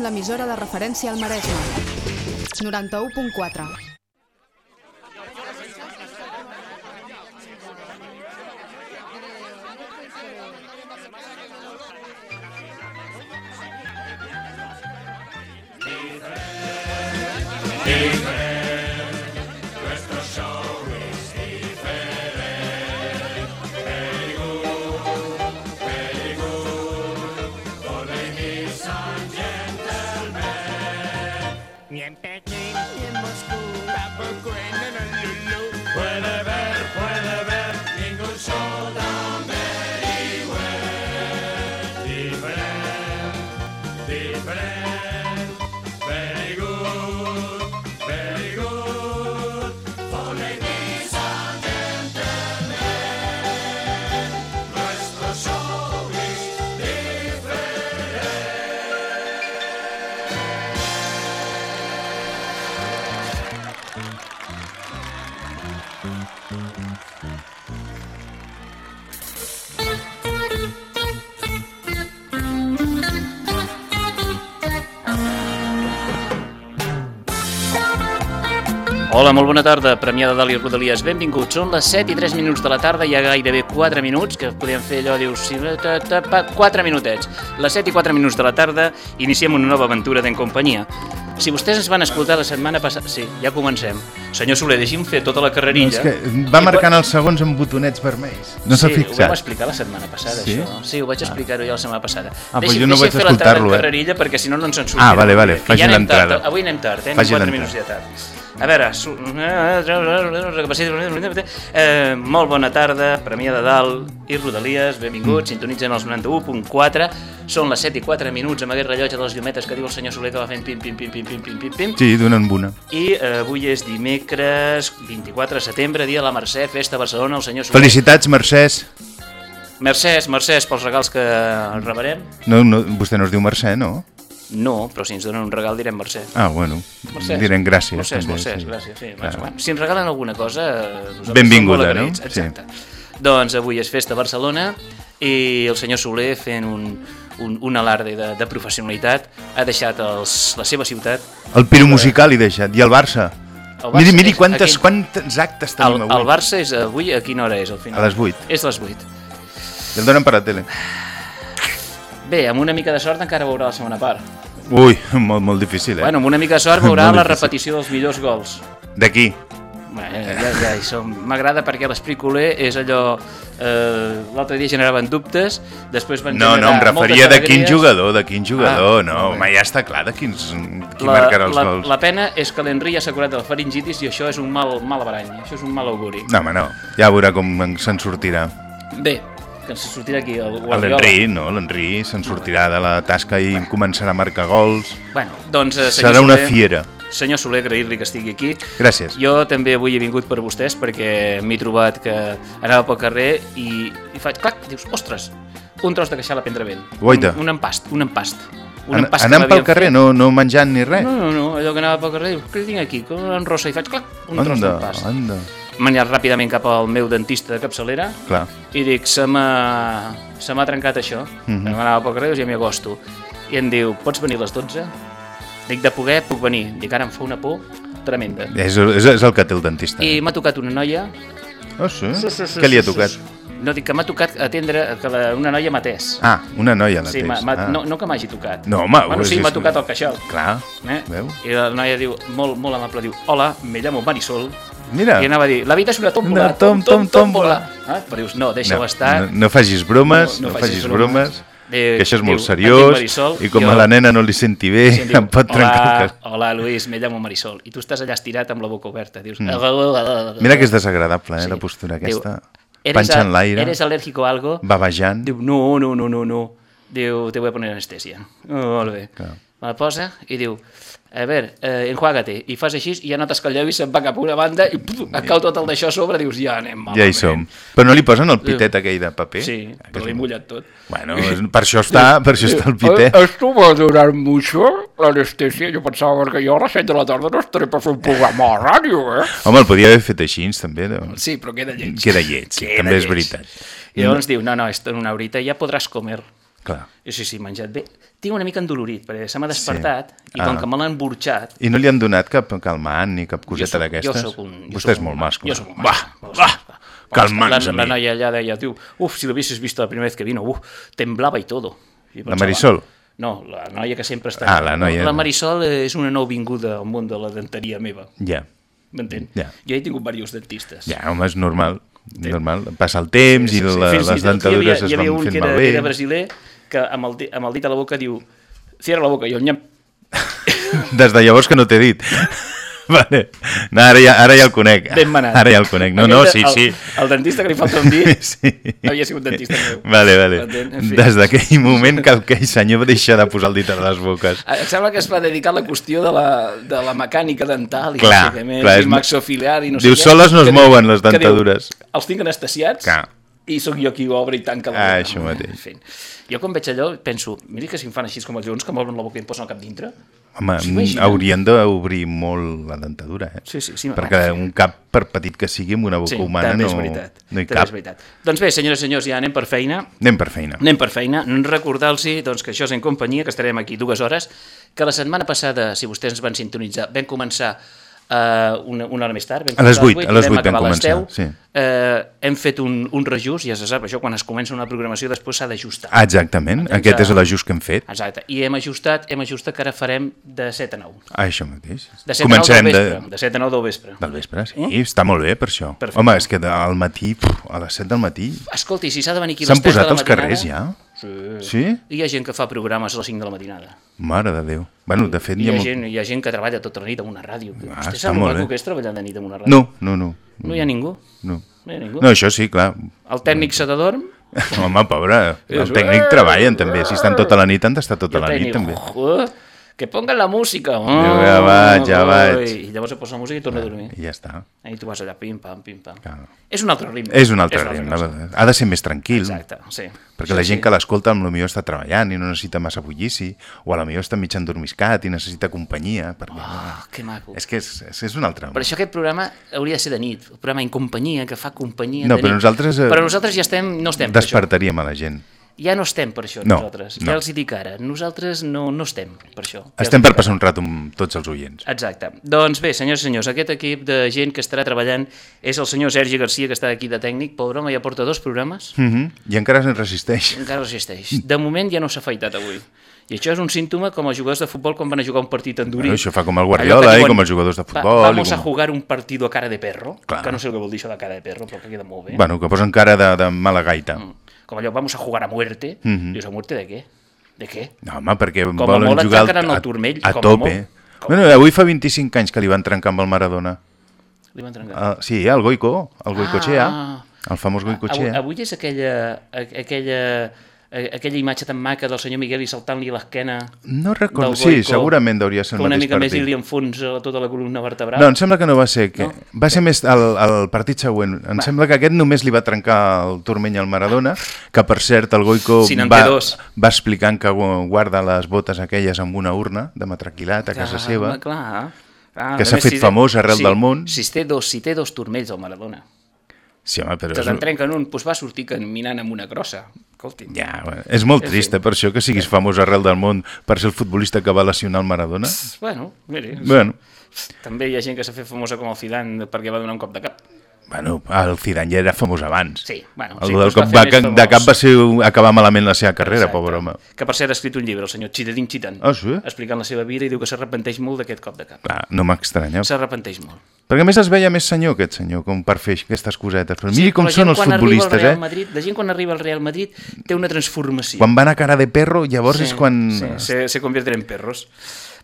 L'emissora de referència al Maresme. 91.4. Hola, molt bona tarda, Premià de Rodalies, benvinguts. Són les 7 i 3 minuts de la tarda, hi ha gairebé 4 minuts, que podem fer allò, dius, sí, ta, ta, pa, 4 minutets. Les 7 i 4 minuts de la tarda iniciem una nova aventura d'en companyia. Si vostès ens van escoltar la setmana passada... Sí, ja comencem. Senyor Soler, deixi'm fer tota la carrerilla. És que va marcant els segons amb botonets vermells. No s'ha sí, ho vam fixat. explicar la setmana passada, Sí? això. Sí, ho vaig explicar-ho ja la setmana passada. Ah, doncs Deixi- jo no vaig fer l'entrada en escoltar-lo, eh? carrerilla, perquè si no, no ens en sortirem. Ah, vale, vale, faci ja anem tard, l'entrada. Avui anem tard, eh? Faci 4 l'entrada. minuts ja tard. A veure, su... eh, molt bona tarda, Premià de Dalt i Rodalies, benvinguts, Mm. sintonitzen els 91.4, són les 7 i 4 minuts amb aquest rellotge de les llumetes que diu el senyor Soler que va fent pim, pim, pim, pim, pim, pim, pim, pim. Sí, d'una en una. I eh, avui és dimecres 24 de setembre, dia de la Mercè, festa a Barcelona, el senyor Soler. Felicitats, Mercès. Mercès, Mercès, pels regals que rebrem. No, no, vostè no es diu Mercè, no? No, però si ens donen un regal direm Mercè. Ah, bueno, Mercès. direm gràcies. Mercès, també, Mercès, sí. gràcies. Sí, Clar. bueno, si ens regalen alguna cosa... Benvinguda, no? Exacte. Doncs avui és festa a Barcelona i el senyor Soler fent un, un, un alarde de, de professionalitat ha deixat els, la seva ciutat El Piro musical hi deixat. I el Barça? El miri, miri quantes, aquell- quantes actes el, tenim avui. el Barça és avui a quina hora és al final? A les vuit. És les 8. I el donen per la tele. Bé, amb una mica de sort encara veurà la segona part. Ui, molt, molt difícil, eh? Bueno, amb una mica de sort veurà la repetició dels millors gols. D'aquí. Bé, ja, ja hi som. M'agrada perquè l'esprit culer és allò... Eh, L'altre dia generaven dubtes, després van No, no, generar em referia de quin jugador, de quin jugador, Ah, no, home, ja està clar de quins, qui La, marcarà els la, gols. la pena és que l'Enri ja s'ha curat del faringitis i això és un mal, mal averany, això és un mal auguri. No, home, no, ja veurà com en- se'n sortirà. Bé, que ens sortirà aquí el Guardiola. L'Enri, no, l'Enri se'n sortirà de la tasca i començarà a marcar gols. Bueno, doncs, eh, Serà una fiera. Senyor Soler, agrair-li que estigui aquí. Gràcies. Jo també avui he vingut per vostès perquè m'he trobat que anava pel carrer i, i faig, clac, dius, ostres, un tros de queixal a prendre vent. Guaita. Un, un empast, un empast. Un An empast que anant pel carrer, fet. no, no menjant ni res. No, no, no, allò que anava pel carrer, dius, què tinc aquí? Com en rossa, i faig, clac, un tros Anda, d'empast. anda. M'he anat ràpidament cap al meu dentista de capçalera Clar. i dic, se m'ha trencat això. Mm Mhm. -hmm. Anava pel carrer, dius, ja m'hi agosto. I em diu, pots venir a les 12? Dic, de poder, puc venir. Dic, ara em fa una por tremenda. És, és, és el que té el dentista. I m'ha tocat una noia... Oh, sí? Sí, sí, sí, Què li ha sí, sí, tocat? sí. No, dic que m'ha tocat atendre que la, una noia m'atès. Ah, una noia la sí, ah. no, no que m'hagi tocat. No, home, Bueno, sí, m'ha tocat el queixal. Clar, Eh? veu? I la noia diu, molt, molt amable, diu, hola, me llamo Marisol. Mira, I anava a dir, la vida és una tómbola, Una tom, tom, tómbola. Ah, però dius, no, deixa-ho no, estar. no, no facis bromes, no, facis bromes, Eh, que això és diu, molt "Em dic seriós, Marisol", i com jo- a la nena no li senti bé, Sí, em diu, pot trencar el hola, cas. hola, Luis, me llamo Marisol. I tu estàs allà estirat amb la boca oberta. Dius, Mira que és desagradable, eh, Sí. la postura Diu, aquesta. "¿Eres Panxa a- en l'aire, ¿Eres alérgico a algo? babejant. Diu, no, no, no, no, no. Diu, te voy a poner anestesia. Oh, molt bé. Clar. Me la posa i diu, a veure, eh, enjuágate. I fas així i ja notes que el llavi se'n va cap a una banda i puf, et cau tot el d'això a sobre, dius, ja anem malament. Ja hi som. Però no li posen el pitet aquell de paper? Sí, Ah, que però és l'he mullat tot. Bueno, és, per això està, per això està el pitet. Eh, Esto va a durar mucho, la anestesia. Jo pensava que jo a les 7 de la tarda no estaré per fer un programa a ràdio, eh? Home, el podia haver fet així, també. Doncs. Sí, però queda lleig. Queda lleig, Queda també és lleig. veritat. I llavors diu, no, no, esto en una horita ja podràs comer. Clar. I sí, sí, menjat bé. Tinc una mica endolorit, perquè se m'ha despertat sí. i com Ah. que me l'han burxat... I no li han donat cap calmant ni cap coseta d'aquestes? Jo soc un... Jo Vostè és molt mascle. Jo soc un Va, mascle. va, calmants la, a la mi. noia allà deia, diu, uf, si lo hubieses visto la primera vez que vino, uf, todo. I La Marisol? No, la noia que sempre està... Ah, la noia. La Marisol és una nouvinguda al món de la denteria meva, Ja, m'entén? Ja. Jo he tingut diversos dentistes. ja, home, és normal. Normal. Passa el temps i la, Fins i les tot dentadures hi havia, es hi havia van un fent que era, malbé. que era brasiler que amb el, amb el dit a la boca diu cierra la boca, i el nyam Des de llavors que no t'he dit. vale. No, ara, ja, ara ja el conec. ben manat. Ara ja el conec. No, no, sí, el, sí. El dentista que li falta un dit sí. havia sigut dentista meu. Vale, vale. En fi. Des d'aquell moment que aquell senyor va deixar de posar el dit a les boques. Em sembla que es va dedicar a la qüestió de la, de la mecànica dental i Clar, no sé què més, clar, i és- maxofiliar i no Diu, sé què. soles no es que diu- mouen les que diu, dentadures. els tinc anestesiats Clar. I sóc jo qui obre i tanca la Ah, boca. això mateix. En fi. Jo quan veig allò penso, mira que si em fan així com els lleons que m'obren la boca i em posen el cap dintre. Home, haurien d'obrir molt la dentadura, eh? Sí, sí, sí. Perquè fi. un cap, per petit que sigui, amb una boca Sí, humana no, és veritat. no hi també cap. és veritat. Doncs bé, senyores i senyors, ja anem per feina. Anem per feina. Anem per feina. Recordar-los doncs, que això és en companyia, que estarem aquí dues hores, que la setmana passada, si vostès ens van sintonitzar, vam començar uh, una, una hora més tard. Vam A les començar vuit, a les vam vuit vam acabar a les començar, 10. sí. Uh, hem fet un, un reajust, ja se sap, això quan es comença una programació després s'ha d'ajustar. Exactament, Doncs, aquest és l'ajust que hem fet. Exacte. I hem ajustat, hem ajustat que ara farem de 7 a 9. Ah, això mateix. De 7 a 9 del vespre. de, De 7 a 9 del vespre. del vespre, sí. Eh? Està molt bé per això. Perfecte. Home, és que al matí, puf, a les 7 del matí, Escolti, si s'ha de venir aquí a s'han les 3 de posat la matinada... carrers ja? Sí. Sí? Hi ha gent que fa programes a les 5 de la matinada. Mare de Déu. Bueno, de fet, Hi hi ha, ha molt... gent, hi ha gent que treballa tota la nit en una ràdio. Ah, Vostè sap molt bé. que és treballar de nit en una ràdio? No, no, no. No hi ha ningú? No, No hi ha ningú? no això sí, clar. El tècnic se t'adorm? Home, pobre, el tècnic treballen també. Si estan tota la nit, han d'estar tota la nit també. "Oh, que pongan la música. Oh, ja vaig, ja oh", vaig. I llavors posa la música i torna a dormir. I ja està. I tu vas allà, pim-pam, pim-pam. Clar. És un altre ritme. És un altre ritme. cosa. Ha de ser més tranquil. Exacte, sí. Perquè sí, la gent sí. que l'escolta potser està treballant i no necessita massa bullici, o a la millor està mig endormiscat i necessita companyia. Perquè... Oh, que maco. És que és, és, és un altre... Per això aquest programa hauria de ser de nit, el programa en companyia, que fa companyia No, de però nit. nosaltres, eh, Però nosaltres ja estem, no estem. Despertaríem a la gent. Ja no estem per això, No, nosaltres. no. Ja els hi dic ara, nosaltres no, no estem per això. Ja Estem per passar un rato amb tots els oients. Exacte. Doncs bé, senyors i senyors, aquest equip de gent que estarà treballant és el senyor Sergi Garcia, que està aquí de tècnic. Pobre home, ja porta dos programes, Mm -hmm. I encara se'n resisteix. encara resisteix. De moment ja no s'ha afaitat avui. I això és un símptoma com els jugadors de futbol quan van a jugar un partit endurí. Bueno, això fa com el Guardiola i diuen, com els jugadors de "Va- futbol. Vamos i a com... jugar un partido a cara de perro, Clar. que no sé el que vol dir això de cara de perro, però que queda molt bé. Bueno, que posen cara de, de mala gaita. Mm. Com allò, vamos a jugar a muerte. Mhm. Dius, a muerte de què? De què? No, home, perquè a volen molt jugar a, el turmell, a com tope. molt. Com- Bueno, avui fa 25 anys que li van trencar amb el Maradona. Li van trencar. Ah, sí, el Goico, el Goicochea, Ah. el famós Avui, Goicochea. avui és aquella, aquella, aquella imatge tan maca del senyor Miguel i saltant-li l'esquena No recordo, sí, segurament hauria de ser que el una mateix mica més partit. li enfonsa tota la columna vertebral. No, em sembla que no va ser. Que... No? Va ser més el, el partit següent. Em sembla que aquest només li va trencar el turmeny al Maradona, que per cert el Goico Si va, dos. va explicant que gu- guarda les botes aquelles amb una urna de matraquilat a casa Ah, seva. Clar. Ah, Que s'ha fet famós arrel si, del món. Si té dos, si té dos turmells al Maradona, Sí, home, però és, te'n trenquen un, doncs va sortir caminant amb una crossa. Escolti. ja, bueno, és molt En trist, eh, per això que siguis famós arrel del món per ser el futbolista que va lesionar el Maradona. Bueno, miri, Bueno, també hi ha gent que s'ha fet famosa com el Zidane perquè va donar un cop de cap. Bueno el Zidane ja era famós abans. Sí, bueno, el sí, del va cop va, de cap va ser acabar malament la seva carrera, Exacte. pobre home. Que per cert ha escrit un llibre, el senyor Chitadin Chitan, Ah, sí? explicant la seva vida i diu que s'arrepenteix molt d'aquest cop de cap. Clar, no m'estranya. S'arrepenteix molt. Perquè més es veia més senyor aquest senyor, com per fer aquestes cosetes. Però miri com són els futbolistes, Real eh? Madrid, la gent quan arriba al Real Madrid té una transformació. Quan van a cara de perro, llavors és quan... Sí, se, se convierten en perros.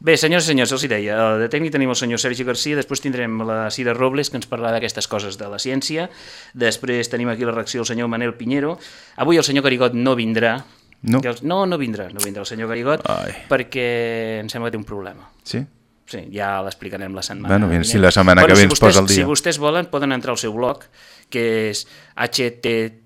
Bé, senyors i senyors, els hi deia, de tècnic tenim el senyor Sergi Garcia, després tindrem la Cira Robles, que ens parlarà d'aquestes coses de la ciència, després tenim aquí la reacció del senyor Manel Pinheiro, avui el senyor Garigot no vindrà, No? No, no vindrà, no vindrà el senyor Garigot, Ai. perquè em sembla que té un problema. Sí? Sí, ja l'explicarem la setmana. Bueno, bien, vinent. si la setmana que ve ens vostès, posa al dia. Si vostès volen, poden entrar al seu blog, que és http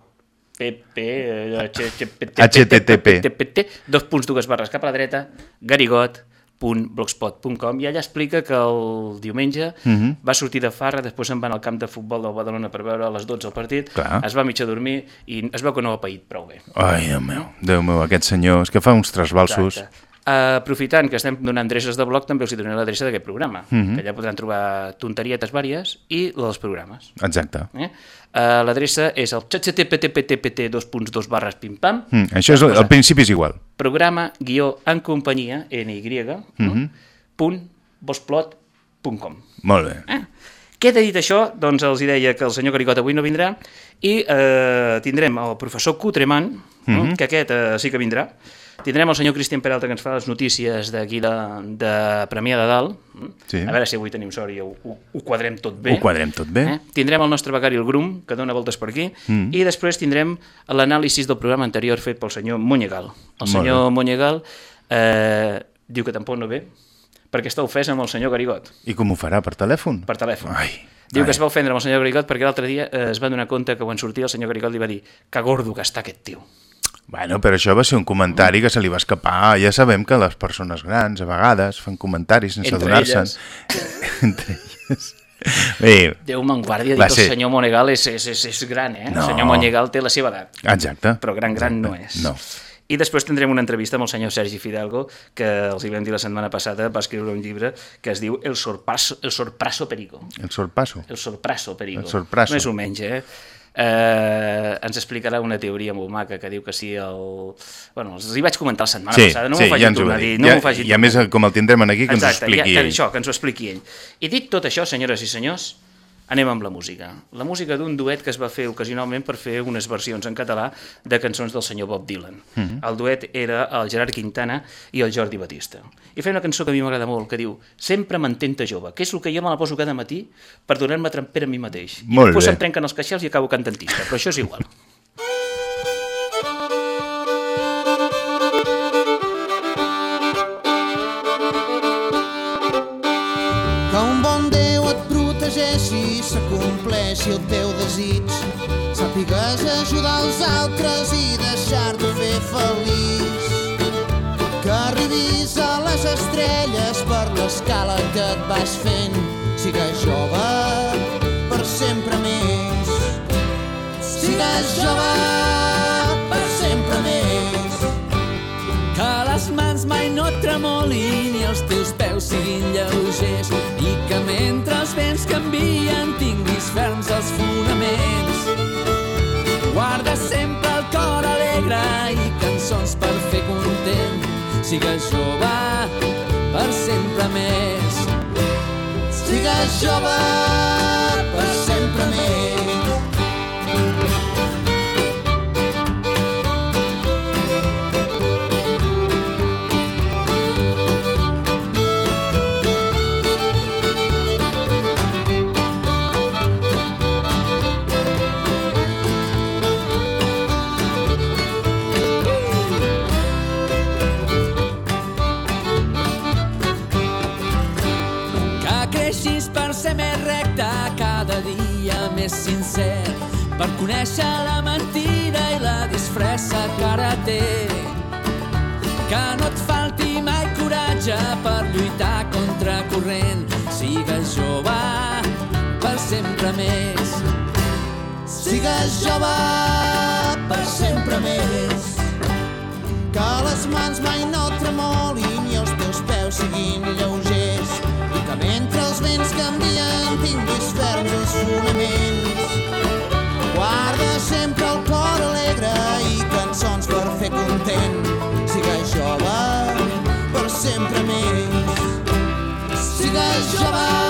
HTTP. dos punts dues barres cap a la dreta, garigot www.blogspot.com i allà explica que el diumenge uh Mhm. -huh. va sortir de farra, després se'n va anar al camp de futbol del Badalona per veure a les 12 el partit, Clar. es va mitja dormir i es veu que no ha paït prou bé. Ai, Déu meu, Déu meu, aquest senyor, és que fa uns trasbalsos. Exacte. Uh, aprofitant que estem donant adreces de blog, també us hi donaré l'adreça d'aquest programa, uh -huh. que allà podran trobar tonterietes vàries i la dels programes. Exacte. Eh? Uh, L'adreça és el httptptpt 2.2 barres pim-pam, Mm, això és, al principi és igual. programa guió en companyia, NY, uh -huh. punt bosplot.com. Molt bé. Eh? Queda dit això, doncs els hi deia que el senyor Caricot avui no vindrà i eh, tindrem el professor Cutreman, uh -huh. que aquest eh, sí que vindrà. Tindrem el senyor Cristian Peralta que ens fa les notícies d'aquí de, de Premià de Dalt. Sí. A veure si avui tenim sort i ho, ho, ho quadrem tot bé. Ho quadrem tot bé. Eh? Tindrem el nostre becari, el Grum, que dona voltes per aquí, mm. i després tindrem l'anàlisi del programa anterior fet pel senyor Monyegal. El senyor Monyegal eh, diu que tampoc no ve, perquè està ofès amb el senyor Garigot, I com ho farà, per telèfon? per telèfon. Ai, Diu ai. que es va ofendre amb el senyor Garigot perquè l'altre dia eh, es va donar compte que quan sortia el senyor Garigot li va dir que gordo que està aquest tio. Bueno, però això va ser un comentari que se li va escapar. Ja sabem que les persones grans a vegades fan comentaris sense adonar-se'n. Entre elles. Bé, Déu me'n guardi, Va que el ser- senyor Monegal és, és, és, és gran, eh? No. El senyor Monegal té la seva edat. exacte. però gran, gran Exacte. no és. No. I després tindrem una entrevista amb el senyor Sergi Fidalgo, que els hi vam dir la setmana passada, va escriure un llibre que es diu El sorpasso, el perico. El sorpasso. El sorprasso perico. El sorprasso. Més o menys, eh? Eh, ens explicarà una teoria molt maca que diu que si el... Bueno, els hi vaig comentar la setmana Sí, passada, no sí, m'ho faci ja tornar a dir. No Ja- faci I a més, com el tindrem aquí, que ens ho Exacte, expliqui ja, ell. això, que ens ho expliqui ell. I dit tot això, senyores i senyors, anem amb la música. La música d'un duet que es va fer ocasionalment per fer unes versions en català de cançons del senyor Bob Dylan. Mhm. El duet era el Gerard Quintana i el Jordi Batista. I feia una cançó que a mi m'agrada molt, que diu Sempre mantenta jove, que és el que jo me la poso cada matí per donar-me trempera a mi mateix. I Molt després bé. em trenquen els queixals i acabo cantantista, però això és igual. s'acompleixi el teu desig. Sàpigues ajudar els altres i deixar-te fer feliç. Que arribis a les estrelles per l'escala que et vas fent. Sigues jove per sempre més. Sigues jove per sempre més. Que les mans mai no et tremolin i els teus peus siguin lleugers i que mentre els vents canvien ferms els fonaments. Guarda sempre el cor alegre i cançons per fer content. Sigues jove per sempre més. Sigues jove per sempre més sincer per conèixer la mentida i la disfressa que ara té que no et falti mai coratge per lluitar contra corrent sigues jove per sempre més Sigues jove per sempre més. Que les mans mai no tremolin i els teus peus siguin lleugers. Mentre els vents canvien tinguis ferms els fonaments. Guarda sempre el cor alegre i cançons per fer content. Sigues jove per sempre més. Sigues jove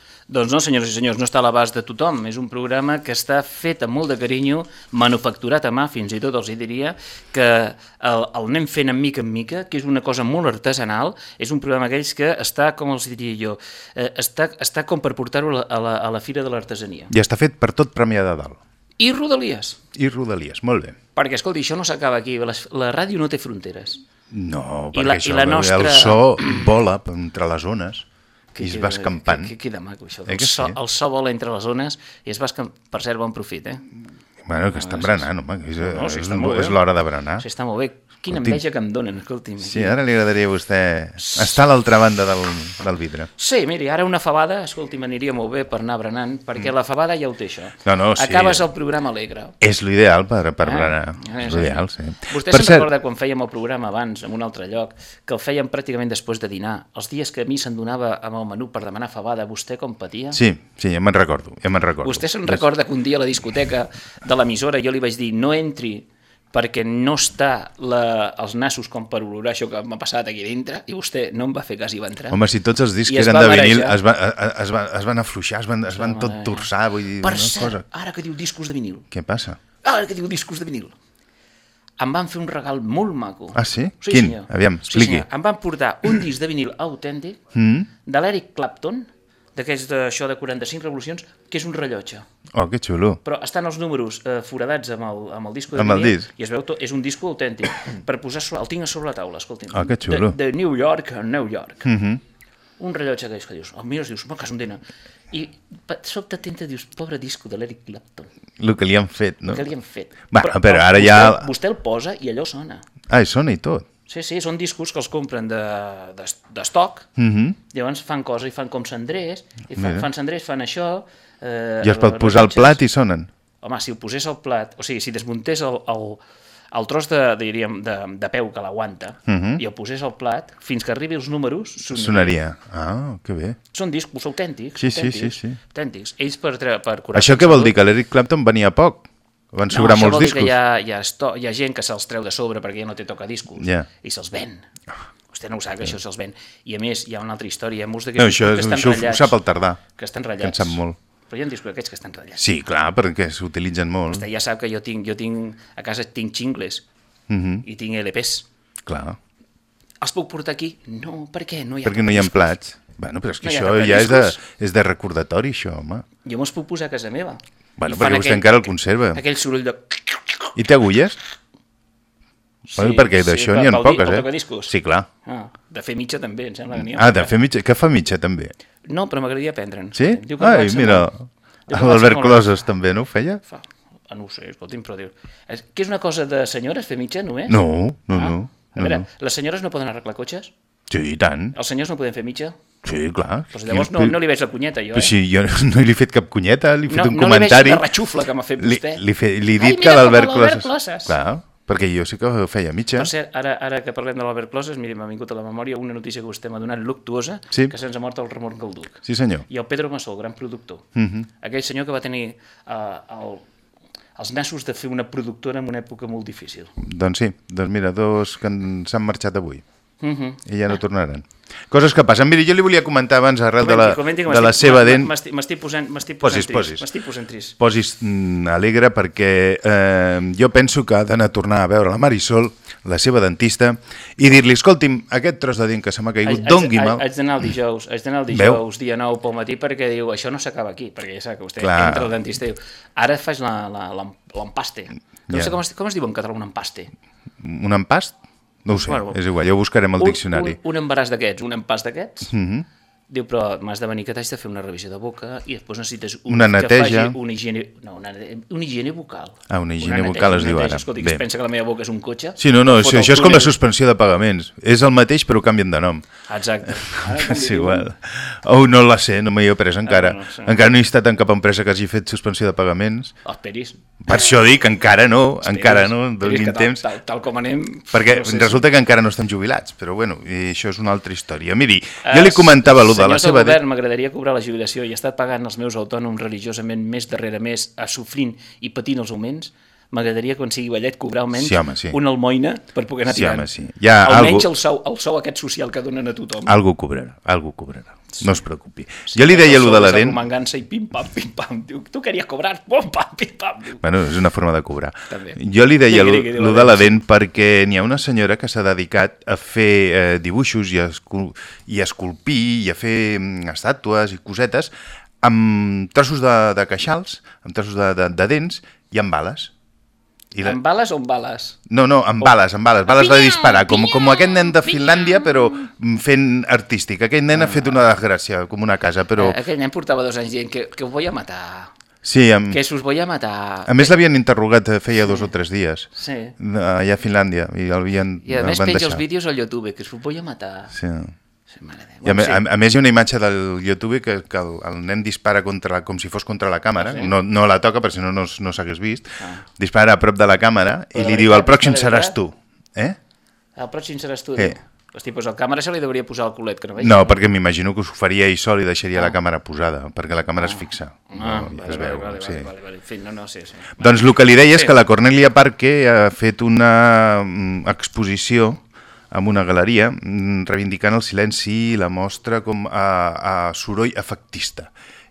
Doncs no, senyors i senyors, no està a l'abast de tothom. És un programa que està fet amb molt de carinyo, manufacturat a mà, fins i tot els hi diria, que el, el anem fent en mica en mica, que és una cosa molt artesanal, és un programa aquells que està, com els diria jo, eh, està, està com per portar-ho a, la- a, la, la Fira de l'Artesania. I està fet per tot Premià de Dalt. I Rodalies. I Rodalies, molt bé. Perquè, escolti, això no s'acaba aquí. La, la ràdio no té fronteres. No, I perquè la- i això, la nostra- el so vola entre les zones i es va escampant. Que, que queda maco, això. Eh El, que so, sí? el so vola entre les zones i es va escampant. Per cert, bon profit, eh? Bueno, que està berenant, home. És, No, és, està molt bé. és l'hora de berenar. Sí, està molt bé. Quina Escolti'm. enveja que em donen, escolti'm. Sí, ara li agradaria a vostè estar a l'altra banda del, del vidre. Sí, miri, ara una fabada, escolti, m'aniria molt bé per anar berenant, perquè la fabada ja ho té, això. Mm. No, no, sí. Acabes el programa alegre. És l'ideal per, per Ah, berenar. ah, És sí. l'ideal, sí. Vostè per se'n recorda quan fèiem el programa abans, en un altre lloc, que el fèiem pràcticament després de dinar. Els dies que a mi se'n donava amb el menú per demanar fabada, vostè com patia? Sí, sí, ja me'n recordo, ja me'n recordo. Vostè se'n recorda que un dia a la discoteca de l'emissora jo li vaig dir no entri perquè no està la, els nassos com per olorar això que m'ha passat aquí dintre i vostè no em va fer cas i va entrar. Home, si tots els discs I eren de vinil, marejar. es, va, es, es, van, es van afluixar, es van, es van tot torçar, vull dir, per cert, cosa... ara que diu discos de vinil, Què passa? ara que diu discos de vinil, em van fer un regal molt maco. Ah, sí? Quin? senyor. Aviam, Sí, expliqui. senyor. Em van portar un disc de vinil autèntic Mm? de l'Eric Clapton, d'aquests d'això de 45 revolucions, que és un rellotge. Oh, que xulo. però estan els números eh, foradats amb el, amb el disco de Amb el disc. i es veu tot, és un disco autèntic per posar sobre, el tinc a sobre la taula, escolti'm Ah, que xulo. de, de New York a New York Mm -hmm. un rellotge d'aquells que dius, el mires dius, ma casa on dena i sobte t'entra dius, pobre disco de l'Eric Clapton, El que li han fet, no? què li han fet? Va, però ara vostè, ja- vostè el posa i allò sona Ah, i sona i tot. Sí, sí, són discos que els compren de- d'estoc de, Mm -hmm. llavors fan coses i fan com cendrers i fan, fan cendrers, fan això eh, I es pot posar al plat i sonen. Home, si ho posés al plat, o sigui, si desmuntés el, el, el tros de, diríem, de, de peu que l'aguanta uh Mhm. -huh. i el posés al plat, fins que arribi els números, sonaria. Sonaria. Ah, que bé. Són discos autèntics. Sí, sí, autèntics, sí, sí. Autèntics. Ells per, per curar Això què vol dir? Que l'Eric Clapton venia poc? Van No, sobrar això molts vol dir discos? que hi ha, hi, ha esto, hi ha gent que se'ls treu de sobre perquè ja no té tocadiscos Ja. i se'ls ven. Vostè no ho sap, que això se'ls ven. I a més, hi ha una altra història. Hi ha molts No, això, que estan això ho ratllats. sap el tardà. Que estan Que en ratllats. sap molt. Però hi ha discos d'aquests que estan ratllats. Sí, clar, perquè s'utilitzen molt. Vostè ja sap que jo tinc, jo tinc a casa tinc xingles Mhm. i tinc LPs. Clar, Els puc portar aquí? No, per què? No hi ha perquè no hi ha plats. Bueno, però és que No això ja és de, és de recordatori, això, home. Jo me'ls puc posar a casa meva. Bueno, perquè vostè encara el conserva. Aquell soroll de... I té agulles? bueno, perquè d'això n'hi ha poques, eh? Sí, clar. Ah, de fer mitja també, em sembla que n'hi ha. Ah, de fer mitja, que fa mitja també. No, però m'agradaria aprendre'n. Sí? Diu que Ai, mira, l'Albert. Closes també no ho feia? Fa. Ah, no ho sé, escolti'm, però diu... És, que és una cosa de senyores, fer mitja, només? No, no, Ah, no. A veure, no. les senyores no poden arreglar cotxes? Sí, i tant. Els senyors no poden fer mitja? Sí, clar. Doncs llavors no, no li veig la cunyeta, jo, eh? si jo no li he fet cap cunyeta, li he fet no, un no comentari. li veig la ratxufla que m'ha fet li, vostè. li, fe, li he Ai, dit mira que l'Albert Closes... Closes. Clar, perquè jo sí que ho feia mitja. Per cert, ara, ara que parlem de l'Albert Closes, miri, m'ha vingut a la memòria una notícia que vostè m'ha donat luctuosa, Sí. que se'ns ha mort el Ramon Galduc. Sí, senyor. I el Pedro Massó, el gran productor. Mhm. Aquell senyor que va tenir uh, el, els nassos de fer una productora en una època molt difícil. Doncs sí, doncs mira, dos que s'han marxat avui Mm -hmm. i ja no tornaran. Coses que passen. Miri, jo li volia comentar abans, arrel de la, comenti, de la seva dent... M'estic posant, Posis, posant posis. M'estic posant trist. posis mm, alegre perquè eh, jo penso que ha d'anar a tornar a veure la Marisol, la seva dentista, i dir-li, escolti'm, aquest tros de dent que se m'ha caigut, Haig- dongui-me'l. haig- d'anar el dijous, haig d'anar el Veu? dijous, dia 9 pel matí, perquè diu, això no s'acaba aquí, perquè ja sap que vostè Clar. entra al dentista i diu, ara faig l'empaste. No sé com es, com es diu en català un empaste. Un empast? No ho sé, Bueno, és igual, ja ho buscarem al diccionari. Un, un, un embaràs d'aquests, un empàs d'aquests, Mm -hmm. Diu, però m'has de venir que t'haig de fer una revisió de boca i després necessites un, Una neteja. que faci una higiene, no, una, una higiene bucal. Ah, una higiene neteja, bucal es una diu neteja. ara. Escolti, Bé. es pensa que la meva boca és un cotxe? Sí, no, no, això, això és com la suspensió de pagaments. És el mateix però canvien de nom. Exacte. Ara, li diuen? igual. Oh, no la sé, no m'hi he pres encara. Ah, no, sí. Encara no he estat en cap empresa que hagi fet suspensió de pagaments. Esperis. Per això dic, encara no, encara no, Esperis donin temps. Tal, tal com anem... Perquè no sé si- resulta que encara no estem jubilats, però bueno, i això és una altra història. Miri, jo li comentava allò de la Senyors del seva... govern, m'agradaria cobrar la jubilació i he estat pagant els meus autònoms religiosament mes darrere mes, a sofrint i patint els augments. m'agradaria quan sigui vellet cobrar almenys Sí, home, sí. una almoina per poder anar Sí, tirant. home, sí. Ha almenys algú- el, sou, el sou aquest social que donen a tothom. Algú cobrarà, algú cobrarà. No es preocupi. Jo li deia allò de la dent... arromangança i pim-pam, pim-pam. Diu, tu queries cobrar, pum-pam, pim-pam. Bueno, és una forma de cobrar. També. Jo li deia lo la de la dent, dent perquè n'hi ha una senyora que s'ha dedicat a fer eh, dibuixos i a, escul i a esculpir i a fer mm, estàtues i cosetes amb trossos de, de queixals, amb trossos de, de, de dents i amb bales. I la... Amb bales o amb bales? No, no, amb bales, amb bales, bales de disparar, com, com aquest nen de Finlàndia, però fent artístic. Aquest nen ha fet una desgràcia, com una casa, però... Eh, aquell nen portava dos anys dient que, que us voy a matar, Sí, amb... que us voy a matar. a més l'havien interrogat eh, feia dos o tres dies, Sí. allà a Finlàndia, i el havien, I a més penja els vídeos al YouTube, que us voy a matar. Sí. Sí. I a, sí. a, a més hi ha una imatge del YouTube que, que el, el nen dispara contra, com si fos contra la càmera, no, no la toca perquè si no no, no s'hagués vist, dispara a prop de la càmera i Però li de diu, el pròxim seràs veritat?" tu. Eh? El pròxim seràs tu. Sí. diu. Hosti, doncs al càmera se li hauria posar el culet, que no veig. No, perquè m'imagino que us ho faria ell sol i deixaria la càmera posada, perquè la càmera es fixa. Ah, no, vale, es veu, vale, vale, sí. vale. En fi, no, no, sí, sí. Doncs el que li deia és Sí. que la Cornelia Parque ha fet una mm, exposició amb una galeria mm, reivindicant el silenci i la mostra com a, a soroll efectista.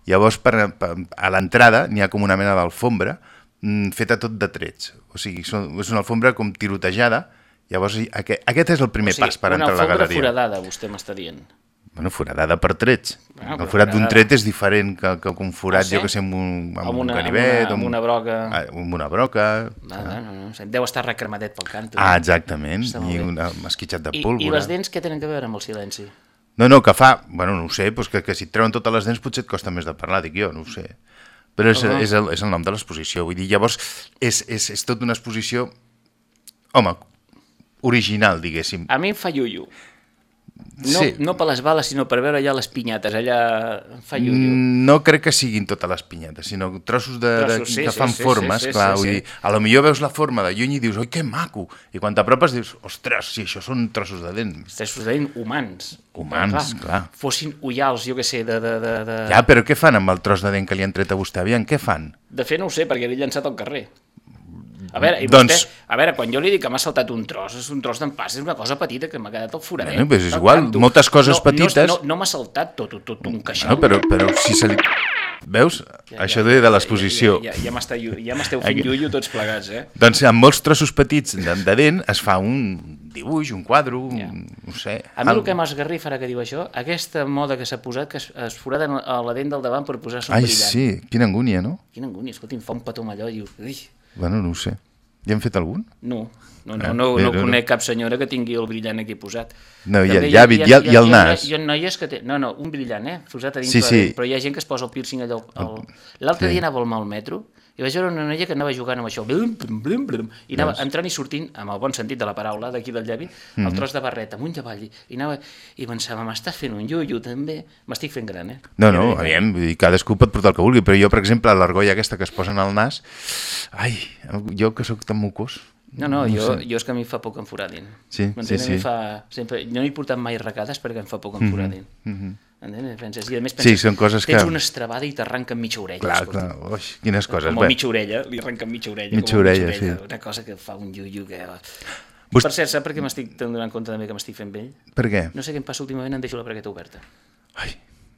Llavors, per, per, a l'entrada n'hi ha com una mena d'alfombra mm, feta tot de trets. O sigui, són, és una alfombra com tirotejada. Llavors, aquest, aquest és el primer O sigui, pas per una entrar a la alfombra galeria. foradada, vostè m'està dient. Bueno, foradada per trets. Bueno, el forat d'un tret és diferent que, que un forat, Ah, sí? jo que sé, amb un, amb Amb un una- amb una- amb una broca. ah, amb una broca. No, no, no, no. Deu estar recremadet pel canto. Ah, exactament, i un esquitxat de I, pólvora. I les dents què tenen a veure amb el silenci? No, no, que fa... Bueno, no ho sé, doncs que, que si et treuen totes les dents potser et costa més de parlar, dic jo, no ho sé. Però és, Ah. és, el, és el nom de l'exposició, vull dir, llavors és, és, és tota una exposició, home, original, diguéssim. A mi em fa iuiu. No, Sí. no per les bales, sinó per veure allà les pinyates, allà fa iuiu. Mm, No crec que siguin totes les pinyetes, sinó trossos, de, de, Trossos, sí, que sí, fan sí, formes, sí, sí, clar, sí, vull sí. dir, a lo millor veus la forma de lluny i dius, oi, que maco, i quan t'apropes dius, ostres, sí, això són trossos de dent. Estàs deien humans. Humans, clar. Fossin ullals, jo què sé, de... De, de, de... Ja, però què fan amb el tros de dent que li han tret a vostè? Aviam, què fan? de fet no ho sé, perquè l'he llançat al carrer. A veure, i Doncs- vostè, a veure, quan jo li dic que m'ha saltat un tros, és un tros d'empàs, és una cosa petita que m'ha quedat al foradet. Bueno, doncs és igual, canto. moltes coses no, petites- No, no, no m'ha saltat tot, tot, tot un queixal. No, però, però si se li... Veus? Això de, de l'exposició. Ja, ja, ja, ja m'esteu fent llullo tots plegats, eh? Doncs amb molts trossos petits de, de dent es fa un dibuix, un quadre, un, Ja. no sé... A mi el que m'esgarrifa ara que diu això, aquesta moda que s'ha posat, que es, es foraden a la dent del davant per posar son Ai, brillant. sí, quina angúnia, no? Quina angúnia, escolta, em fa un petó amb allò i diu, ui, Bueno, no ho sé. Ja hem fet algun? no, no, no, Eh, no, no, no, conec cap senyora que tingui el brillant aquí posat. No, i el llavi, i el- i el nas. Hi ha noies que té... No, no, un brillant, eh? Posat a dins Sí, sí. però hi ha gent que es posa el piercing allò... al- L'altre Sí. dia anava al mal metro i vaig veure una noia que anava jugant amb això, blum, blum, blum, blum, i anava entrant i sortint, amb el bon sentit de la paraula, d'aquí del llavi, Mhm. el tros de barret amunt i avall, i anava i pensava, m'estàs fent un iuiu també? M'estic fent gran, eh? No, no, aviam, vull dir, cadascú pot portar el que vulgui, però jo, per exemple, l'argolla aquesta que es posen al nas, ai, jo que sóc tan mucós, No, no, jo, jo és que a mi fa por que em foradin. Sí, sí, sí. Fa, sempre, no he portat mai arracades perquè em fa por que em foradin. Entens? Penses, I a més Mhm, Sí, penses, són coses tens que- una estrabada i t'arranquen mitja orella. clar, escolta. clar, oix, quines coses. Com a mitja orella, li arrenquen mitja orella. Mitja com a orella, sí. Una cosa que fa un iu-iu que... Vos- Per cert, sap per què m'estic donant compte també que m'estic fent vell? Per què? No sé què em passa últimament, em deixo la bragueta oberta. Ai,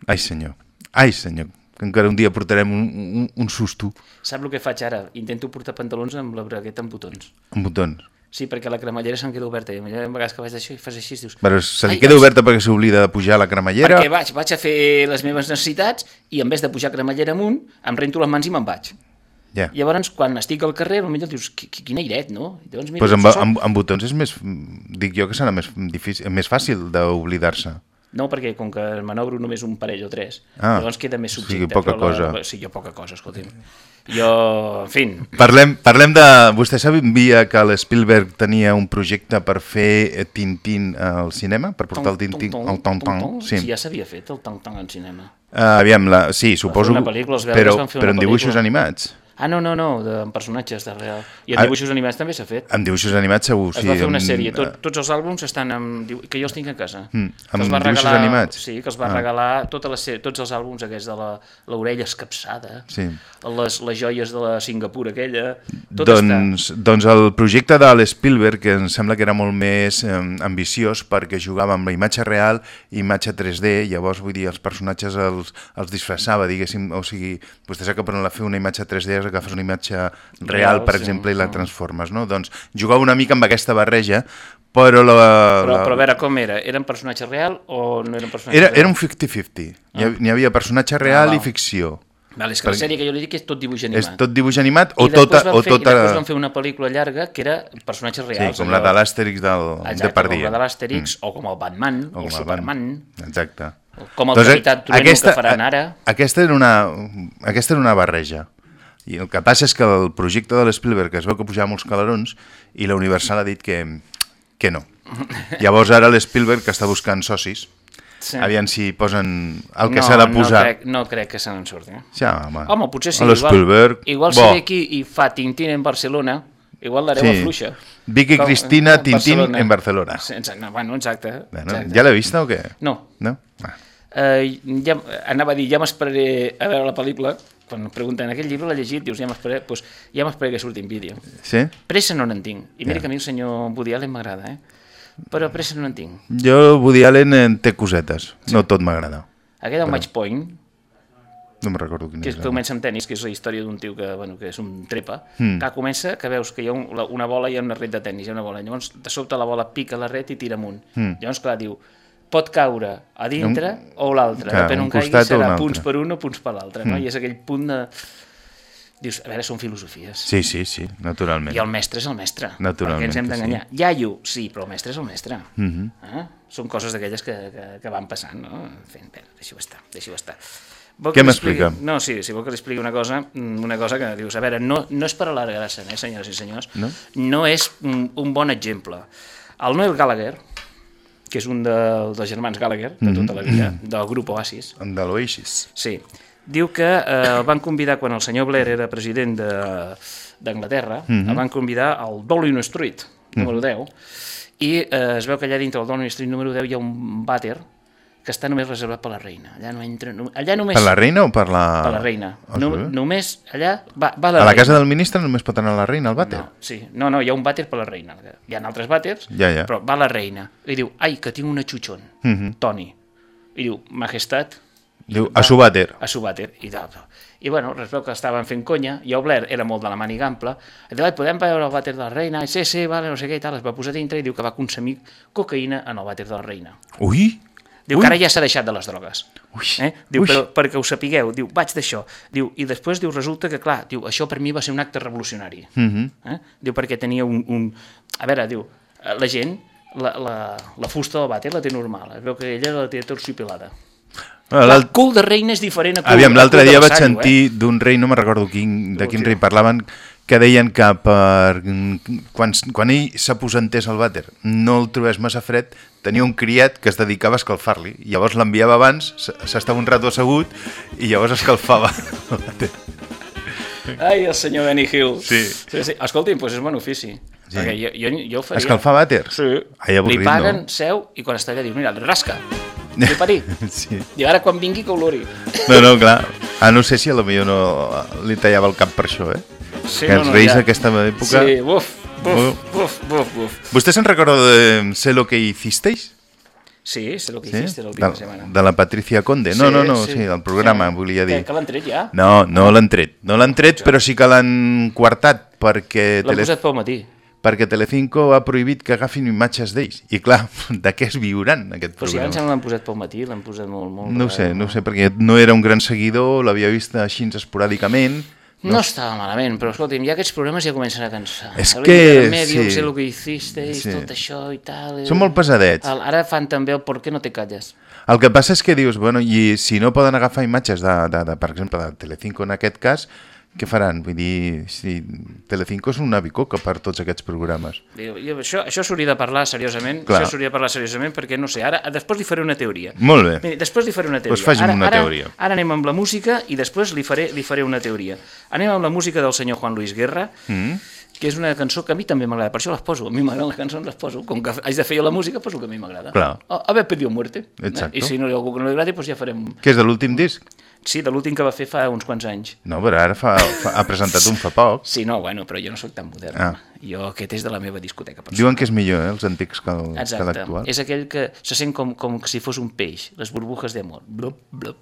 ai, senyor, ai, senyor, que encara un dia portarem un, un, un susto Sap el que faig ara? Intento portar pantalons amb la bragueta amb botons. amb botons. Sí, perquè la cremallera se'm queda oberta i a vegades que vaig d'això i fas així, dius... Però se li "Ai, queda ai, oberta perquè s'oblida de pujar la cremallera. Perquè vaig, vaig a fer les meves necessitats i en vez de pujar cremallera amunt, em rento les mans i me'n vaig. Ja. Llavors, quan estic al carrer, potser dius, "Qui- qui- quin airet, no? I llavors, mira, Pues amb, amb, amb botons és més, dic jo que serà més, difícil, més fàcil d'oblidar-se. No, perquè com que manobro només un parell o tres, Ah, llavors queda més o sigui, subjecte. poca però la- cosa. Sí, jo poca cosa, escolti'm. Jo, en fi, Parlem, parlem de... Vostè sabia que l'Spielberg tenia un projecte per fer eh, Tintín al cinema? Per portar el Tintín al Tong-Tong? Sí. Sí. ja s'havia fet el tong-tong al cinema. Uh, aviam, la, sí, suposo... una pel·lícula, els però, van fer però una en dibuixos animats. Ah, no, no, no, de amb personatges de real. I en Ah. dibuixos animats també s'ha fet. Amb dibuixos animats segur, Es sí. va fer una sèrie, Tot, tots els àlbums estan amb... que jo els tinc a casa. Mm, amb dibuixos regalar, animats? Sí, que els va Ah. regalar tota la, tots els àlbums aquests de la- l'orella escapçada, Sí. les, les joies de la Singapur aquella, tot Doncs, doncs el projecte de l'Spielberg, que em sembla que era molt més eh, ambiciós perquè jugava amb la imatge real i imatge 3D, llavors vull dir, els personatges els, els disfressava, diguéssim, o sigui, vostè sap que per fer una imatge 3D agafes una imatge real, Real, per sí, exemple, i la sí. transformes, no? Doncs jugava una mica amb aquesta barreja, però la... Però, la... però a veure com era, eren personatge real o no eren personatge Era, real? era un 50-50. N'hi ha- N'hi havia personatge real val. i ficció. Vale, és que la perquè- sèrie que jo li dic és tot dibuix És animat. tot dibuix animat o I tota... van O fer, i tota... després van fer una pel·lícula llarga que era personatges Sí, reals. com la allò. de l'Astèrix del, Exacte, de Pardia. com la de l'Astèrix, o com el Batman, o, com el Superman, Exacte. com el Doncs, Capità Trueno que faran ara. Aquesta era, una, aquesta era una barreja. I el que passa és que el projecte de l'Spielberg es veu que pujava molts calarons i la Universal ha dit que, que no. Llavors ara l'Spielberg està buscant socis, Sí. aviam si posen el que no, s'ha de posar. No crec, no crec que se n'en surti. Eh? Ja, home, Home, potser sí. A l'Spielberg... Igual, igual si ve aquí i fa Tintín en Barcelona, igual l'hereu Sí. a fluixa. Vicky Com- Cristina, eh, Tintín en Barcelona. Sí, exacte, no, bueno, exacte. Bueno, exacte. ja l'he vista o què? No. No? Ah. Eh, ja, anava a dir, ja m'esperaré a veure la pel·lícula, quan pregunten aquest llibre l'ha llegit, dius, ja m'esperaré, doncs ja que surti en vídeo. Sí? Pressa no n'en tinc. I mira Ja. que a mi el senyor Woody Allen m'agrada, eh? Però pressa no en tinc. Jo, Woody Allen, en té cosetes. No tot m'agrada. Aquest del Match Point, No me'n recordo quin que és que comença amb tenis, que és la història d'un tio que, bueno, que és un trepa, Mm. que comença que veus que hi ha un, una bola i hi ha una red de tenis, hi ha una bola. Llavors, de sobte la bola pica la red i tira amunt. Mm. Llavors, clar, diu, pot caure a dintre Un- o l'altre. Depèn un on caigui, serà punts per un o punts per l'altre. No? Mm. I és aquell punt de... Dius, a veure, són filosofies. Sí, sí, sí, naturalment. I el mestre és el mestre. Naturalment Perquè ens hem d'enganyar. Sí. Iaio, sí, però el mestre és el mestre. Mhm. eh? Són coses d'aquelles que, que, que van passant, no? En fi, bé, deixi-ho estar, deixi-ho estar. Vol Què m'explica? No, sí, si vol que li expliqui una cosa, mm, una cosa que dius, a veure, no, no és per alargar-se, eh, senyores i senyors, No? no és mm, un bon exemple. El Noel Gallagher, que és un de, dels germans Gallagher, de tota la vida, Mhm. del grup Oasis, De l'Oasis. Sí. Diu que eh, el van convidar, quan el senyor Blair era president de- d'Anglaterra, Mhm. el van convidar al Dowling Street, número 10, i eh, es veu que allà dintre del Dowling Street número 10 hi ha un vàter que està només reservat per la reina. Allà, no entra, no, allà només... Per la reina o per la... Per la reina. Ah, No, sí? només allà va, va la A la reina. casa del ministre només pot anar la reina, al vàter? No, sí. no, no, hi ha un vàter per la reina. Hi ha altres vàters, Ja, ja. però va la reina. I diu, ai, que tinc una xuchon, Mhm. Toni. I diu, majestat, Diu, a su vàter. a su vàter i tal. I bueno, es veu que estaven fent conya, i Blair era molt de la màniga ampla, i diu, "Ai, podem veure el vàter de la reina? I, sí, sí, vale, no sé què i tal, es va posar dintre i diu que va consumir cocaïna en el vàter de la reina. Ui! Diu Ui. que ara ja s'ha deixat de les drogues. Ui. Eh? Diu, Ui. però perquè ho sapigueu, diu, vaig d'això. Diu, I després diu, resulta que, clar, diu, això per mi va ser un acte revolucionari. Mhm. eh? Diu, perquè tenia un, un... A veure, diu, eh, la gent, la, la, la fusta del vàter la té normal, es veu que ella la té torcipilada. El cul de reina és diferent a cul, Aviam, l'altre dia vaig vassallo, sentir d'un rei, no me recordo quin, de quin rei parlaven, que deien que per, quan, quan ell s'aposentés al vàter no el trobés massa fred, tenia un criat que es dedicava a escalfar-li. I Llavors l'enviava abans, s'estava un rato assegut i llavors escalfava? Ai, el senyor Benny Hill. Sí. sí, sí. Escolti'm, doncs és bon ofici. Sí. Perquè jo, jo, jo ho faria. Escalfar vàter? Sí. Ai, avorrit, Li paguen, no? seu, i quan està allà diu, mira, rasca. Li parí. Sí. I ara quan vingui que olori. No, no, clar. Ah, no sé si a lo millor no li tallava el cap per això, eh? Sí, que els reis d'aquesta època... Sí, buf, buf, buf, buf, buf. ¿Vostè se'n recorda de Sé lo que hicisteis? Sí, sé lo que Sí? hiciste el De, fin de semana. de la Patricia Conde. No, no, no, sí, del programa, volia dir. Que, que l'han tret ja? No, no l'han tret. No l'han tret, però sí que l'han quartat perquè, L'han Tele... posat pel matí. perquè Telecinco ha prohibit que agafin imatges d'ells. I clar, de què es viuran aquest Però si programa? sembla que l'han posat pel matí, l'han posat molt, molt... No ho sé, no ho sé, perquè no era un gran seguidor, l'havia vist així esporàdicament. No, estava malament, però escolti'm, ja aquests programes ja comencen a cansar. És El que, medio, sí. sé lo que hicisteis, Sí. tot això i tal... Són molt pesadets. El, ara fan també el por què no te calles. El que passa és que dius, bueno, i si no poden agafar imatges de, de, de per exemple, de Telecinco en aquest cas, Què faran? Vull dir, si Telecinco és una bicoca per tots aquests programes. Jo, això això s'hauria de parlar seriosament, Clar. això s'hauria de parlar seriosament perquè no sé, ara després li faré una teoria. Molt bé. Mira, després li faré una teoria. Doncs faci'm ara, una ara, teoria. Ara anem amb la música i després li faré, li faré una teoria. Anem amb la música del senyor Juan Luis Guerra, Mm? Que és una cançó que a mi també m'agrada, per això les poso. A mi m'agraden les cançons, les poso. Com que haig de fer jo la música, poso el que a mi m'agrada. A, a ver pedido muerte. Exacto. Eh? I si no hi ha algú que no li agradi, doncs ja farem... Què és de l'últim disc? Sí, de l'últim que va fer fa uns quants anys. No, però ara fa, fa, ha presentat un fa poc. Sí, no, bueno, però jo no sóc tan modern. Ah. Jo aquest és de la meva discoteca personal. Diuen que és millor, eh, els antics que que Exacte. l'actual. És aquell que se sent com, com si fos un peix, les burbujes d'amor. Blup, blup.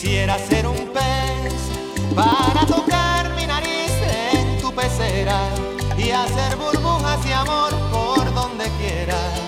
Quisiera ser un pez para tocar mi nariz en tu pecera y hacer burbujas de amor por donde quiera.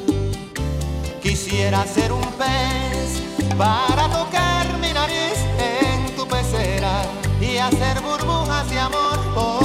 Quisiera ser un pez para tocar mi nariz en tu pecera y hacer burbujas de amor por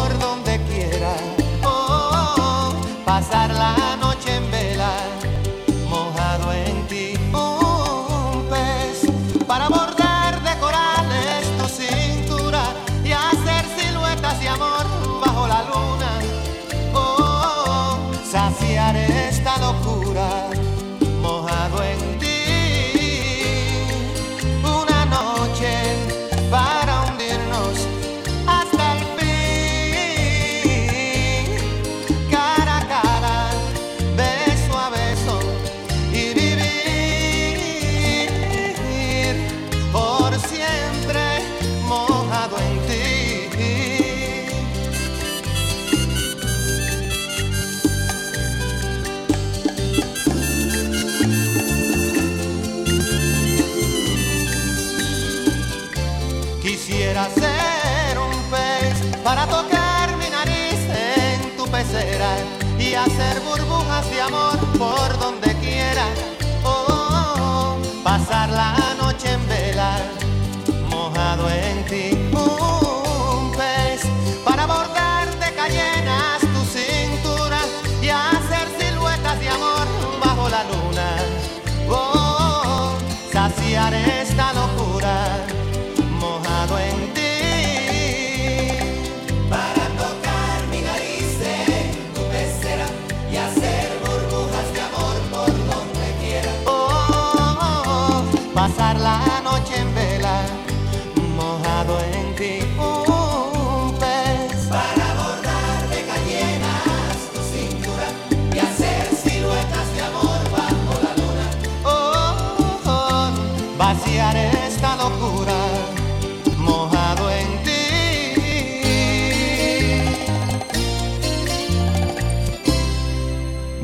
Quisiera ser un pez para tocar mi nariz en tu pecera y hacer burbujas de amor por donde quiera. Oh, pasar la noche en vela, mojado en ti. Un pez para bordar de cayenas tu cintura y hacer siluetas de amor bajo la luna. Oh, saciar esta locura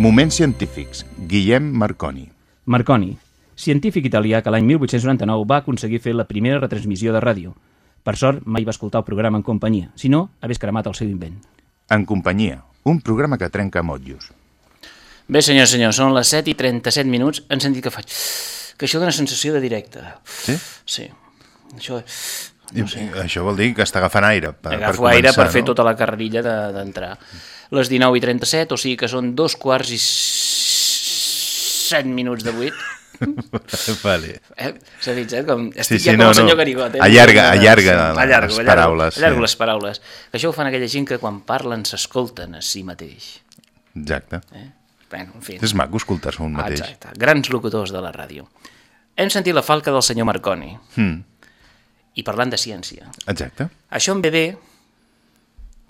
Moments científics. Guillem Marconi. Marconi, científic italià que l'any 1899 va aconseguir fer la primera retransmissió de ràdio. Per sort, mai va escoltar el programa en companyia, si no, hagués cremat el seu invent. En companyia. Un programa que trenca motllos. Bé, senyors, senyors, són les 7 i 37 minuts. Han sentit que faig... Que això dona sensació de directe. Sí? Sí. Això... I, Això vol dir que està agafant aire. Per, Agafo per aire per començar, fer no? tota la carrerilla de- d'entrar. Les 19 i 37, o sigui que són dos quarts i 7 minuts de 8. vale. Eh? S'ha dit, eh? Com, estic Sí, sí, ja com no, el senyor no. Garigot. Eh? Allarga, allarga Sí, les allargo, allargo, paraules, Allargo sí. les paraules. Això ho fan aquella gent que quan parlen s'escolten a si mateix. Exacte. Eh? Bueno, en fi. És maco escoltar-se un Ah, mateix. Exacte. Grans locutors de la ràdio. Hem sentit la falca del senyor Marconi Mm, i parlant de ciència. exacte. Això em ve bé.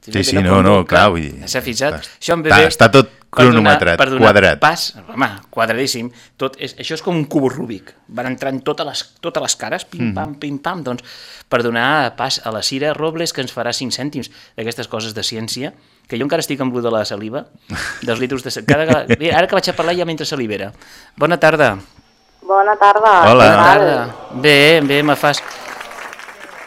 Sí, sí, no, no, clar, vull dir... S'ha fixat? Està- Això ve està- bé està tot per donar- cronometrat, per donar quadrat. Pas, home, quadradíssim. Tot és, això és com un cubo Rubik. Van entrar en totes les, totes les cares, pim-pam, pim-pam, doncs, per donar pas a la Cira Robles, que ens farà 5 cèntims d'aquestes coses de ciència, que jo encara estic amb el de la saliva, dels litros de... Cada, mira, ara que vaig a parlar ja mentre salivera. Bona tarda. Bona tarda. Hola. Bona tarda. Bé, bé, me fas...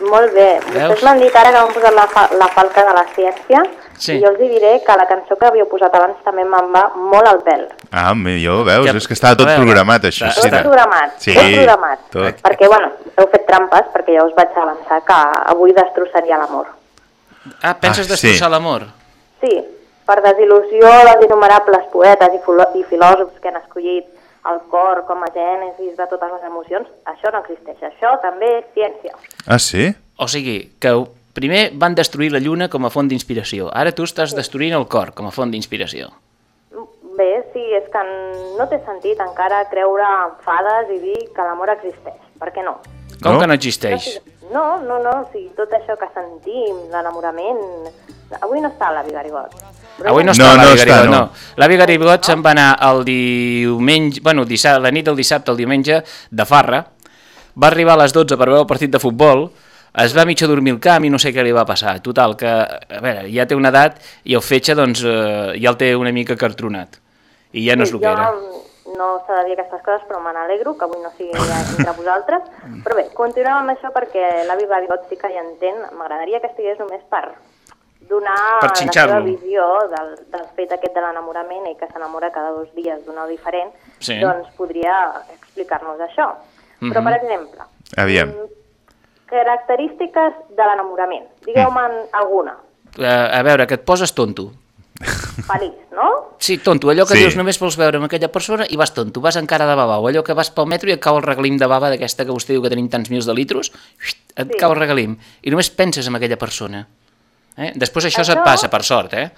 Molt bé. Veus? Vostès m'han dit ara que m'han posat la, fa la falca de la ciència Sí. i jo els diré que la cançó que havíeu posat abans també me'n va molt al pèl. Ah, millor, veus? Que- és que estava tot veure, programat, això. Tot Cira. programat, Sí, tot programat. tot. Perquè, bueno, heu fet trampes perquè ja us vaig avançar que avui destrossaria l'amor. Ah, penses Ah, destrossar sí. l'amor? Sí, per desil·lusió dels innumerables poetes i, i filòsofs que han escollit el cor com a gènesis de totes les emocions, això no existeix. Això també és ciència. Ah, sí? O sigui, que primer van destruir la lluna com a font d'inspiració. Ara tu estàs destruint el cor com a font d'inspiració. Bé, sí, és que no té sentit encara creure en fades i dir que l'amor existeix. Per què no? Com No? que no existeix? No, no, no, o sigui, tot això que sentim, l'enamorament... Avui no està l'avi Garigot. Però Avui no No, està no l'avi està, Garigot, no. no. L'avi Garigot se'n va anar el diumenge, bueno, dissabte, la nit del dissabte al diumenge de farra, va arribar a les 12 per veure el partit de futbol, es va mitja dormir al camp i no sé què li va passar. Total, que, a veure, ja té una edat i el fetge, doncs, eh, ja el té una mica cartronat. I ja no és el que era. Jo no s'ha de dir aquestes coses, però me n'alegro que avui no sigui entre vosaltres. Però bé, continuem amb això perquè l'avi Garigot sí que hi entén. M'agradaria que estigués només per donar Per la seva visió del, del fet aquest de l'enamorament i que s'enamora cada dos dies d'un nou diferent, Sí. doncs podria explicar-nos això. Però, Mhm. per exemple, Aviam. mm, característiques de l'enamorament. Digueu-me'n Mm. alguna. Eh, a veure, que et poses tonto. Feliç, no? Sí, tonto, allò que Sí. dius només vols veure amb aquella persona i vas tonto, vas en cara de baba, o allò que vas pel metro i et cau el regalim de baba d'aquesta que vostè diu que tenim tants mils de litros, et Sí. cau el regalim, i només penses en aquella persona. Eh? Després això, Això- se't passa, per sort, eh?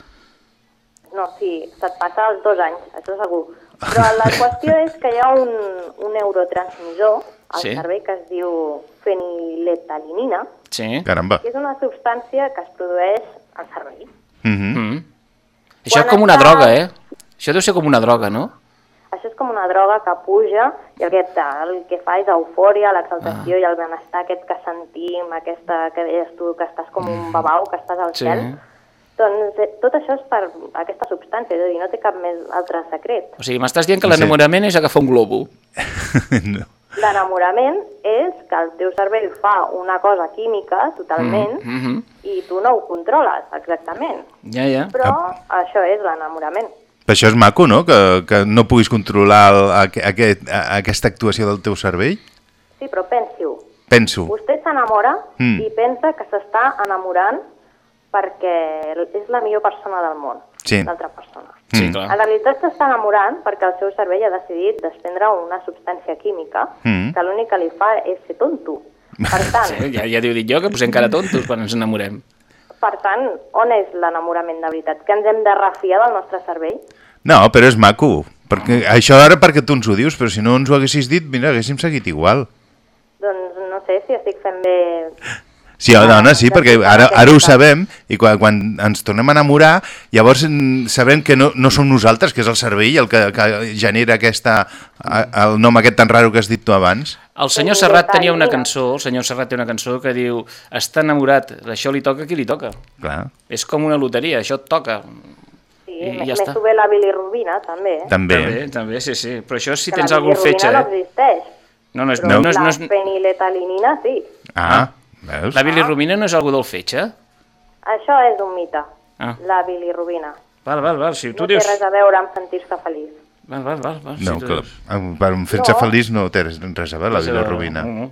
No, sí, se't passa els dos anys, això segur. Però la qüestió és que hi ha un, un neurotransmissor al Sí. cervell que es diu feniletalinina, Sí. Caramba. que és una substància que es produeix al cervell. Mhm. Mm. Això és com una està- droga, eh? Això deu ser com una droga, no? Com una droga que puja i el que, el que fa és eufòria, l'exaltació Ah. i el benestar aquest que sentim, aquesta que deies tu, que estàs com un babau, que estàs al Sí. cel. Doncs eh, tot això és per aquesta substància, és a dir, no té cap més altre secret. O sigui, m'estàs dient que Sí. l'enamorament és agafar un globo. no. L'enamorament és que el teu cervell fa una cosa química totalment Mm -hmm. i tu no ho controles exactament. Ja, ja. Però això és l'enamorament. Però això és maco, no? Que, que no puguis controlar el, aqu- aquest, aquesta actuació del teu cervell? Sí, però pensi-ho. Penso. Vostè s'enamora Mm. i pensa que s'està enamorant perquè és la millor persona del món, Sí. l'altra persona. Sí, Mm. clar. En realitat s'està enamorant perquè el seu cervell ha decidit desprendre una substància química Mm. que l'únic que li fa és ser tonto. Per tant, Sí, ja, ja t'ho dit jo, que posem cara tontos quan ens enamorem. per tant, on és l'enamorament de veritat? Que ens hem de refiar del nostre cervell? No, però és maco. Perquè, això ara perquè tu ens ho dius, però si no ens ho haguessis dit, mira, haguéssim seguit igual. Doncs no sé si estic fent bé... Sí, oh, dona, sí, Ah, perquè doncs, ara, ara ho sabem i quan, quan ens tornem a enamorar, llavors mm, sabem que no, no som nosaltres, que és el cervell el que, que genera aquesta, el nom aquest tan raro que has dit tu abans. El senyor Serrat tenia una cançó, el senyor Serrat té una cançó que diu està enamorat, això li toca a qui li toca. Clar, És com una loteria, això et toca. Sí, I me, ja me està. sube la bilirrubina, també. també. També, també, sí, sí. Però això si Que tens la algun fetge, bilirrubina no eh? existeix. No, no és... Però No, no, és, no la és, feniletalinina sí. Ah, veus? la bilirrubina no és algú del fetge? Això és un mite, Ah. la bilirrubina. Val, val, val. Si tu no dius... té res a veure amb sentir-se feliç. Val, val, val. val. No, sí, tu que, dius. amb- per fer-se No. feliç no té res res a veure la bilirrubina. No, no.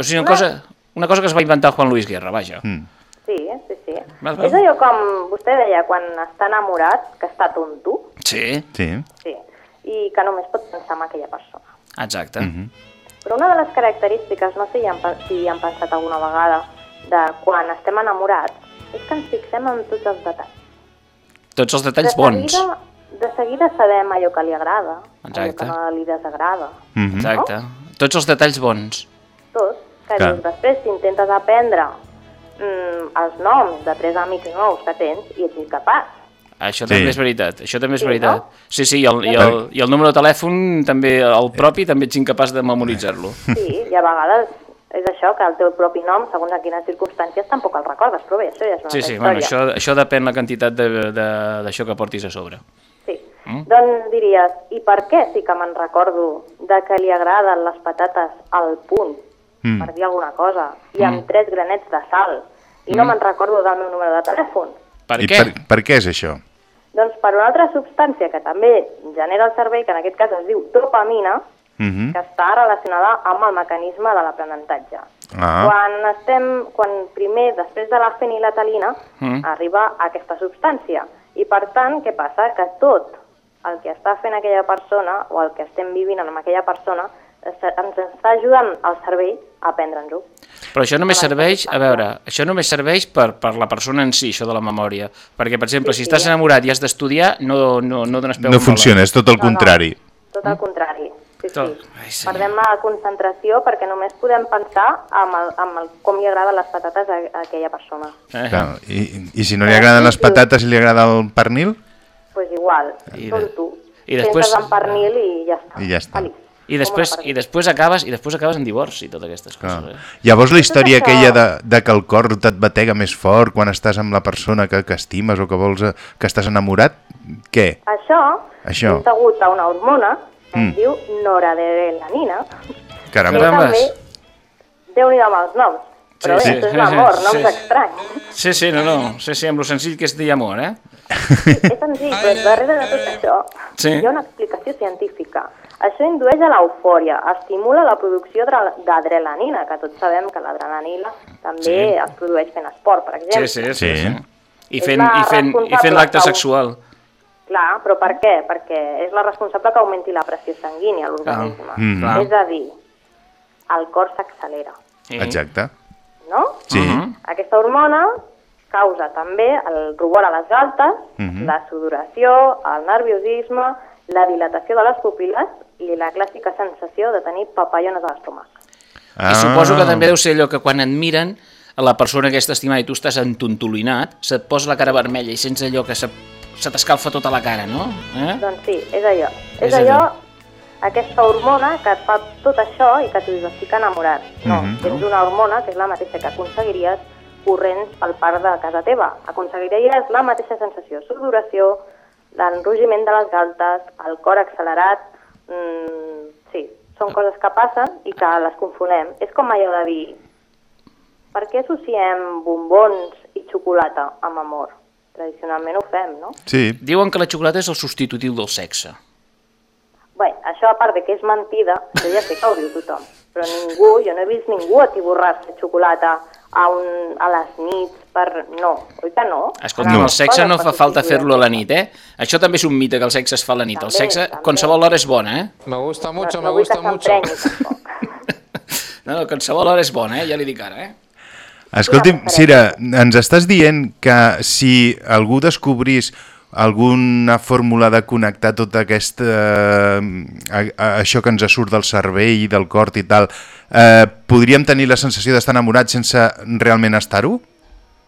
O sigui, una cosa, una cosa que es va inventar Juan Luis Guerra, vaja. Mm. Val, val. És allò com vostè deia, quan està enamorat, que està tonto, Sí, Sí. sí, i que només pot pensar en aquella persona. exacte. Mhm. Però una de les característiques, no sé si hi han, si han pensat alguna vegada, de quan estem enamorats, és que ens fixem en tots els detalls. Tots els De detalls bons. seguida, de seguida sabem allò que li agrada, allò Exacte. que no li desagrada, Mhm. Exacte. Tots els detalls bons. tot, que Clar. dius, després si intentes aprendre mm, els noms de tres amics nous que tens i ets incapaç. Això Sí. també és veritat, això també és Sí, veritat. no? Sí, sí, i el, i, el, i el número de telèfon, també el propi, també ets incapaç de memoritzar-lo. Sí, i a vegades és això, que el teu propi nom, segons en quines circumstàncies, tampoc el recordes, però bé, això ja és una Sí, altra sí, bueno, història. això, això depèn la quantitat de- de- d'això que portis a sobre. Sí. Mm. Doncs diries, i per què sí que me'n recordo de que li agraden les patates al punt, Mm. per dir alguna cosa, i amb tres granets de sal, i no me'n recordo del meu número de telèfon? Per I què? per, per què és això? Doncs per una altra substància que també genera el cervell, que en aquest cas es diu dopamina, Mhm. que està relacionada amb el mecanisme de l'aprenentatge. Ah. Quan estem, quan primer, després de la fenilatalina, Mm. arriba aquesta substància. I per tant, què passa? Que tot el que està fent aquella persona, o el que estem vivint amb aquella persona, ens està ajudant al cervell a aprendre'ns-ho. Però això només serveix, a veure, això només serveix per, per la persona en si, això de la memòria. Perquè, per exemple, Sí, si sí. estàs enamorat i has d'estudiar, no, no, no dones peu No funciona, és tot el No, contrari. No, tot el contrari. Sí, Tot. sí. Ai, senyor. Perdem la concentració perquè només podem pensar amb, el, amb el, com li agraden les patates a, a aquella persona. Eh? Clar, i, I si no li agraden les patates i li agrada el pernil? Doncs pues igual, I tot de- tu. i després- Penses en pernil i ja està. I ja està. Feliç. I després, i després acabes i després acabes en divorci i totes aquestes coses. Eh? Llavors la història això- aquella de, de que el cor et batega més fort quan estàs amb la persona que, que estimes o que vols que estàs enamorat, què? Això, Això. és degut a una hormona que Mm. es diu noradrenalina, Caramba. que també, déu-n'hi-do amb els noms, però Sí, bé, sí, això és sí, l'amor, sí, noms sí. estranys. Sí, sí, no, no, sí, sí, amb lo senzill que és dir amor, eh? És senzill, però darrere de tot això Sí. hi ha una explicació científica. Això indueix a l'eufòria, estimula la producció d'adre- d'adrenalina, que tots sabem que l'adrenalina també Sí. es produeix fent esport, per exemple. sí, sí. Sí. sí. I fent, la i fent, i fent l'acte sexual. Clar, però per què? Perquè és la responsable que augmenti la pressió sanguínia a l'organisme. Mm. Clar. És a dir, el cor s'accelera, Sí. Exacte. no? Sí. Mhm. Aquesta hormona causa també el rubor a les galtes, Mhm. la sudoració, el nerviosisme, la dilatació de les pupil·les i la clàssica sensació de tenir papallones a l'estómac. I suposo que també deu ser allò que quan et miren a la persona que està estimada i tu estàs entontolinat, se't posa la cara vermella i sents allò que se, se t'escalfa tota la cara, no? Eh? Doncs sí, és allò. És, És allò, allò. aquesta hormona que et fa tot això i que tu dius, estic enamorat. No, Mhm. tens una hormona que és la mateixa que aconseguiries corrents pel parc de casa teva. Aconseguiries la mateixa sensació, sudoració, l'enrugiment de les galtes, el cor accelerat... Mm, sí, són coses que passen i que les confonem. És com allò de dir, per què associem bombons i xocolata amb amor? Tradicionalment ho fem, no? Sí, Diuen que la xocolata és el substitutiu del sexe. Bé, això a part de que és mentida, això ja sé que ho diu tothom, però ningú, jo no he vist ningú atiborrar-se xocolata a, un, a les nits per... No, oi que no? Escolta, Ara, el sexe no fa falta fer-lo a la el nit, eh? Això també és un mite, que el sexe es fa a la nit. El També, sexe, també. qualsevol hora és bona, eh? Me gusta mucho, no, me no gusta mucho. No, no, qualsevol hora és bona, eh? Ja li dic ara, eh? Escolti'm, Sira, ens estàs dient que si algú descobrís alguna fórmula de connectar tot aquest, eh, a, a, això que ens surt del cervell i del cor i tal, eh, podríem tenir la sensació d'estar enamorats sense realment estar-ho?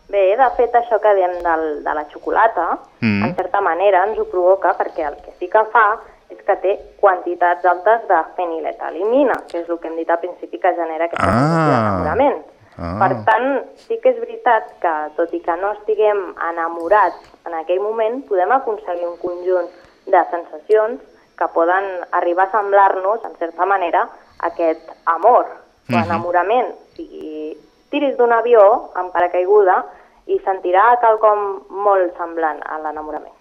Bé, de fet, això que diem del, de la xocolata, Mm. en certa manera ens ho provoca perquè el que sí que fa és que té quantitats altes de feniletalimina, que és el que hem dit al principi que genera aquesta Ah. sensació d'enamorament. Ah. Per tant, sí que és veritat que, tot i que no estiguem enamorats en aquell moment, podem aconseguir un conjunt de sensacions que poden arribar a semblar-nos, en certa manera, aquest amor o Mhm. enamorament. O sigui, tiris d'un avió amb paracaiguda i sentirà quelcom molt semblant a l'enamorament.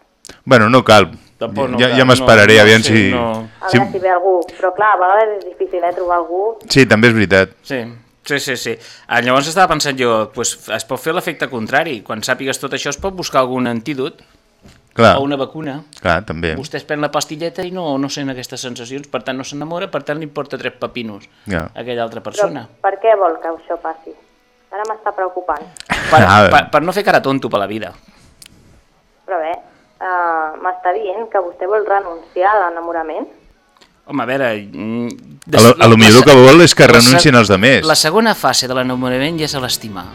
Bueno, no cal. Tampoc no, ja ja m'esperaré, no, aviam sí, si... No. A si... veure si ve algú. Però clar, a vegades és difícil, eh, trobar algú. Sí, també és veritat. Sí, sí, sí. sí. Ah, llavors estava pensant jo, pues, es pot fer l'efecte contrari. Quan sàpigues tot això es pot buscar algun antídot Clar, o una vacuna. clar també. Vostè es pren la pastilleta i no, no sent aquestes sensacions, per tant no s'enamora, per tant li importa tres pepinos Ja. a aquella altra Però persona. per què vol que això passi? Ara m'està preocupant. Per, Ah, per, per no fer cara tonto per la vida. Però bé, uh, m'està dient que vostè vol renunciar a l'enamorament? Home, a veure... mm, A lo, a lo millor que vol és que renuncien els demés. La segona fase de l'enamorament ja és l'estimar.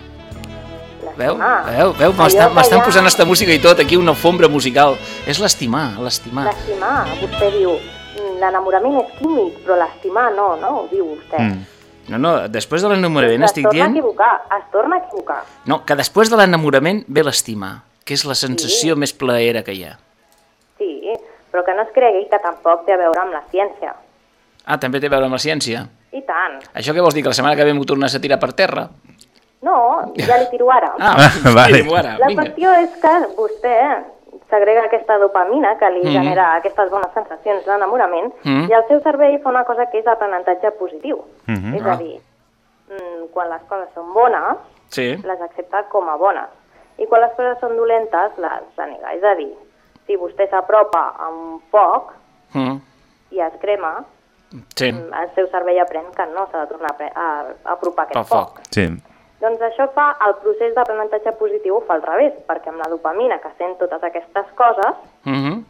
Veu? Veu? Veu? M'estan ja- posant esta música i tot, aquí una alfombra musical. És l'estimar, l'estimar. L'estimar, vostè diu, "Mm, l'enamorament és químic, però l'estimar no, no? Ho diu vostè. Mm. No, no, després de l'enamorament es estic torna a dient... equivocar, es torna a equivocar. No, que després de l'enamorament ve l'estimar, que és la sensació més plaera que hi ha. Sí, però que no es cregui que tampoc té a veure amb la ciència. Ah, també té a veure amb la ciència. I tant. Això què vols dir, que la setmana que ve m'ho tornes a tirar per terra? No, ja li tiro ara. Ah, Ah, vale. La qüestió és que vostè segrega aquesta dopamina que li Mhm. genera aquestes bones sensacions d'enamorament Mhm. i el seu cervell fa una cosa que és aprenentatge positiu. Mhm. És a dir, mm, quan les coses són bones, Sí. les accepta com a bones. I quan les coses són dolentes, les renega. És a dir, si vostè s'apropa a un foc Mm. i es crema, Sí, mm, el seu cervell aprèn que no s'ha de tornar a, pre- a, a apropar a pel aquest foc. foc. Sí. Doncs això fa, el procés d'aprenentatge positiu ho fa al revés, perquè amb la dopamina que sent totes aquestes coses, Mm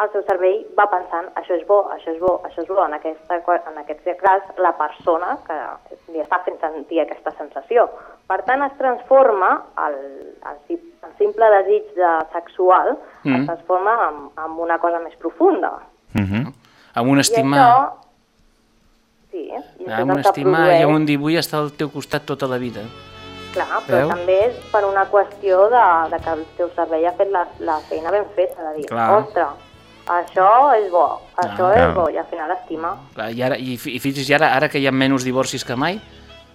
el seu cervell va pensant això és bo, això és bo, això és bo. En, aquesta, en aquest cas, la persona que li està fent sentir aquesta sensació. Per tant, es transforma el, el, el simple desig de sexual Mm. es transforma en, en una cosa més profunda. -hmm. Amb un I estimar... això... Sí, i això és Amb el un que estimar produeix- i amb un dir vull estar al teu costat tota la vida. Clar, però Veu? també és per una qüestió de, de que el teu cervell ha fet la, la feina ben feta, de dir, Clar. ostres, això és bo, això Clar. és bo, i al final estima. Clar, I, ara, i, i fixi's, i ara, ara que hi ha menys divorcis que mai,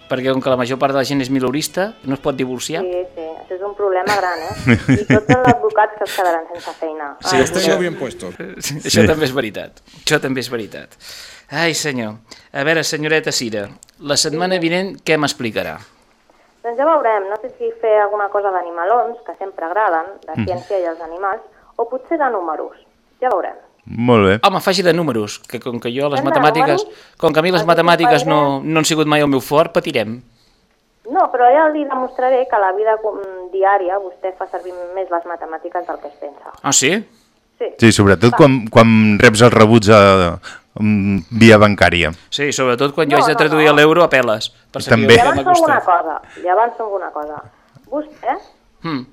perquè com que la major part de la gent és mileurista, no es pot divorciar. Sí, sí, això és un problema gran, eh? I tots els advocats que es quedaran sense feina. Sí, Ah, esto sí. bien puesto. Sí. Això també és veritat. Això també és veritat. Ai, senyor. A veure, senyoreta Cira, la setmana vinent què m'explicarà? Doncs ja veurem, no sé si fer alguna cosa d'animalons, que sempre agraden, de Mhm. ciència i els animals, o potser de números. Ja veurem. Molt bé. Home, faci de números, que com que jo les Fem matemàtiques... números? Com que a mi les matemàtiques no, no han sigut mai el meu fort, patirem. No, però ja li demostraré que a la vida diària vostè fa servir més les matemàtiques del que es pensa. Ah, sí? Sí. Sí, sobretot quan, quan reps els rebuts a, um, via bancària. Sí, sobretot quan jo No, haig de no, traduir no. a l'euro a peles. Per saber També. que avanço alguna cosa, i avanço alguna cosa. Vostè, Mm.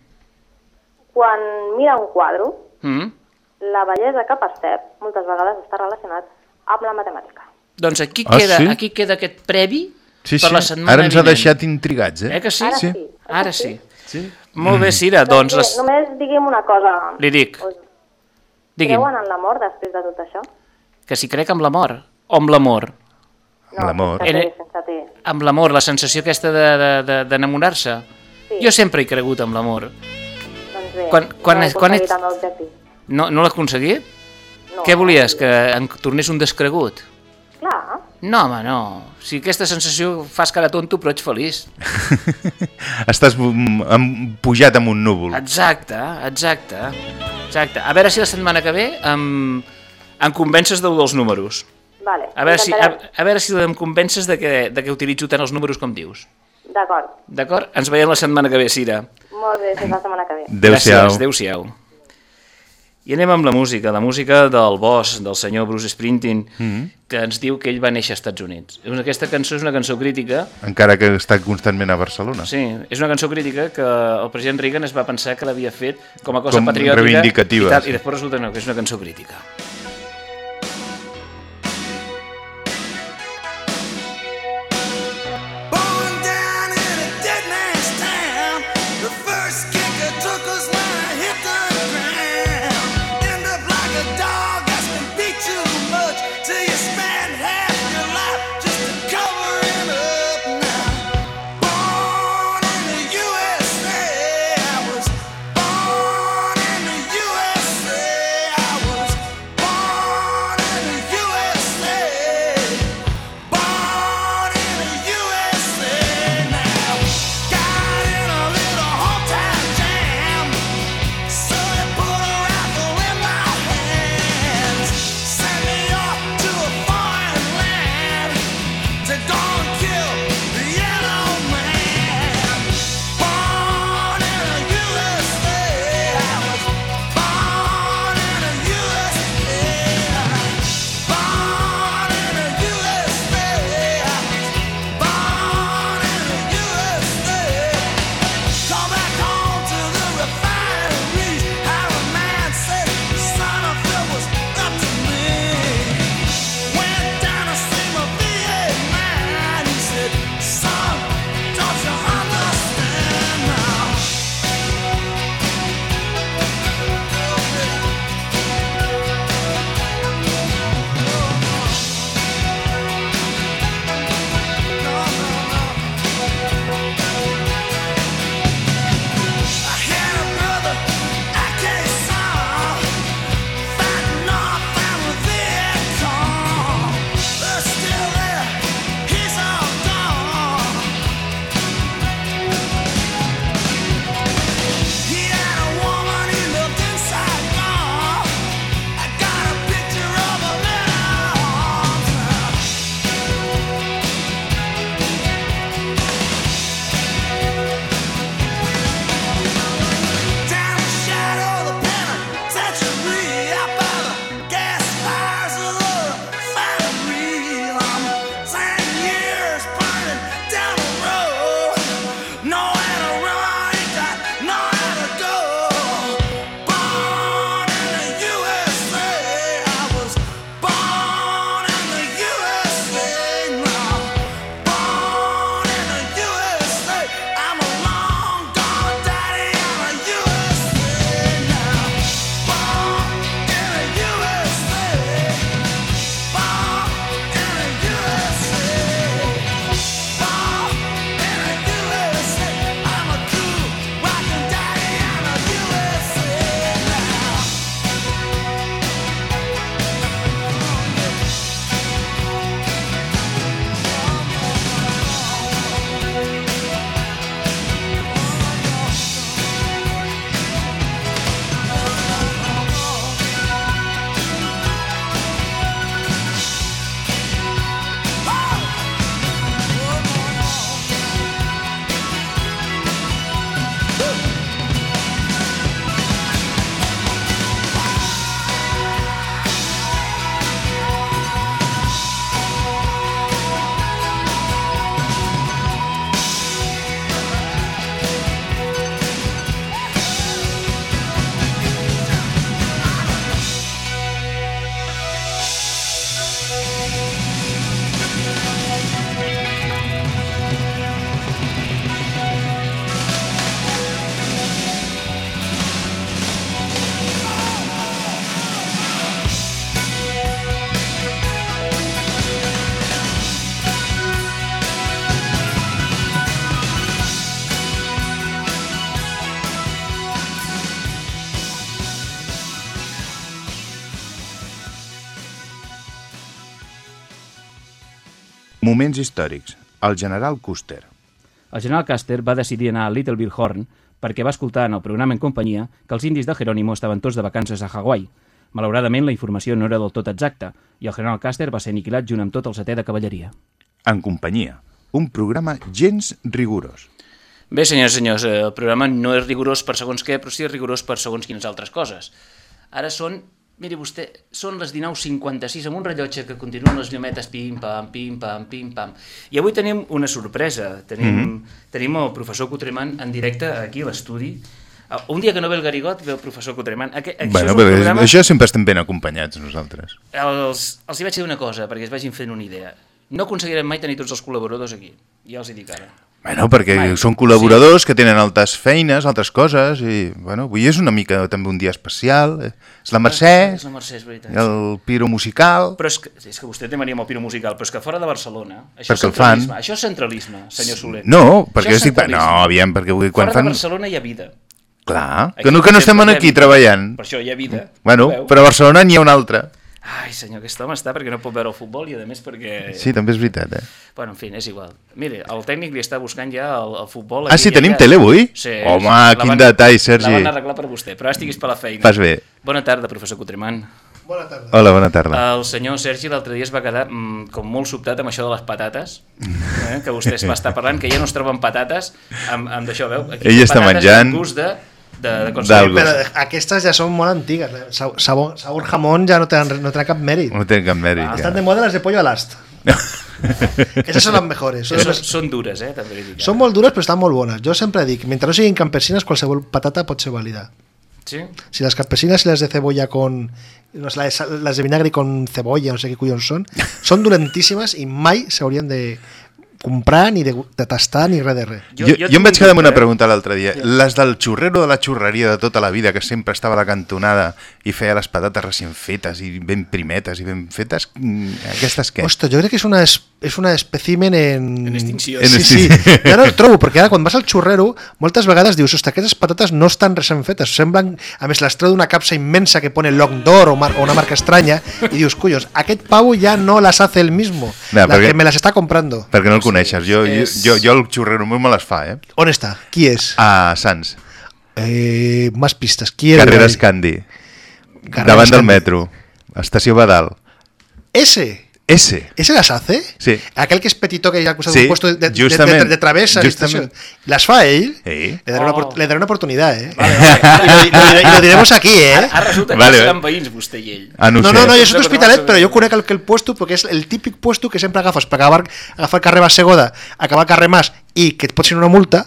quan mira un quadre, Mm. la bellesa que percep moltes vegades està relacionat amb la matemàtica. Doncs aquí, Ah, queda, sí? aquí queda aquest previ Sí, per sí. la setmana Ara ens ha vinent. deixat intrigats, eh? Eh que sí? Ara Sí. sí. Ara sí. Sí. Molt bé, Cira, doncs... Perquè Les... Només digui'm una cosa. Li dic. Us Digui'm, creuen en l'amor després de tot això? Que si crec amb l'amor, o amb l'amor. No, L'amor. sense T. Amb l'amor, la sensació aquesta de- de- de- d'enamorar-se. Sí. Jo sempre he cregut amb l'amor. Doncs bé, Quan- quan no he és- quan aconseguit ets-. No, no l'ha aconseguit? No. Què volies, que em tornés un descregut? Clar, No, home, no. Si aquesta sensació fas cara tonto, però ets feliç. Estàs pujat amb un núvol. Exacte, exacte. Exacte. A veure si la setmana que ve em, em convences de dels números. vale. A veure, si, a, a veure si em convences de que, de que utilitzo tant els números com dius. D'acord. D'acord? Ens veiem la setmana que ve, Cira. Molt bé, fins la setmana que ve. Adéu-siau. Gràcies, adéu-siau. I anem amb la música, la música del boss, del senyor Bruce Springsteen, mm -hmm. que ens diu que ell va néixer als Estats Units. Aquesta cançó és una cançó crítica, Encara que està constantment a Barcelona. sí, és una cançó crítica que el president Reagan es va pensar que l'havia fet com a cosa Com patriòtica reivindicativa, i, tal, sí. i després resulta no, que és una cançó crítica. No. Moments històrics. El general Custer. El general Custer va decidir anar a Little Bill Horn perquè va escoltar en el programa en companyia que els indis de Jerónimo estaven tots de vacances a Hawaii. Malauradament, la informació no era del tot exacta i el general Custer va ser aniquilat junt amb tot el setè de cavalleria. En companyia. Un programa gens rigorós. Bé, senyors i senyors, eh, el programa no és rigorós per segons què, però sí és rigorós per segons quines altres coses. Ara són, miri vostè, són les 19.56 amb un rellotge que continuen les llumetes pim-pam, pim-pam, pim-pam. I avui tenim una sorpresa. Tenim, mm -hmm. tenim el professor Cotreman en directe aquí a l'estudi. Eh, Un dia que no ve el Garigot, ve el professor Cotreman. Aqu això Bueno, és però programa... això sempre estem ben acompanyats nosaltres. Els, els hi vaig dir una cosa, perquè es vagin fent una idea. No aconseguirem mai tenir tots els col·laboradors aquí. Ja els hi dic ara. Bueno, perquè Mai. són col·laboradors sí. que tenen altres feines, altres coses, i bueno, avui és una mica també un dia especial. eh? És la Mercè, És la Mercè, és veritat. el piro musical... Però és que, és que vostè té mania amb el piro musical, però és que fora de Barcelona, això Perquè és el fan. això és centralisme, senyor Soler. No, perquè és estic... No, aviam, perquè avui quan Fora fan... de Barcelona hi ha vida. Clar, Aquí, que no, que no estem aquí treballant. Per això hi ha vida. Bueno, però a Barcelona n'hi ha un altre. Ai, senyor, aquest home està perquè no pot veure el futbol i a més perquè... Sí, també és veritat, eh? Bueno, en fi, és igual. Mire, el tècnic li està buscant ja el, el futbol. Ah, aquí, sí, ja- tenim ja- tele avui? Sí. Home, La quin van- detall, Sergi. La van arreglar per vostè, però estiguis per la feina. Fas bé. Bona tarda, professor Cotreman. Bona tarda. Hola, bona tarda. El senyor Sergi l'altre dia es va quedar mm, com molt sobtat amb això de les patates, eh, que vostè es va estar parlant, que ja no es troben patates amb, amb d'això, veu? Aquí Ell està patates menjant amb gust de, de, consumir. Però aquestes ja són molt antigues. eh? Sa- Sabor, sabor jamón ja no tenen, no tenen cap mèrit. No té cap mèrit. Estan Ja. de moda les de pollo a l'ast. Esas són les mejores. Són, Són, les- són dures, eh, també dic. són molt dures però estan molt bones. Jo sempre dic, mentre no siguin campesines, qualsevol patata pot ser válida. Sí? Si las campesinas y las de cebolla con... no sé, Las, las de vinagre con cebolla, no sé qué cuyos son, son dolentíssimes i mai s'haurien de comprar, ni de, de tastar, ni res de res. Jo, jo, jo em vaig un quedar amb una pregunta l'altre dia. Les del xurrero de la xurreria de tota la vida, que sempre estava a la cantonada i feia les patates recient fetes i ben primetes i ben fetes, mm, aquestes què? Ostres, jo crec que és una, es, és una espècimen en... En extinció. En Sí, sí. Jo ara ho trobo, perquè ara quan vas al xurrero, moltes vegades dius, ostres, aquestes patates no estan recent fetes, semblen, a més les treu d'una capsa immensa que pone Long d'Or o, mar, o una marca estranya, i dius, collons, aquest pavo ja no las hace el mismo, No, la perquè- que me las está comprando. Perquè no el coneixes. Jo, jo, és- jo, jo el xurrero meu me les fa, eh? On està? Qui és? A Sants. Eh, más pistas. Qui era? Carreras Candy. Davant del Candy. metro. Estació Badal. Ese. Ese. ¿Ese las hace? Sí. Aquel que es petito que ya ha acusado Sí, un puesto de, de, de, de, de travesa. y justament. ¿Las fa él? Sí. Le, daré una, Oh. opor- le daré una oportunidad, ¿eh? Vale, vale. Y, lo, lo- lo diremos aquí, ¿eh? Ara, ara resulta que Vale, seran vale. veïns vostè i ell. Ah, no, No, no, no, jo soc Però hospitalet, no però jo conec el, que el puesto perquè és el típic puesto que sempre agafes per acabar, agafar el carrer Bassegoda, acabar el carrer Mas y que et pot ser una multa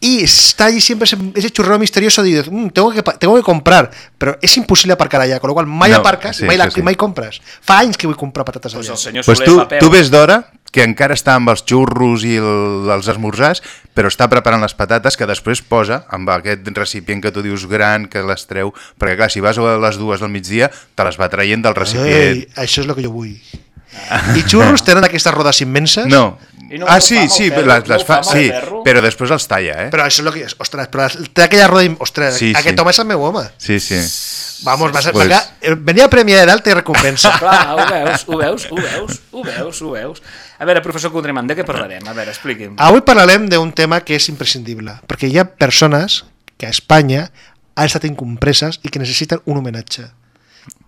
y está ahí siempre ese, ese churrero misterioso de dices, "Mm, tengo, que, tengo que comprar, però és impossible aparcar allà, con lo qual mai No, aparques sí, mai, la, sí. i mai compres. Fa anys que vull comprar patates Pues el Pues tu, tu ves d'hora que encara està amb els xurros i el, els esmorzars, però està preparant les patates que després posa amb aquest recipient que tu dius gran, que les treu, perquè clar, si vas a les dues del migdia, te les va traient del recipient. Ei, això és el que jo vull. I xurros tenen aquestes rodes immenses? No. I no ah, sí, sí, ferro? les, les fa, sí, ferro? però després els talla, eh? Però això és el que és. Ostres, però té aquella roda... Ostres, Sí, sí, aquest sí. home és el meu home. Sí, sí. Vamos, vas a Pues- pues... Venia a premia de dalt i recompensa. Clar, ho veus, ho veus, ho veus, ho veus, ho veus. A veure, professor Codreman, de què parlarem? A veure, expliqui'm. Avui parlarem d'un tema que és imprescindible, perquè hi ha persones que a Espanya han estat incompreses i que necessiten un homenatge.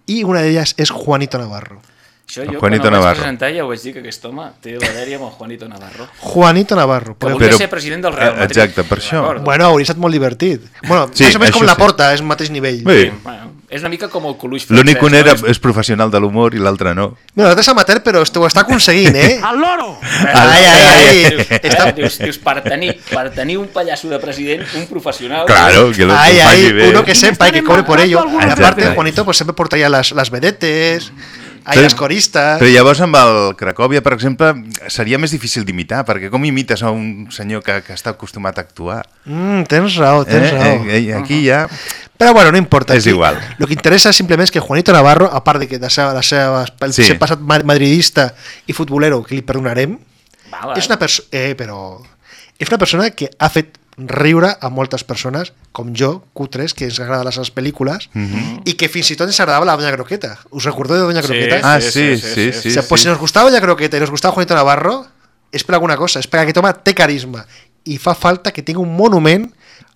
I una d'elles és Juanito Navarro. Això jo, Juanito quan el vaig Navarro. presentar, ja ho vaig dir que aquest home té la dèria amb el Juanito Navarro. Juanito Navarro. Que volia Però- ser president del Real eh, Madrid. exacte, per això. Bueno, hauria estat molt divertit. Bueno, Sí, sí, més o menys com això la sí. porta, és el mateix nivell. Bé, Bueno, és una mica com el Coluix l'únic un era, no? és professional de l'humor i l'altre no. Bueno, l'altre és amateur, però ho està aconseguint, eh? ¡Al loro! Ai, ai, ai. Dius, Està... eh, dius, dius, per, tenir, per tenir un pallasso de president, un professional... Claro, que lo faci bé. uno que sepa y que cobre por ello. Aparte, Juanito pues siempre portaría las, las vedetes, hay Però- las coristas. Però llavors amb el Cracòvia, per exemple, seria més difícil d'imitar, perquè com imites a un senyor que, que està acostumat a actuar? Mm, tens raó, tens raó. Eh, eh, aquí ja... Però bueno, no importa. És Aquí igual. Lo que interessa simplement és que Juanito Navarro, a part de que de seva, la seva, el Sí. seu passat ma- madridista i futbolero, que li perdonarem, Val, és una persona... Eh, però... És una persona que ha fet riure a moltes persones, com jo, cutres, que ens agraden les pel·lícules, i que fins i tot ens agradava la Doña Croqueta. ¿Us recordeu de Doña Sí, Croqueta? Ah, sí, sí, sí. o sea, pues si nos gustaba Doña Croqueta y nos gustaba Juanito Navarro, és per alguna cosa, és per aquest home té carisma. I fa falta que tingui un monument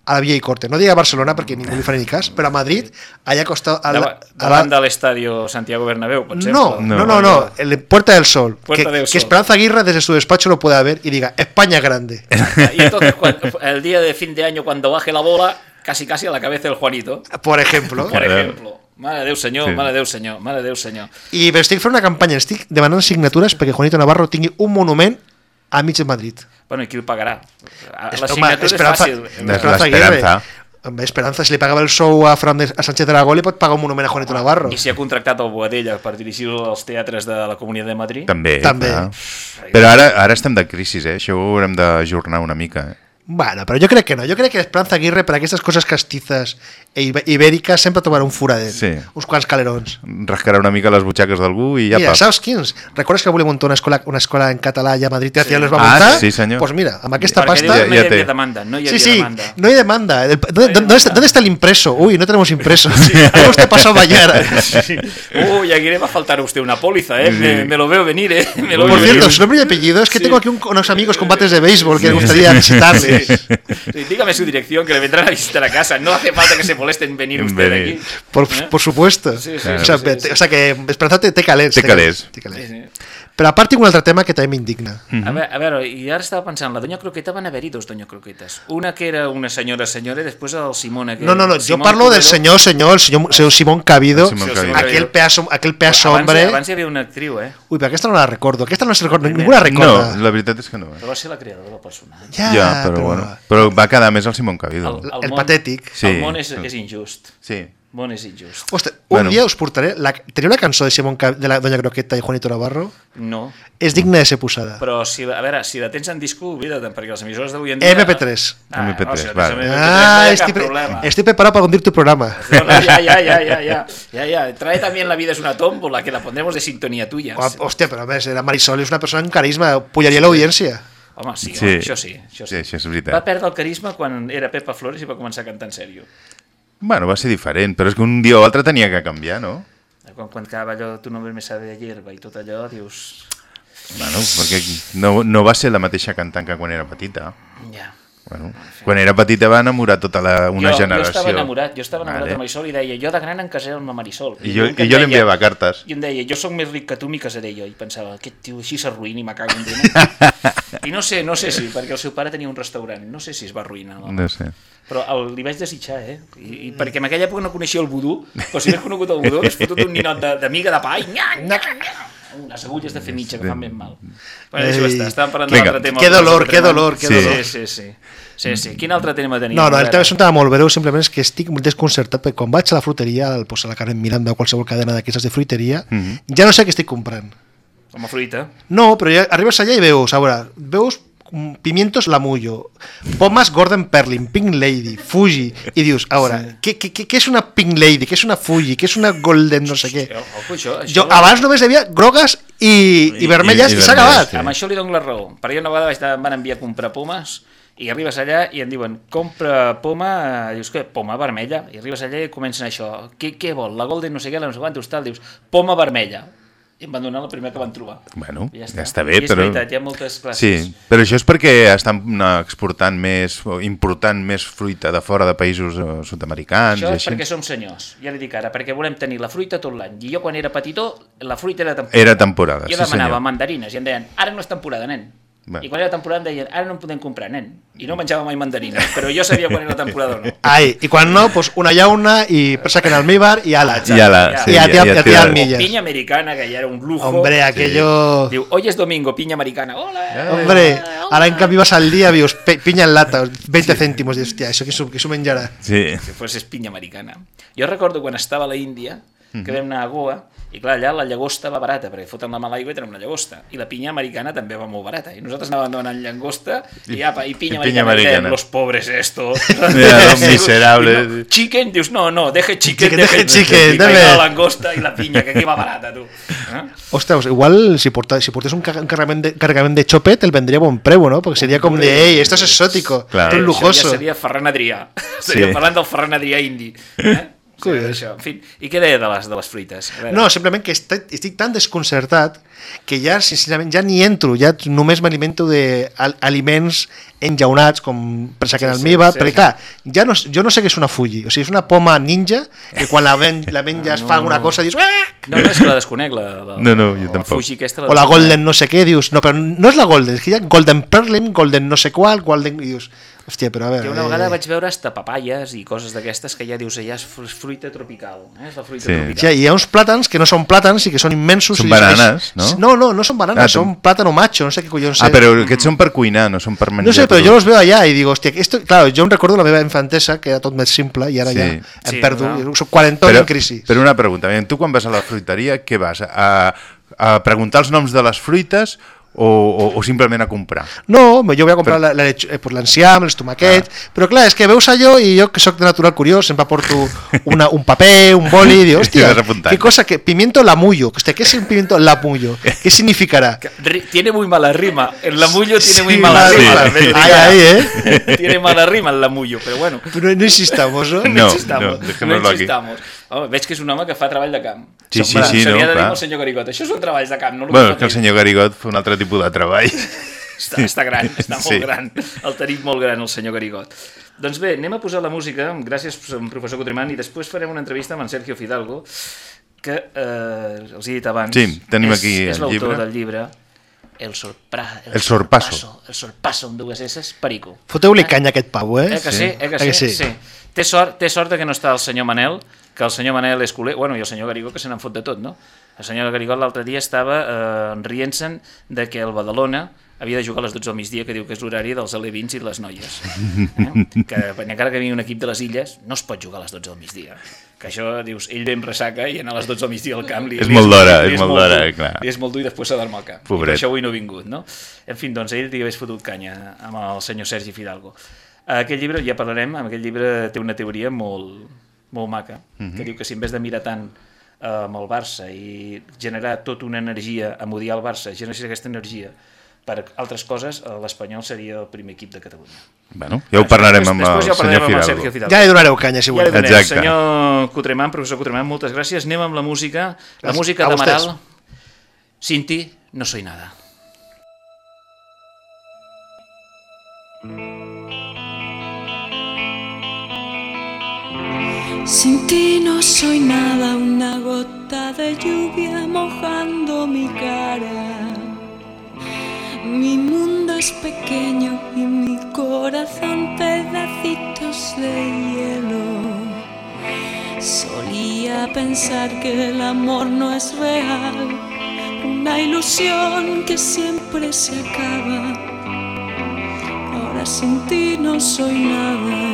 a la Villa i Corte. No diga a Barcelona perquè ningú li farà ni cas, però a Madrid, allà costa... A la, Davant, a la, davant de l'estadio Santiago Bernabéu, no, no, no, no, el Puerta del Sol. Puerta que, del que Sol. Esperanza Aguirre desde su despacho lo pueda ver y diga, España grande. Y entonces, cuando- el día de fin de año, cuando baje la bola, casi casi a la cabeza del Juanito, Por ejemplo. por ejemplo. Mare de Déu senyor, Sí. mare de Déu senyor, mare de Déu senyor. I estic fent una campanya, estic demanant signatures perquè Juanito Navarro tingui un monument a mig de Madrid. Bueno, i qui el pagarà? La Es- home, signatura és fàcil. Esperanza. Aguirre. Home, Esperanza, si li pagava el sou a, Fernández, a Sánchez Dragó, li pot pagar un monument a Juanito Navarro. I si ha contractat el Boadella per dirigir els teatres de la Comunitat de Madrid? També, També. clar. Però ara, ara estem de crisi, eh? Això ho haurem d'ajornar una mica. Eh? Bueno, però jo crec que no. Jo crec que Esperanza Aguirre, per aquestes coses castizes e ibe- ibèriques, sempre trobarà un foradet. Sí. Uns quants calerons. Rascarà una mica les butxaques d'algú i ja mira, pap. saps quins? Recordes que volia muntar una escola, una escola en català allà a Madrid i sí. les va Ah, sí, senyor. Pues mira, amb aquesta Perquè pasta... que no hi Ja havia té. demanda, no hi Sí, havia sí, demanda. no hay demanda. El- ¿Dónde, está, dónde está el impreso? Uy, no tenemos impreso. Tenemos que pasar mañana. Uy, le va a faltar a usted una póliza, ¿eh? Me, me lo veo venir, ¿eh? Me lo Por veo cierto, venir. su nombre y apellido es que Sí. tengo aquí un- unos amigos combates de béisbol que me gustaría visitarles. Sí, dígame su dirección, que le vendrán a visitar a casa. No hace falta que se molesten en venir En usted venir. aquí. Por, ¿Eh? por supuesto. Sí, sí, o, sea, sí, ve- sí. o sea que Esperanza té, té calés. Té calés. Però a part tinc un altre tema que també m'indigna. A veure, a veure, i ara estava pensant, la Doña Croqueta van haver-hi dos Doña Croquetes. Una que era una senyora senyora i després el Simón aquell. No, no, no, yo Simón parlo del Cubero. señor, señor, el señor, señor Simón Cabido, El Simón Cabido. aquel pedazo, aquel pedazo abans, hombre. Abans hi havia una actriu, eh? Uy, pero aquesta no la recordo, aquesta no se recorda, ningú la No, recorda. la veritat és que no. Eh? Però va ser la creadora del personatge. Ja, Ja, però, bueno. Però va quedar més el Simón Cabido. El patètic. Sí. El món és, és injust. Sí. El món és injust. Ostres, un Bueno. dia us portaré... La, teniu la cançó de Simón Ca- de la Doña Croqueta i Juanito Navarro? No. És digna de ser posada. Però, si, a veure, si la tens en disco, oblida't, perquè les emissores d'avui en dia... MP3. Ah, MP3, no, si vale. en MP3 Ah, no cap pre- problema. estoy preparado para hundir tu programa. No, no, ya, ya, ya, ya, ya, ya, ya. Trae también La vida es una tómbola, que la pondremos de sintonía tuya. O- Hòstia, però a més, era Marisol és una persona amb carisma, pujaria l'audiència. Home, sí, Sí. home, això sí. Això sí. Sí, això és veritat. Va perdre el carisma quan era Pepa Flores i va començar a cantar en sèrio. Bueno, va ser diferent, però és que un dia o altre tenia que canviar, no? Quan, quan acaba allò, tu nombre me sabe de hierba i tot allò, dius... Bueno, perquè no, no va ser la mateixa cantant que quan era petita. Ja. Bueno, quan era petita va enamorar tota la, una jo, generació. Jo estava enamorat, jo estava enamorat Vale. de Marisol i deia, jo de gran em casaré amb la Marisol. I jo, un que i jo li enviava cartes. I em deia, jo sóc més ric que tu, m'hi casaré jo. I pensava, aquest tio així s'arruïni i me cago en Déu. I no sé, no sé si, perquè el seu pare tenia un restaurant. No sé si es va arruïnar. No? No sé. Però el, li vaig desitjar, eh? I, i perquè en aquella època no coneixia el vudú, però si hagués conegut el vudú, hagués fotut un ninot de, de de pa i nya, nya, nya. Unes agulles de fer mitja que fan ben mal. Bueno, deixa Ei. estar, estàvem parlant d'un altre tema. Que dolor, que dolor, que dolor. Sí, sí, sí. Sí, sí. Quin altre tema tenim? No, no, el tema és un tema molt breu, simplement és que estic molt desconcertat perquè quan vaig a la fruiteria, al posar la carn Miranda o qualsevol cadena d'aquestes de fruiteria, Mhm. ja no sé què estic comprant. Com a fruita. No, però ja arribes allà i veus, a veure, veus mm, pimientos Lamullo, pomes Gordon Perlin, Pink Lady, Fuji, i dius, a veure, què, què, què, què és una Pink Lady, què és una Fuji, què és una Golden no sé què? Ojo, això, això Jo abans només hi havia grogues i, i, vermelles i i, s'ha vermelles, acabat. sí. Amb això li dono la raó. Per jo una vegada vaig, em van enviar a comprar pomes i arribes allà i em diuen, compra poma, dius, què? Poma vermella. I arribes allà i comencen això. Què, què vol? La Golden no sé què, la no sé quantos, tal. Dius, poma vermella. I em van donar la primera que van trobar. Bueno, I ja està, ja està bé, I és però... veritat, hi ha moltes classes. Sí, però això és perquè estan exportant més, o important més fruita de fora de països eh, sud-americans Això i és així. perquè som senyors, ja li dic ara, perquè volem tenir la fruita tot l'any. I jo quan era petitó, la fruita era temporada. Era temporada, Jo sí, demanava senyor. mandarines i em deien, ara no és temporada, nen. Bé. I quan era temporada em deien, ara no en podem comprar, nen. I no menjava mai mandarines, però jo sabia quan era temporada o no. Ai, i quan no, pues una llauna i saquen el almíbar i ala. I ala, sí, I a ja- tirar ja ja, O milles. piña americana, que ja era un lujo. Hombre, aquello... Diu, hoy es domingo, piña americana. Hola! Hombre, ara en canvi vas al dia, vius pinya en lata, 20 cèntimos, i hòstia, això qui s'ho qui s'ho menjarà? Sí. Si fos és pinya americana. Jo recordo quan estava a la Índia, que vam anar a Goa, I clar, allà la llagosta va barata, perquè foten la mala aigua i tenen una llagosta. I la pinya americana també va molt barata. I nosaltres anàvem demanant llagosta i, apa, i pinya, I pinya americana. americana. Los pobres esto. Mira, los miserables. No, chicken, dius, no, no, deje chicken, Chicken, deje deje chicken. chicken, I la langosta i la pinya, que aquí va barata, tu. Eh? Ostres, igual si, porta, si portés un ca- un cargament de, cargament de chopet el vendría a buen preu, ¿no? Porque sería como de, hey, esto es exótico, Claro. esto es Això lujoso. ja seria Ferran Adrià. Estaríem Sí. parlant del Ferran Adrià indi. Eh? Sí, Curiós. això. En fi, I què deia de les, de les fruites? A veure. No, simplement que estic, estic tan desconcertat que ja, sincerament, ja ni entro, ja només m'alimento d'aliments enjaunats com pressa que en Sí, el sí, Miva, sí, perquè sí. clar, ja no, jo no sé què és una Fuji, o sigui, és una poma ninja que quan la, ven, la menges No, fa alguna no. cosa dius... "Ah!" No, no, és que la desconec, la, la, No, no, jo la tampoc. Fuji aquesta, O la Golden no sé què, dius, no, però no és la Golden, és que hi ha Golden Perlin, Golden no sé qual, Golden... I dius, hòstia, però a veure... Que una vegada eh, vaig veure hasta papayes i coses d'aquestes que ja dius, ja és fru- fruita tropical. Eh? És la fruita Sí. tropical. Ja, hi ha uns plàtans que no són plàtans i que són immensos. Són i bananes, "Ai, no? No, no, no són bananes, Ah, són plàtano macho, no sé què collons Ah, és. però aquests són per cuinar, no són per menjar. No sé, però jo los veo allà i digo, hòstia, esto, claro, jo em recordo la meva infantesa, que era tot més simple, i ara Sí. ja hem Sí, perdut, clar. soc quarantón en crisi. Però una pregunta, tu quan vas a la fruiteria, què vas? A, a preguntar els noms de les fruites o, o, o simplement a comprar? No, jo voy a comprar eh, pues, l'enciam, els tomaquets, Ah. però clar, és que veus allò i jo que sóc de natural curiós, sempre porto una, un paper, un boli, i dic, hòstia, cosa, que pimiento lamullo, hòstia, ¿qué es un pimiento lamullo? ¿Qué significará? Ri- Tiene muy mala rima. El lamullo tiene muy mala sí. rima. Ahí, vendría. ahí, ¿eh? Tiene mala rima el lamullo, pero bueno. Però no insistamos, no? No, insistamos, no, dejémoslo aquí. Home, veig que és un home que fa treball de camp. Sí, sí, sí, se no, de dir clar. al senyor Garicot. Això són treballs de camp, no el Bueno, que és que el senyor Garigot fa un altre tipus de treball. Està, està gran, està molt Sí. gran. El tenim molt gran, el senyor Garigot. Doncs bé, anem a posar la música, gràcies professor Cotremant, i després farem una entrevista amb en Sergio Fidalgo, que eh, els he dit abans, Sí, tenim és, aquí és el l'autor llibre. del llibre El, sorpra, El sorpasso. El sorpasso amb dues S, Perico. Foteu-li canya a aquest pau, eh? Eh que sí, eh que Eh que sí, sí? sí. Té sort, té sort de que no està el senyor Manel, que el senyor Manel és culer, bueno, i el senyor Garigó que se n'en fot de tot, no? El senyor Garigó l'altre dia estava eh, rient-se'n de que el Badalona havia de jugar a les 12 del migdia, que diu que és l'horari dels alevins i de les noies. Eh? Que encara que vingui un equip de les illes, no es pot jugar a les 12 del migdia. Que això, dius, ell ve amb ressaca i anar a les 12 del migdia al camp... Li, És li molt d'hora, li és molt d'hora, clar. Li és molt dur i després s'ha dormir al camp. Pobret. això avui no ha vingut, no? En fi, doncs ell li hagués fotut canya amb el senyor Sergi Fidalgo. Aquest llibre, ja parlarem, amb aquest llibre té una teoria molt, molt maca, Mhm. que diu que si en vez de mirar tant eh, amb el Barça i generar tota una energia a odiar el Barça, generar aquesta energia per altres coses, eh, l'Espanyol seria el primer equip de Catalunya. Bueno, ja ho parlarem amb Després ja ho parlarem senyor amb el Fidalgo. Sergio Fidalgo. Ja li donareu canya, si Ja voleu. Exacte. Senyor Cotremant, professor Cotremant, moltes gràcies. Anem amb la música. La música d'Amaral. vostès. Sin ti no soy nada. Sin ti no soy nada, una gota de lluvia mojando mi cara. Mi mundo es pequeño y mi corazón pedacitos de hielo. Solía pensar que el amor no es real, una ilusión que siempre se acaba. Ahora sin ti no soy nada.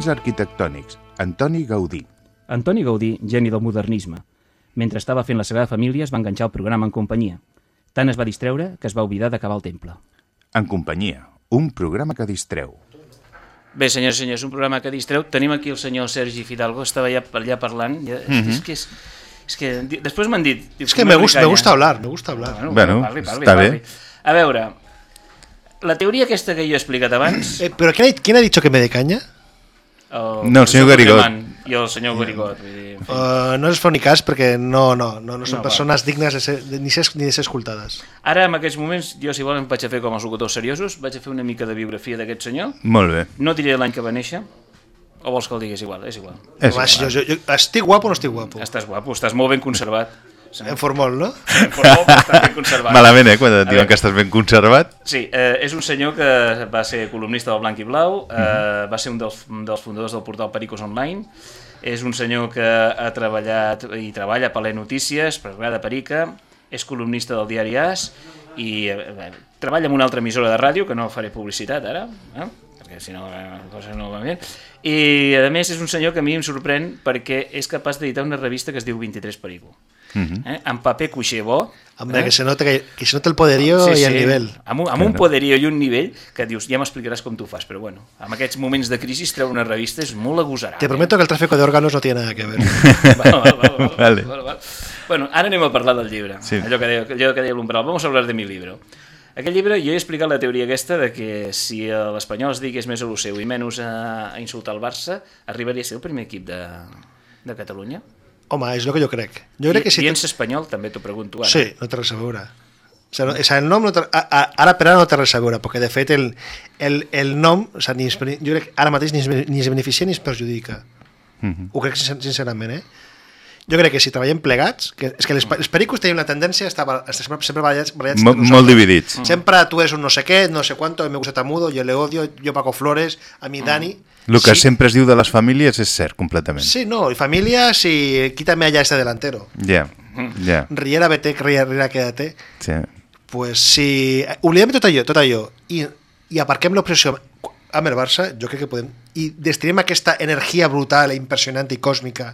Moments arquitectònics. Antoni Gaudí. Antoni Gaudí, geni del modernisme. Mentre estava fent la Sagrada Família es va enganxar al programa en companyia. Tant es va distreure que es va oblidar d'acabar el temple. En companyia. Un programa que distreu. Bé, senyors i senyors, un programa que distreu. Tenim aquí el senyor Sergi Fidalgo, estava allà, allà parlant. Ja, Mhm. és, que és, és que després m'han dit... Es que me gusta, me gusta hablar, me gusta hablar. Bueno, Bueno, parli, parli, està parli. bé. A veure, la teoria aquesta que jo he explicat abans... Eh, ¿Pero quién ha, quién ha dicho que me dé caña? El, No, el senyor Garigot. I el senyor Garigot. Vull dir, en fi. Uh, no les fa ni cas perquè no, no, no, no són No, persones dignes de ser, de, ni, ser, ni de ser escoltades. Ara, en aquests moments, jo, si volen, vaig a fer com els locutors seriosos, vaig a fer una mica de biografia d'aquest senyor. Molt bé. No diré l'any que va néixer, o vols que el diguis igual? És igual. És Home, si jo, jo, jo, estic guapo o no estic guapo? Estàs guapo, estàs molt ben conservat. En formol, no? Formol, però estàs ben conservat. Malament, eh, quan et diuen que estàs ben conservat. Sí, eh, és un senyor que va ser columnista del Blanc i Blau, eh, va ser un dels, un dels fundadors del portal Pericos Online, és un senyor que ha treballat i treballa per les notícies, per Gra de Perica, és columnista del diari As i eh, treballa en una altra emissora de ràdio, que no faré publicitat ara, eh? perquè si no la cosa no va bé. I a més és un senyor que a mi em sorprèn perquè és capaç d'editar una revista que es diu 23 Perico. Mhm. Eh? En paper cuixer bo, Hombre, eh? que, se note, que, que se note el poderío y el nivel. Amb un, amb un poderío i un nivell que dius, ja m'explicaràs com tu fas, però bueno, amb aquests moments de crisi treure una revista és molt agosarat. Te prometo que el tráfico de órganos no tiene nada que ver. Val, val, val, val, Vale. val, val. Bueno, ara anem a parlar del llibre. Sí. Allò que deia, allò que deia l'Umbral. Vamos a hablar de mi libro. Aquest llibre jo he explicat la teoria aquesta de que si l'Espanyol es digués més a lo seu i menys a, a insultar el Barça, arribaria a ser el primer equip de, de Catalunya? Home, és el que jo crec. Jo crec que si... I, Dient espanyol també t'ho pregunto ara. Sí, no té res a veure. O sea, no, o sea, el nom no té, a, a, ara per ara no té res a veure, perquè de fet el, el, el nom, o sea, ni es, jo crec que ara mateix ni es, ni es beneficia ni es perjudica. Mhm. Ho crec sin- sincerament, eh? Jo crec que si treballem plegats, que, és que les, els pericos tenim la tendència a estar, a estar sempre, sempre barallats, barallats Mo- entre molt dividits. Sempre tú eres un no sé qué, no sé cuánto, a mí me gusta Tamudo, yo le odio, yo Paco Flores, a mí Dani. El que Sí, sempre es diu de les famílies és cert, completament. Sí, no, y familia, si quítame allá este delantero. Ja, ja. Riera, vete, Riera, Riera, quédate. Sí. pues si oblidem tot allò, tot allò i, i aparquem l'obsessió amb el Barça, jo crec que podem i destinem aquesta energia brutal, impressionant i còsmica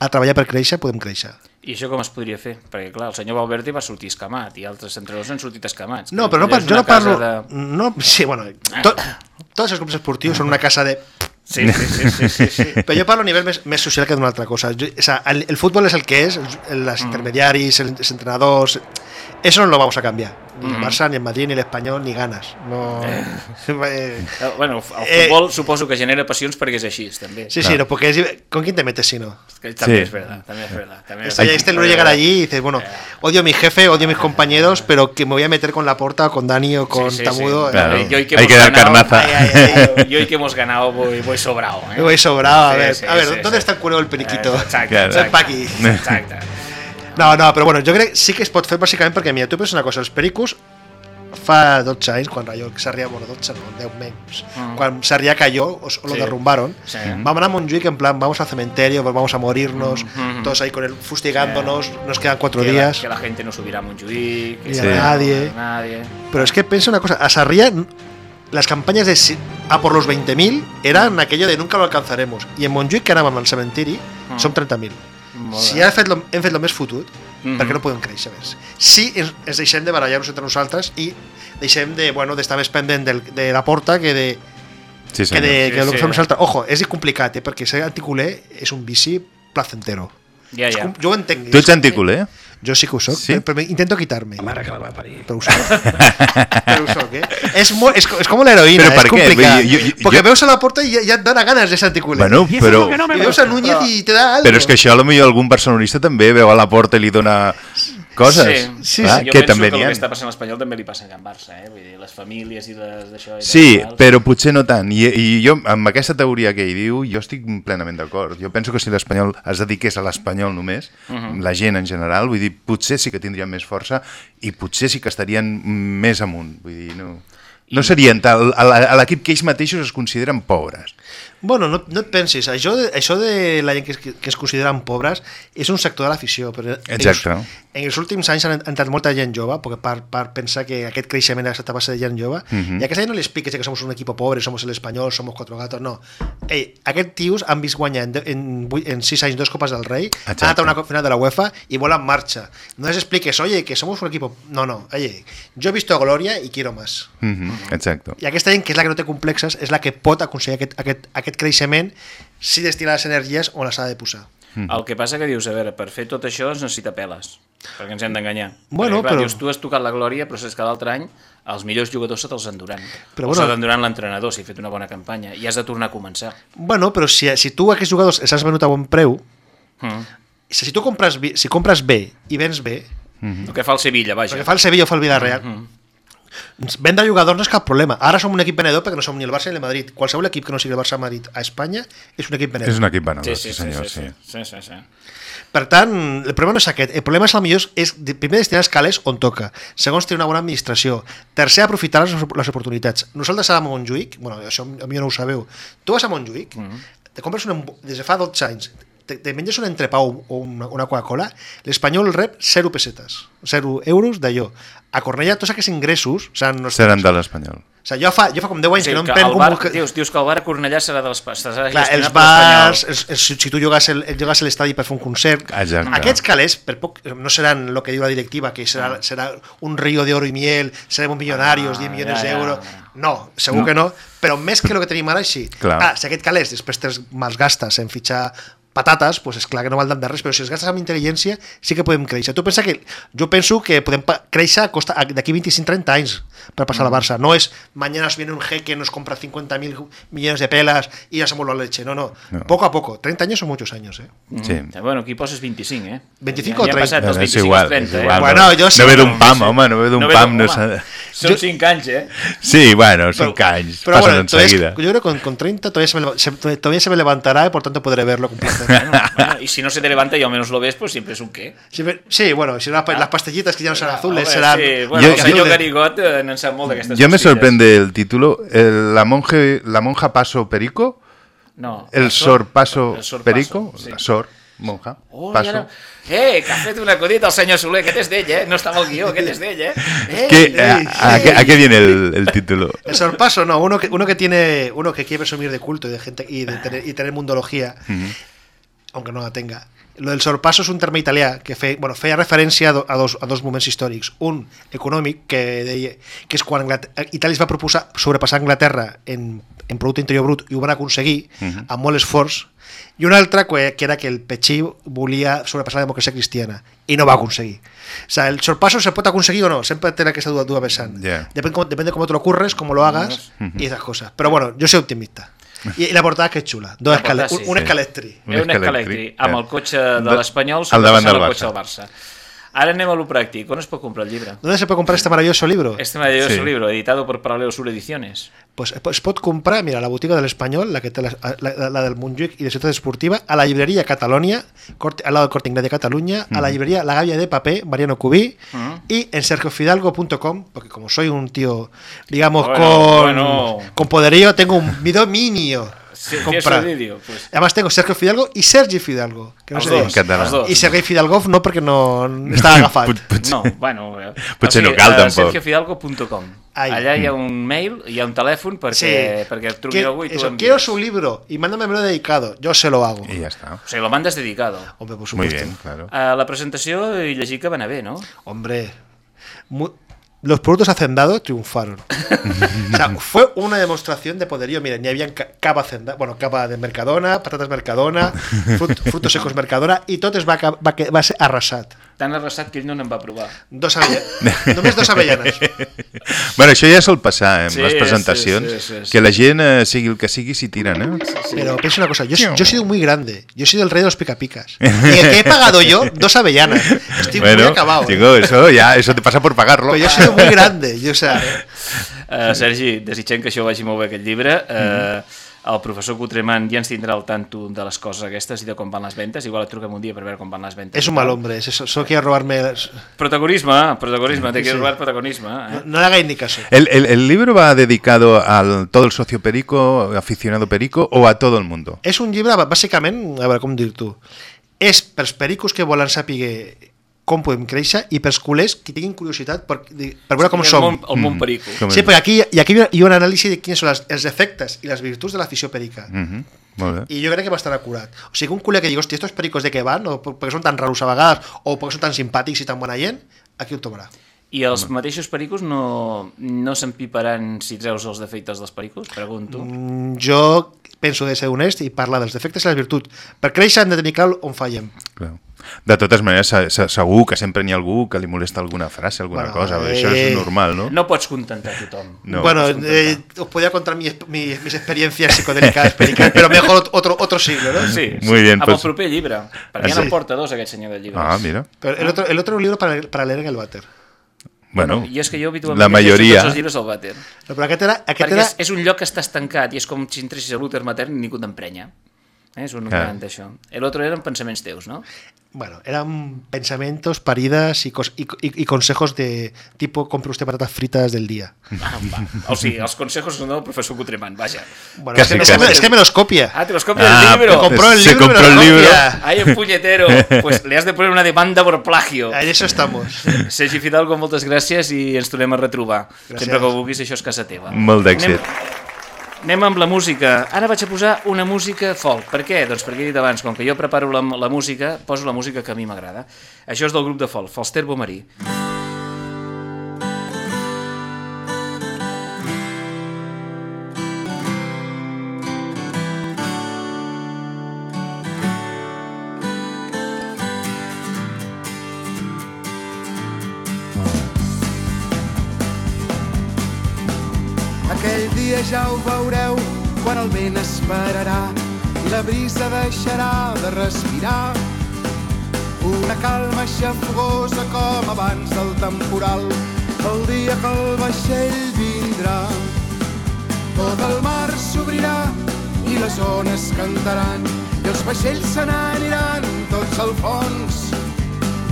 a treballar per créixer, podem créixer. I això com es podria fer? Perquè, clar, el senyor Valverde va sortir escamat i altres entrenadors han sortit escamats. No, però no, jo no parlo... De... No, sí, bueno, to, tots els grups esportius són una casa de... Sí, sí, sí, sí, sí, sí. Però jo parlo a nivell més, més social que d'una altra cosa. Jo, o sea, el, el fútbol és el que és, els, els Mm. intermediaris, els entrenadors... Eso no lo vamos a cambiar. Ni el. Barça, ni el Madrid, ni el Espanyol, ni ganas. No... Eh, Eh, Bueno, el Eh, futbol suposo que genera passions perquè és així, també. Sí, sí, no, porque es, ¿con quién te metes si no? Que També Sí. és verdad, també és verdad. També és Este, verdad. luego llegar allí y dices, bueno, odio a mi jefe, odio a mis compañeros, pero que me voy a meter con Laporta, o con Dani o con Sí, sí, Tamudo. sí. Claro. eh, Yo que Hay que dar ganado- carnaza. Ay, ay, ay. Yo y que hemos ganado voy, voy sobrado. ¿eh? Voy sobrado, a ver, sí, a ver, sí, ¿dónde sí. está el cuero del periquito? Eh, Claro. pa aquí. Exacte. No, no, però bueno, jo crec que sí que es pot fer bàsicament perquè, mira, tu penses una cosa, els pericos fa 12 anys, quan Rayo Sarrià, bueno, 12 no, 10 menys, Mm. quan Sarrià cayó, o, o lo Sí. derrumbaron, Sí. vamos a Montjuic en plan, vamos al cementerio, vamos a morirnos, Mm. todos ahí con el fustigándonos, nos quedan cuatro que días. La, que la gente no subirá a Montjuïc. que Ni a nadie. nadie. Pero es que piensa una cosa, a Sarriá las campañas de a por los 20.000 eran aquello de nunca lo alcanzaremos. Y en Montjuïc, que anàvem al cementiri, Mm. som 30.000. Molt Si bé. hem fet, lo, hem fet lo més fotut, Mhm. per què no podem créixer més? Si ens, ens deixem de barallar-nos entre nosaltres i deixem de, bueno, d'estar més pendent del, de la porta que de, Sí, que de Sí, que lo que sí. nosaltres. Ojo, és complicat, eh, perquè ser anticuler és un vici placentero. Ja, ja. com- Jo ho entenc. Tu ets anticuler? Jo sí que ho soc, Sí? sí? però intento quitar-me. Mare que la va parir. Però ho soc. però ho soc, eh? És, molt, és, és com l'heroïna, Però és complicat. Jo- jo- perquè jo- veus a la porta i ja, ja et dona ganes de ser anticuler. Bueno, però, I veus a Núñez i te da algo. però és que això potser algun barcelonista també veu a la porta i li dona coses. Sí, Sí, Clar, jo que penso també que el que està passant a l'Espanyol també li passa a Can Barça, eh? Vull dir, les famílies i les d'això... i Sí, tal, però potser no tant. I, I jo, amb aquesta teoria que ell diu, jo estic plenament d'acord. Jo penso que si l'espanyol es dediqués a l'espanyol només, Mhm. la gent en general, vull dir, potser sí que tindrien més força i potser sí que estarien més amunt. Vull dir, no, no serien tal... A l'equip que ells mateixos es consideren pobres. Bueno, no, no et pensis, això de, això de la gent que, es- que es consideren pobres és un sector de l'afició. Exacte. els- En els últims anys han entrat molta gent jove perquè per, per pensar que aquest creixement ha estat a base de gent jove Mhm. i a aquesta gent no li expliques que som un equip pobre, som el espanyol, som quatre gatos, no. Ei, aquests tios han vist guanyar en, en, en sis anys dos copes del rei, han Exacte. anat a una final de la UEFA i volen marxa. No les expliques, oye, que somos un equipo... No, no, oye, yo he visto gloria y quiero más. Mhm, Exacto. I aquesta gent, que és la que no té complexes, és la que pot aconseguir aquest, aquest, aquest creixement si destina les energies on les ha de posar. El que passa que dius, a veure, per fer tot això es necessita peles, perquè ens hem d'enganyar. Bueno, perquè, clar, però- Dius, tu has tocat la glòria, però saps que l'altre any els millors jugadors se te'ls enduran. Però o bueno- se t'enduran l'entrenador si ha fet una bona campanya i has de tornar a començar. Bueno, però si, si tu aquests jugadors els has venut a bon preu, Mm. si tu compres, si compres bé i vens bé, El que fa el Sevilla, vaja. el que fa el Sevilla o fa el Villarreal, Mm. vendre jugadors no és cap problema. Ara som un equip venedor perquè no som ni el Barça ni el Madrid. Qualsevol equip que no sigui el Barça o Madrid a Espanya és un equip venedor. És un equip venedor, Sí, sí, sí, sí, senyor, sí, sí. sí, sí, sí. Per tant, el problema no és aquest. El problema és, el millor, és primer destinar els calés on toca. Segons, tenir una bona administració. Tercer, aprofitar les, les oportunitats. Nosaltres a Montjuïc, bueno, això a mi no ho sabeu, tu vas a Montjuïc, te compres un, embo- des de fa 12 anys, te, te menges un entrepau o una, una Coca-Cola, l'espanyol rep 0 pessetes, 0 euros d'allò. A Cornellà, tots aquests ingressos seran nostres. Seran de l'Espanyol. O sigui, jo fa, jo fa com 10 anys Sí, que no em que prenc el un... bar, buca- dius, dius que el bar a Cornellà serà dels... Serà Clar, els bars, l'Espanyol. els, els, si tu jugues, el, jugues a l'estadi per fer un concert, Exacte. aquests calés per poc, no seran el que diu la directiva, que serà, serà un río de oro i miel, serem millonarios, 10 milions Ah, ja, ja, d'euros. ja. No, segur No. que no, però més que el que tenim ara, sí. Clar. Ah, si aquest calés després te'ls malgastes en fitxar patates, pues és clar que no val tant de res, però si els gastes amb intel·ligència sí que podem créixer. Tu pensa que, jo penso que podem pa- créixer a costa d'aquí 25-30 anys per passar a la Barça. No és mañana nos viene un jeque, nos compra 50.000 millones de pelas y ya somos la leche. No, no, No. Poco a poco. 30 años son muchos años, ¿eh? Sí. Mm. Bueno, aquí poses 25, eh? 25 ja, o ja 30? ha passat dels Bueno, és 25 igual, als 30, és igual. eh? Bueno, jo sí, no ve d'un pam, home, no ve d'un No pam. No Són Jo- 5 anys, eh? Sí, bueno, cinc anys, Pero passen bueno, enseguida. yo creo que con, con 30 todavía se, me, se- todavía se me levantará y por tanto podré verlo con Bueno, y si no se te levanta y al menos lo ves, pues siempre es un qué. Sí, bueno, si las, pa- las pastillitas que ya no serán azules, Home, serán... Sí, bueno, Jo- jo- Garigot eh, n'en sap molt d'aquestes Yo me sorprende el título. el- la, monje, la monja Paso Perico. No, El Sor Paso el Sor Perico. Paso, sí. La Sor, monja. Oh, Paso. Eh, que ha fet un acudit el senyor Soler, aquest és d'ell, eh? No estava al guió, aquest és d'ell, eh? eh ¿Qué- a, a qué, a qué viene el, el título? El sorpaso, no, uno que, uno que tiene, uno que quiere presumir de culto y de gente y de tener, y tener mundología, aunque no la tenga. Lo del sorpaso és un terme italià que fe, bueno, feia referència a, do, a, dos, a dos moments històrics. Un econòmic, que, deia, que és quan Anglat Itàlia es va proposar sobrepassar Anglaterra en, en producte interior brut i ho van aconseguir amb molt esforç, i un altre que, que era que el Petxí volia sobrepassar la democràcia cristiana i no va aconseguir. O sea, el sorpaso se pot aconseguir o no, sempre té aquesta duda, duda vessant. Yeah. Depende, cómo- depende cómo te lo ocurres, cómo lo hagas y esas cosas. Pero bueno, yo soy optimista. Y, y la portada que es chula. Dos La portada, escale- un, sí. un Sí. escaletri. És un escalectri, amb el cotxe de l'Espanyol al davant del el cotxe del Barça. Ara anem a lo pràctic. On es pot comprar el llibre? ¿Dónde se puede comprar este maravilloso libro? Este maravilloso Sí. libro, editado por Paralelo Sur Ediciones. Pues es pot comprar, mira, a la botiga del Español, la que té la, la, la del Montjuïc y de Ciutat Esportiva, a la librería Catalonia, corte- al lado del Corte Inglés de Cataluña, a la librería La Gavia de Papé, Mariano Cubí, y en sergiofidalgo.com, porque como soy un tío, digamos, Bueno, con, bueno. con poderío, tengo un mi dominio. Sí, comprar. ¿qué es el vídeo? Pues, Además tengo Sergio Fidalgo y Sergi Fidalgo. Que no els sé dos, els dos. I Sergei Fidalgov no, perquè no està agafat. Pot- pot- No, bueno... eh, Potser o no cal, tampoc. sergiofidalgo.com Ai. Allà hi ha un mail, hi ha un telèfon perquè, perquè et truqui Que- algú i tu eso, envies. quiero su libro y mándamelo dedicado. Yo se lo hago. Y ya está. O sigui, lo mandes dedicado. Hombre, por Muy supuesto. bien, claro. A la presentació he llegit que va anar bé, no? Hombre, mu- los productos hacendados triunfaron. o sea, fue una demostración de poderío. Miren, ni habían ca- cava bueno, cava de Mercadona, patatas Mercadona, frut- frutos secos Mercadona, tot es va, va, va ser arrasat. Tan arrasat que ell no n'en va provar. Dos avellanes. Només dos avellanes. Bueno, això ja sol passar en Sí, les sí, presentacions, sí, sí, sí. que la gent, eh, sigui el que sigui, s'hi tiren, eh? Pero piensa una cosa, yo, yo he sido muy grande, yo he sido el rey de los picapicas. Y el que he pagado yo, dos avellanas. Estoy muy bueno, acabado. ¿eh? chico, eso ya, eso te pasa por pagarlo. Pero yo he sido muy grande, yo, o sea, Uh, Sergi, desitgem que això vagi molt bé aquest llibre. Uh, el professor Cutreman ja ens tindrà al tanto de les coses aquestes i de com van les ventes. Igual et truquem un dia per veure com van les ventes. Es un mal hombre, eso, solo quiere robarme... Protagonisme, protagonisme, te Sí, quiero sí. robar protagonisme. Eh? No, no le hagáis ni caso. ¿El, el, el libro va dedicado al todo el socio perico, aficionado perico, o a todo el mundo? És un llibre, bàsicament, a veure com dir-t'ho, és pels pericos que volen saber com podem créixer i pels culers que tinguin curiositat per, per veure com el som. Món, el món Mm. perico. Com Sí, perquè aquí, i aquí hi ha un anàlisi de quins són les, els defectes i les virtuts de l'afició perica. Mhm, Molt bé. I jo crec que va estar acurat. O sigui, un culer que digui, hòstia, estos pericos de què van? O per- perquè són tan raros a vegades, o perquè són tan simpàtics i tan bona gent, aquí ho trobarà. I els mateixos pericos no, no s'empiparan si treus els defectes dels pericos? Pregunto. Mm, jo penso de ser honest i parlar dels defectes i les virtuts. Per créixer hem de tenir clar on fallem. Clar. De totes maneres, se- se- segur que sempre n'hi ha algú que li molesta alguna frase, alguna Bueno, cosa. eh, Això és normal, no? No pots contentar tothom. No. bueno, eh, os podía contar mi, mi- mis experiencias psicodélicas, pero mejor otro, otro siglo, ¿no? Sí, Muy sí. bien, Amb pues- el proper llibre. Perquè Ah, ja sí? no porta dos, aquest senyor de llibres. Ah, mira. Pero el otro, el otro libro para, para leer en el váter. Bueno, I és que jo habitualment la majoria... tots els llibres al vàter. No, però aquest era, aquest Perquè era, és, és un lloc que està estancat i és com si entressis a l'úter matern i ningú t'emprenya. Eh? És un gran d'això. L'altre eren pensaments teus, no? bueno, eran pensamientos, paridas y, cos- y, y- y consejos de tipo, compre usted patatas fritas del día. Ah. O sigui, els consejos són del professor Cutreman, vaja. Bueno, Casi, es, que, casi. es que me los copia. Ah, te los copia Ah, el libro. compró el se libro me compró los el libro. copia. Ay, el puñetero. Pues le has de poner una demanda por plagio. En eso estamos. Sergi Fidalgo, moltes gràcies i ens tornem a retrobar. Gràcies. Sempre que vulguis, això és casa teva. Molt d'èxit. Anem, anem amb la música. Ara vaig a posar una música folk. Per què? Doncs perquè he dit abans, com que jo preparo la, la música, poso la música que a mi m'agrada. Això és del grup de folk, Falster Bomarí. Aquell de respirar. Una calma xafogosa com abans del temporal, el dia que el vaixell vindrà. Tot el mar s'obrirà i les ones cantaran i els vaixells se n'aniran tots al fons.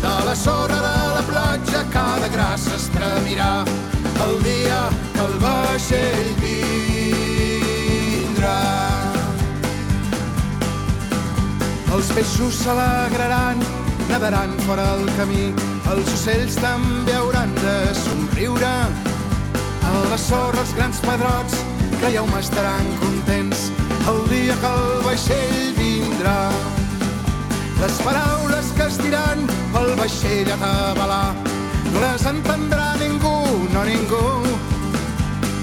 De la sorra de la platja cada gra s'estremirà el dia que el vaixell vindrà. Els peixos s'alegraran, nadaran fora el camí, els ocells també hauran de somriure. A la sorra els grans pedrots ho estaran contents el dia que el vaixell vindrà. Les paraules que es diran pel vaixell atabalar no les entendrà ningú, no ningú.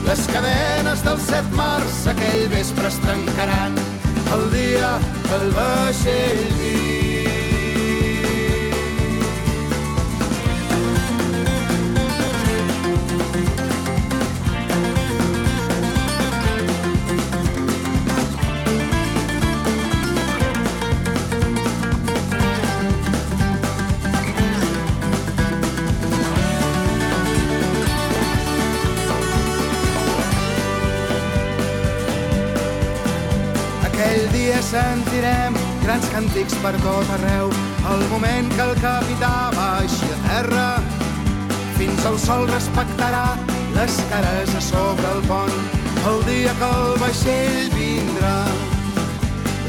Les cadenes dels set mars aquell vespre es trencaran el dia el vaixell vindrà. Sentirem grans càntics per tot arreu, el moment que el capità baixi a terra. Fins al sol respectarà les cares a sobre el pont, el dia que el vaixell vindrà.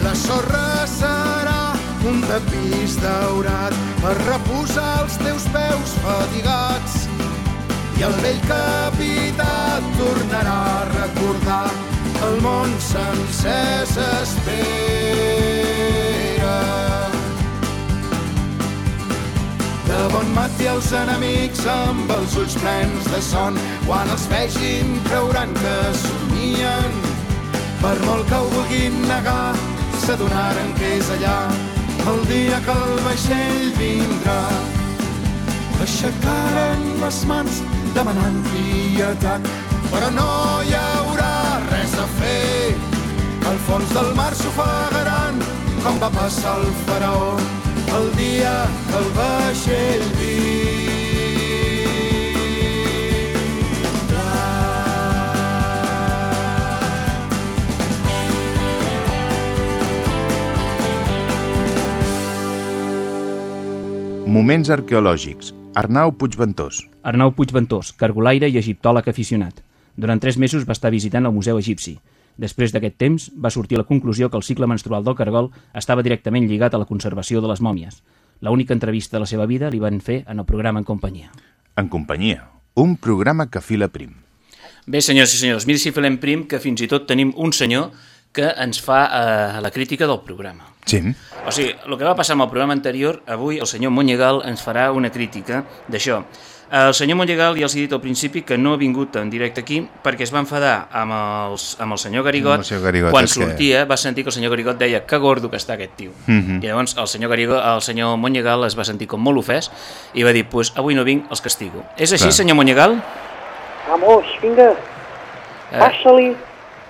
La sorra serà un tapís daurat per reposar els teus peus fatigats. I el vell capità tornarà a recordar el món sencer s'espera. De bon matí els enemics amb els ulls plens de son quan els vegin creuran que somien per molt que ho vulguin negar s'adonaren que és allà el dia que el vaixell vindrà aixecaren les mans demanant pietat però no hi haurà res a fer al fons del mar s'ofegaran com va passar el faraó el dia que el vaixell vindrà. Moments arqueològics. Arnau Puigventós. Arnau Puigventós, cargolaire i egiptòleg aficionat. Durant tres mesos va estar visitant el Museu Egipci Després d'aquest temps, va sortir la conclusió que el cicle menstrual del cargol estava directament lligat a la conservació de les mòmies. La única entrevista de la seva vida li van fer en el programa En companyia. En companyia. Un programa que fila prim. Bé, senyors i senyors, miri si filem prim que fins i tot tenim un senyor que ens fa eh, la crítica del programa. Sí. O sigui, el que va passar amb el programa anterior, avui el senyor Monyegal ens farà una crítica d'això. El senyor Monyegal ja els he dit al principi que no ha vingut en directe aquí perquè es va enfadar amb, els, amb el senyor Garigot, el senyor Garigot, quan és que- sortia va sentir que el senyor Garigot deia que gordo que està aquest tio. Mhm. I llavors el senyor, Garigot, el senyor Monyegal es va sentir com molt ofès i va dir, pues, avui no vinc, els castigo. És així, Clar. senyor Monyegal? Vamos, vinga, Eh, passa-li,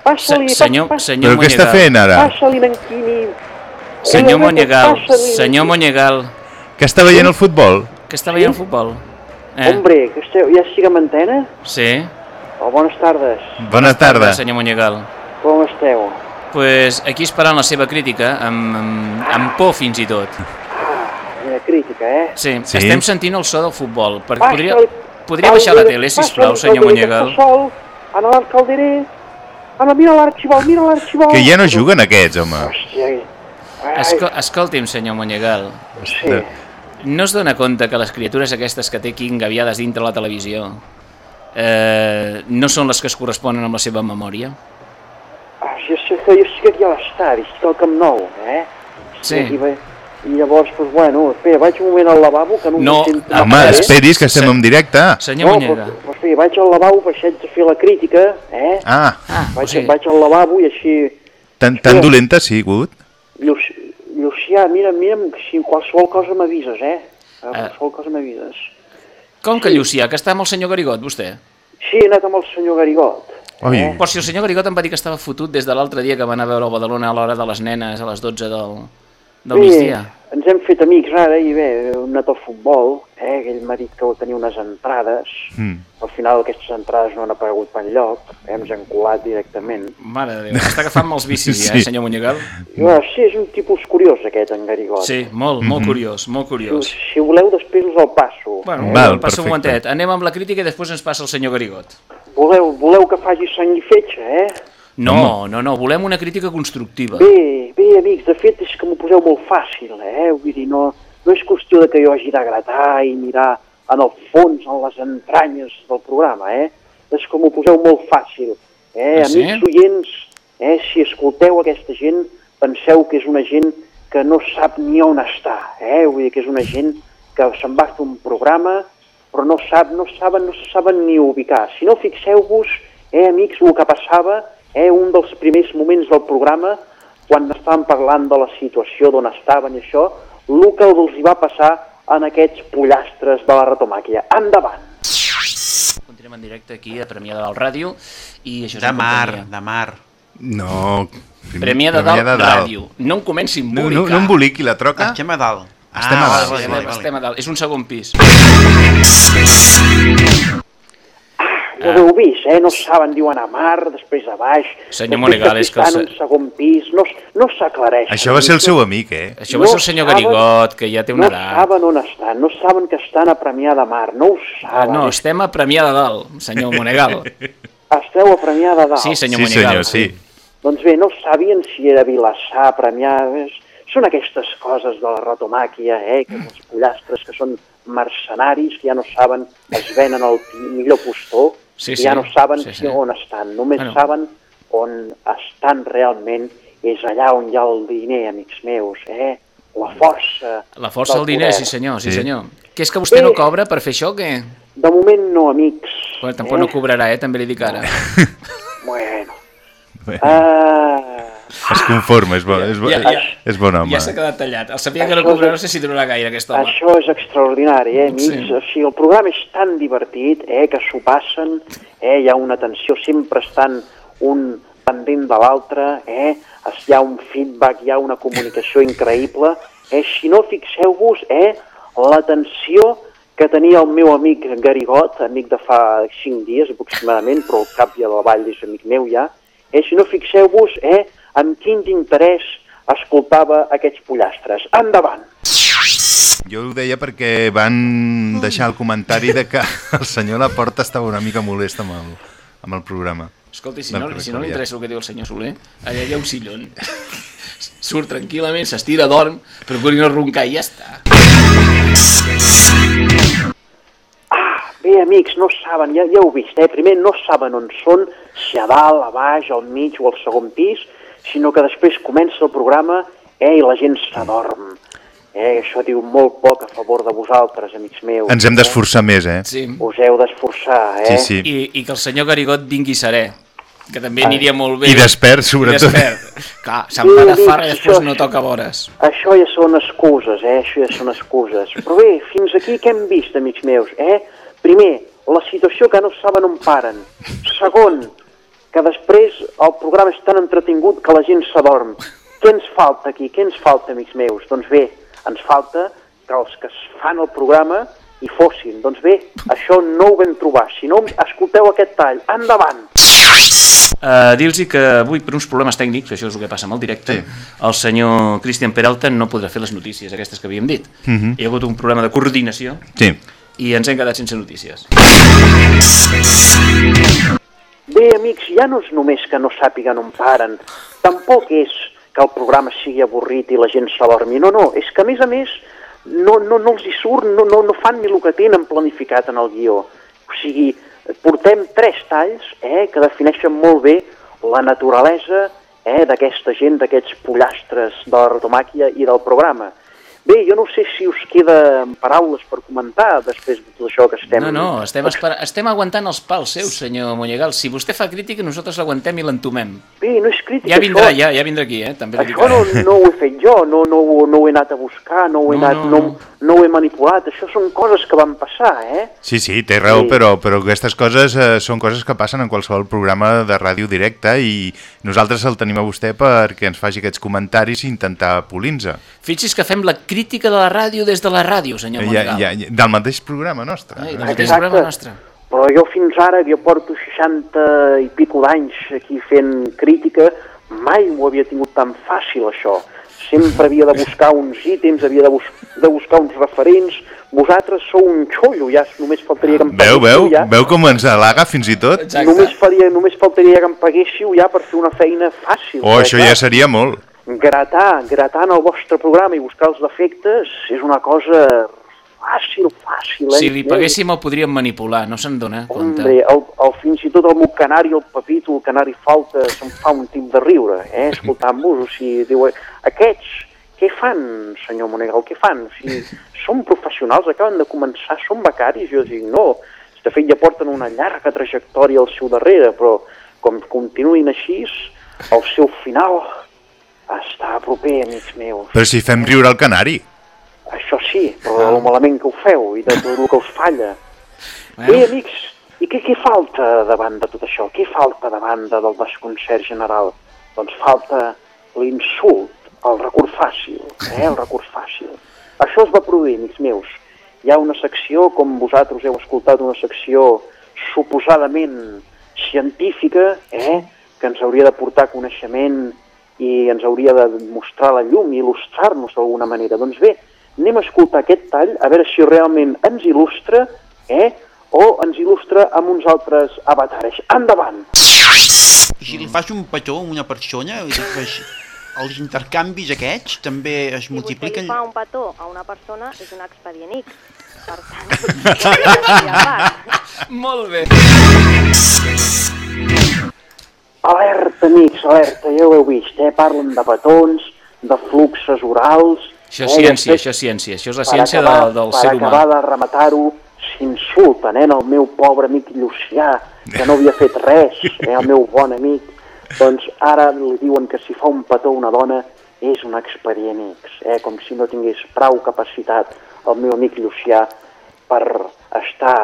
passa-li, se- senyor- pas- pas- senyor Però què està Monyegal. fent ara? Passa-li, Nanquini. senyor passa-li. senyor Monyegal, Que està veient el futbol? que està veient futbol? Eh? Hombre, que esteu, ja estic en antena? Sí. Oh, bones tardes, Bona tarda. senyor Monyegal. com esteu? Pues aquí esperant la seva crítica, amb, amb, amb por fins i tot. Una crítica, eh? Sí, Sí. estem sentint el so del futbol. Per, Passa podria, el- podria baixar la tele, sisplau, el senyor Monyegal? sol, Ana l'Arcalderé. Ana, mira l'Arxibol, mira l'Arxibol. Que ja no juguen aquests, home. Hòstia, ai, Esco, escolti'm, senyor Monyegal. sí. No es dona compte que les criatures aquestes que té aquí engaviades dintre la televisió eh, no són les que es corresponen amb la seva memòria? Ah, jo, sé que jo estic aquí a l'estadi, estic al Camp Nou, eh? Sí. Bé. I llavors, doncs, bueno, espera, vaig un moment al lavabo, que no, No, sento... home, Home, eh? esperis que estem Sí. en directe. Senyor no, Monyegal. Doncs, doncs, espera, vaig al lavabo, baixet a fer la crítica, eh? Ah, Ah, o vaig, sigui, vaig al lavabo i així... tan, tan dolenta ha sigut? Lluci, Llucià, mira, mira'm, si qualsevol cosa m'avises, eh? Ah. Qualsevol cosa m'avises. com que Llucià, que està amb el senyor Garigot, vostè? Sí, he anat amb el senyor Garigot. Oi, Però si el senyor Garigot em va dir que estava fotut des de l'altre dia que va anar a veure el Badalona a l'hora de les nenes a les 12 del, del migdia. Ens hem fet amics ara i bé, hem anat al futbol, eh? Ell m'ha dit que tenia unes entrades. Mm. Al final aquestes entrades no han aparegut per enlloc, eh? ens han colat directament. Mare de Déu, està agafant molts vicis ja, Sí. eh, senyor Monyegal? Bueno, sí, és un tipus curiós aquest, en Garigot. Sí, molt, molt curiós, molt curiós. Si, si voleu, després us el passo. Bueno, Val, passa un perfecte. momentet. Anem amb la crítica i després ens passa el senyor Garigot. Voleu, voleu que faci sang i fetge, eh? No, no, no, volem una crítica constructiva. Bé, bé, amics, de fet és que m'ho poseu molt fàcil, eh? Vull dir, no, no és qüestió de que jo hagi de gratar i mirar en el fons, en les entranyes del programa, eh? És que m'ho poseu molt fàcil. Eh? Ah, sí? Amics oients, eh? si escolteu aquesta gent, penseu que és una gent que no sap ni on està, eh? Vull dir que és una gent que se'n va fer un programa però no, sap, no, saben, no se saben ni ubicar. Si no, fixeu-vos, eh, amics, el que passava, eh, un dels primers moments del programa, quan estaven parlant de la situació d'on estaven i això, el que els hi va passar en aquests pollastres de la retomàquia. Endavant! Continuem en directe aquí a Premià de Dalt Ràdio i això és De mar, de mar. No. Premià de Dalt Ràdio. No em comenci a No, embolicar. no, no emboliqui la troca. Estem a dalt. Estem a Ah, dalt. vale, Estem, vale, vale. estem a dalt. És un segon pis. Ho heu vist, eh? No saben, diuen a mar, després a baix... Senyor Monegal, és que el un segon pis, no, no s'aclareix. Això va ser el seu amic, eh? Això va ser el senyor Garigot, que ja té una no edat. saben on estan, no saben que estan a Premià de Mar, no ho Ah, saben. no, estem a Premià de Dalt, senyor Monegal. Esteu a Premià de Dalt. Sí, senyor Sí, Monegal. senyor, sí. Doncs bé, no sabien si era Vilassar, Premià... és- Són aquestes coses de la retomàquia, eh? Que els pollastres que són mercenaris, que ja no saben, es venen al millor postor, Sí, sí, ja no saben sí, sí. on estan. Només Bueno. saben on estan realment, és allà on hi ha el diner, amics meus, eh? La força... La força del diner, sí senyor, sí Sí. senyor. Que és que vostè no cobra per fer això o què? De moment no, amics. Bueno, tampoc no cobrarà, eh? També li dic ara. Bueno. Bé, Ah, Es conforma, és, bo, és, bo, Ja- ja- és bon home. Ja s'ha quedat tallat. El sabia que no cobrarà, no sé si durarà gaire aquest home. Això és extraordinari, eh, amics? Sí. O sigui, el programa és tan divertit, eh, que s'ho passen, eh, hi ha una tensió, sempre estan un pendent de l'altre, eh, es- hi ha un feedback, hi ha una comunicació increïble. Eh, si no, fixeu-vos, eh, la tensió que tenia el meu amic Garigot, amic de fa cinc dies aproximadament, però al cap i a la vall és amic meu ja, eh, si no, fixeu-vos, eh, amb quin interès escoltava aquests pollastres. Endavant! Jo ho deia perquè van deixar el comentari de que el senyor Laporta estava una mica molest amb el, amb el programa. Escolti, si no, si no li interessa el que diu el senyor Soler, allà hi ha un sillon. Surt tranquil·lament, s'estira, dorm, procuri no roncar i ja està. Bé, amics, no saben, ja, ja heu vist, eh? Primer no saben on són, si a dalt, a baix, al mig o al segon pis, sinó que després comença el programa eh, i la gent s'adorm. Eh, això diu molt poc a favor de vosaltres, amics meus. Ens hem d'esforçar més, eh? Sí. Us heu d'esforçar, eh? Sí, sí. I, I que el senyor Garigot vingui serè, que també aniria molt bé. I despert, sobretot. I despert. Clar, se'n va de farra i després no toca vores. Això ja són excuses, eh? Això ja són excuses. Però bé, fins aquí què hem vist, amics meus, eh? Primer, la situació que no saben on paren. Segon, que després el programa és tan entretingut que la gent s'adorm. Què ens falta aquí? Què ens falta, amics meus? Doncs bé, ens falta que els que es fan el programa hi fossin. Doncs bé, això no ho vam trobar. Si no, escolteu aquest tall. Endavant! Uh, Dir-los que avui, per uns problemes tècnics, això és el que passa amb el directe, sí. el senyor Cristian Peralta no podrà fer les notícies aquestes que havíem dit. Mhm. Hi ha hagut un problema de coordinació Sí. i ens hem quedat sense notícies. Bé, amics, ja no és només que no sàpiguen on paren, tampoc és que el programa sigui avorrit i la gent s'adormi, no, no, és que a més a més no, no, no els hi surt, no, no, no fan ni el que tenen planificat en el guió. O sigui, portem tres talls eh, que defineixen molt bé la naturalesa eh, d'aquesta gent, d'aquests pollastres de la retomàquia i del programa. Bé, jo no sé si us queden paraules per comentar després de tot això que estem... No, no, estem, esper... estem aguantant els pals seus, senyor Monyegal. Si vostè fa crítica, nosaltres l'aguantem i l'entomem. Bé, no és crítica, Ja vindrà, això. ja, ja vindrà aquí, eh? També Això no, no ho he fet jo, no, no, ho- no ho he anat a buscar, no ho he, No, anat, no, no, no, ho he manipulat, això són coses que van passar, eh? Sí, sí, té raó, Sí. però, però aquestes coses eh, són coses que passen en qualsevol programa de ràdio directe i nosaltres el tenim a vostè perquè ens faci aquests comentaris i intentar polir-nos. Fixi's que fem la crítica de la ràdio des de la ràdio, senyor Ja, Monyegal. ja, ja, del mateix programa nostre. Ai, del mateix programa nostre. Però jo fins ara, que jo porto 60 i pico d'anys aquí fent crítica, mai m'ho havia tingut tan fàcil, això. Sempre havia de buscar uns ítems, havia de, bus de buscar uns referents. Vosaltres sou un xollo, ja només faltaria que em Veu, veu, ja. veu com ens halaga fins i tot? Només, faria, només faltaria que em paguéssiu ja per fer una feina fàcil. Oh, això clar, ja seria molt. Gratar, gratar en el vostre programa i buscar els defectes és una cosa fàcil, fàcil. Eh? Si li paguéssim el podríem manipular, no se'n dona compte. Hombre, el, el, fins i tot el meu canari, el Pepito, el canari falta, se'm fa un tip de riure, eh, escoltant-vos. O sigui, diu, aquests, què fan, senyor Monegal, què fan? O sigui, són professionals, acaben de començar, són becaris? Jo dic, no, de fet ja porten una llarga trajectòria al seu darrere, però com continuïn així, el seu final està proper, amics meus. Però si fem riure el canari. Això sí, però el malament que ho feu i de tot el que us falla. Bueno. Bé, amics, i què, què falta davant de tot això? Què falta davant de, del desconcert general? Doncs falta l'insult, el recurs fàcil, eh? el recurs fàcil. Això es va produir, amics meus. Hi ha una secció, com vosaltres heu escoltat, una secció suposadament científica, eh? que ens hauria de portar coneixement i ens hauria de mostrar la llum i il·lustrar-nos d'alguna manera. Doncs bé, anem a escoltar aquest tall, a veure si realment ens il·lustra, eh? o ens il·lustra amb uns altres avatares. Endavant! Si li fas un petó a una persona, doncs, els intercanvis aquests també es Si multipliquen... li fa un petó a una persona, és un expedient X. Per tant, Molt bé. Alerta, amics, alerta, ja ho heu vist, eh? Parlen de petons, de fluxes orals... Això és eh? ciència, això és ciència. Això és la per ciència acabar, del, del per ser humà. acabar de rematar-ho, s'insulten, eh? El meu pobre amic Llucià, que no havia fet res, eh? El meu bon amic. Doncs ara li diuen que si fa un petó una dona és un expedient X, eh? Com si no tingués prou capacitat el meu amic Llucià per estar...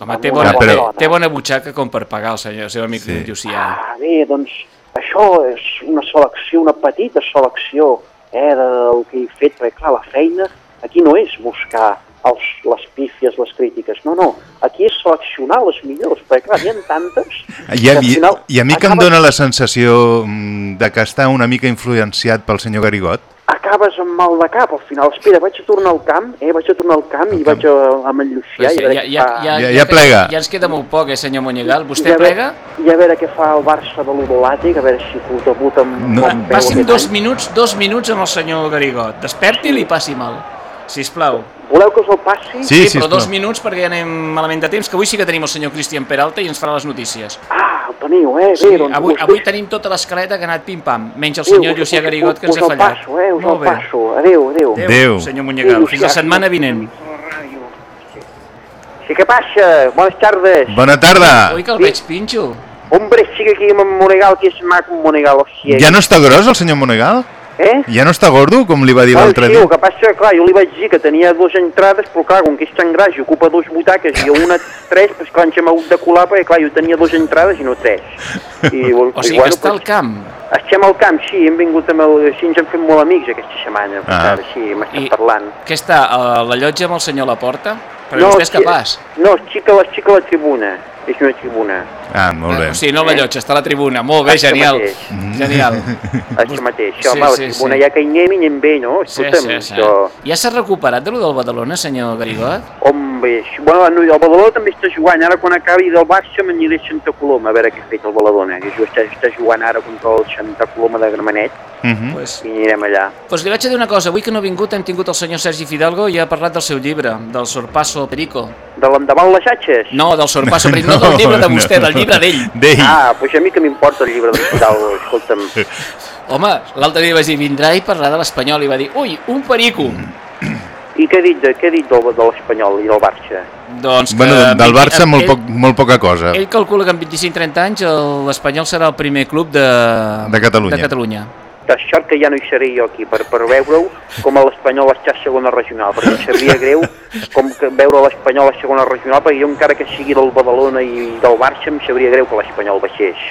Home, té bona, té, dona. té bona butxaca com per pagar el senyor, el seu amic sí. Llucià. Ah, bé, doncs això és una selecció, una petita selecció eh, del que he fet, perquè clar, la feina aquí no és buscar els, les pífies, les crítiques, no, no, aquí és seleccionar les millors, perquè clar, hi ha tantes I a, al i, final I a mi que em acabes- dóna la sensació mm, de que està una mica influenciat pel senyor Garigot. Acabes amb mal de cap al final. Espera, vaig a tornar al camp, eh? Vaig a tornar al camp i vaig a, a i a veure ja, ja, fa... ja, Ja- ja plega. Ja ens queda molt poc, eh, senyor Monyegal. I Vostè a veure- plega? I a veure què fa el Barça de l'Udolàtic, a veure si ho debuta amb No. bon Passi'm dos any. minuts, dos minuts amb el senyor Garigot. Desperti'l i passi'm-el, sisplau. Voleu que us el passi? Sí, però sisplau. dos minuts perquè ja anem malament de temps, que avui sí que tenim el senyor Cristian Peralta i ens farà les notícies. Ah, teniu, eh? Sí, Bé, doncs avui, us avui tenim tota l'escaleta que ha anat pim-pam, menys el Adéu, senyor us- Llucià Garigot que ens us ha el fallat. passo, eh? Us Molt el bé. passo. Adéu, adéu. Adéu. senyor Monyegal. Adéu, Fins la setmana vinent. Sí, què passa? Bones tardes. Bona tarda. Ui, que el veig pinxo. Hombre, sí que aquí amb en Monegal, que és maco en Monegal, o sigui... Ja no està gros el senyor Monegal? Eh? Ja no està gordo, com li va dir l'altre sí, dia? el que passa, clar, jo li vaig dir que tenia dues entrades, però clar, com que és tan gras i ocupa dos butaques i una tres, doncs clar, ens hem hagut de colar, perquè clar, jo tenia dues entrades i no tres. I, O sigui que està al camp. Estem al camp, sí, hem vingut amb el... Així ens hem fet molt amics aquesta setmana, Ah. tant, sí, hem estat I- parlant. Què està, a la llotja amb el senyor Laporta? Perquè No, vostè és capaç. No, estic a, estic a la tribuna, és una tribuna. Ah, molt bé. O sigui, no la llotja, està a la tribuna. Molt bé, Això genial. mateix. Genial. Això mateix, Sí, sí, home, a la sí, tribuna sí. ja que hi anem i anem bé, no? Sí, Escolta'm, sí, sí. això... Ja s'ha recuperat de lo del Badalona, senyor Garigot? Hombre, sí, bueno, el Badalona també està jugant. Ara, quan acabi del Barça, m'aniré a Santa Coloma a veure què ha fet el Badalona. Que jo està, està jugant ara contra el Santa Coloma de Gramenet Mhm. Pues, i anirem allà. pues li vaig a dir una cosa. Avui que no ha vingut hem tingut el senyor Sergi Fidalgo i ha parlat del seu llibre, del Sorpasso Perico. De l'endavant les atxes? No, del Sorpasso Perico, no, del llibre de vostè, del llibre d'ell. D'ell. Ah, doncs a mi que m'importa el llibre de Fidalgo, escolta'm. Home, l'altre dia vaig dir, vindrà i parlarà de l'Espanyol i va dir, ui, un perico. I què ha dit, de, què ha dit del, de l'Espanyol i del Barça? Doncs que... Bueno, del Barça molt, ell, poc, molt poca cosa. Ell calcula que en 25-30 anys el- l'Espanyol serà el primer club de, De Catalunya. De Catalunya. Per sort que ja no hi seré jo aquí per, per veure-ho com a l'Espanyol està a segona regional, perquè em sabria greu com que veure l'Espanyol a segona regional, perquè jo encara que sigui del Badalona i del Barça em sabria greu que l'Espanyol baixés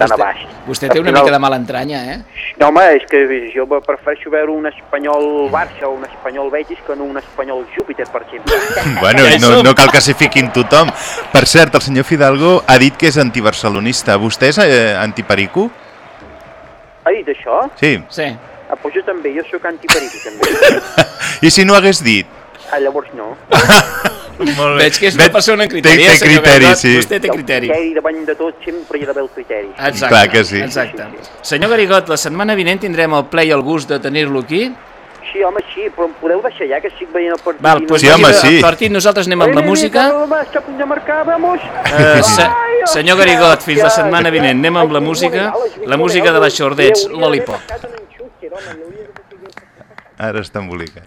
tan a baix. Vostè té una final- mica de mala entranya, eh? No, home, és que jo prefereixo veure un espanyol Barça o un espanyol Betis que no un espanyol Júpiter, per exemple. Bueno, no, no cal que s'hi fiquin tothom. Per cert, el senyor Fidalgo ha dit que és antibarcelonista. Vostè és eh, antiperico? Ha dit això? Sí. Sí. Ah, doncs jo també, jo sóc antiperico també. I si no hagués dit? Ah, llavors no. Molt Veig que és una persona amb criteri, Té, eh, té senyor criteri, Garigot? sí. Vostè té criteri. El criteri davant de tot sempre hi ha d'haver el criteri. Exacte, Clar que sí. Exacte. Senyor Garigot, la setmana vinent tindrem el ple i el gust de tenir-lo aquí. Sí, home, sí, però em podeu deixar ja que estic veient el partit. Val, doncs Sí, home, sí. partit, nosaltres anem amb la Eh, música. Eh, se, senyor Garigot, fins la setmana vinent. Anem amb la música, la música de les Xordets, Lollipop. Ara està embolicat.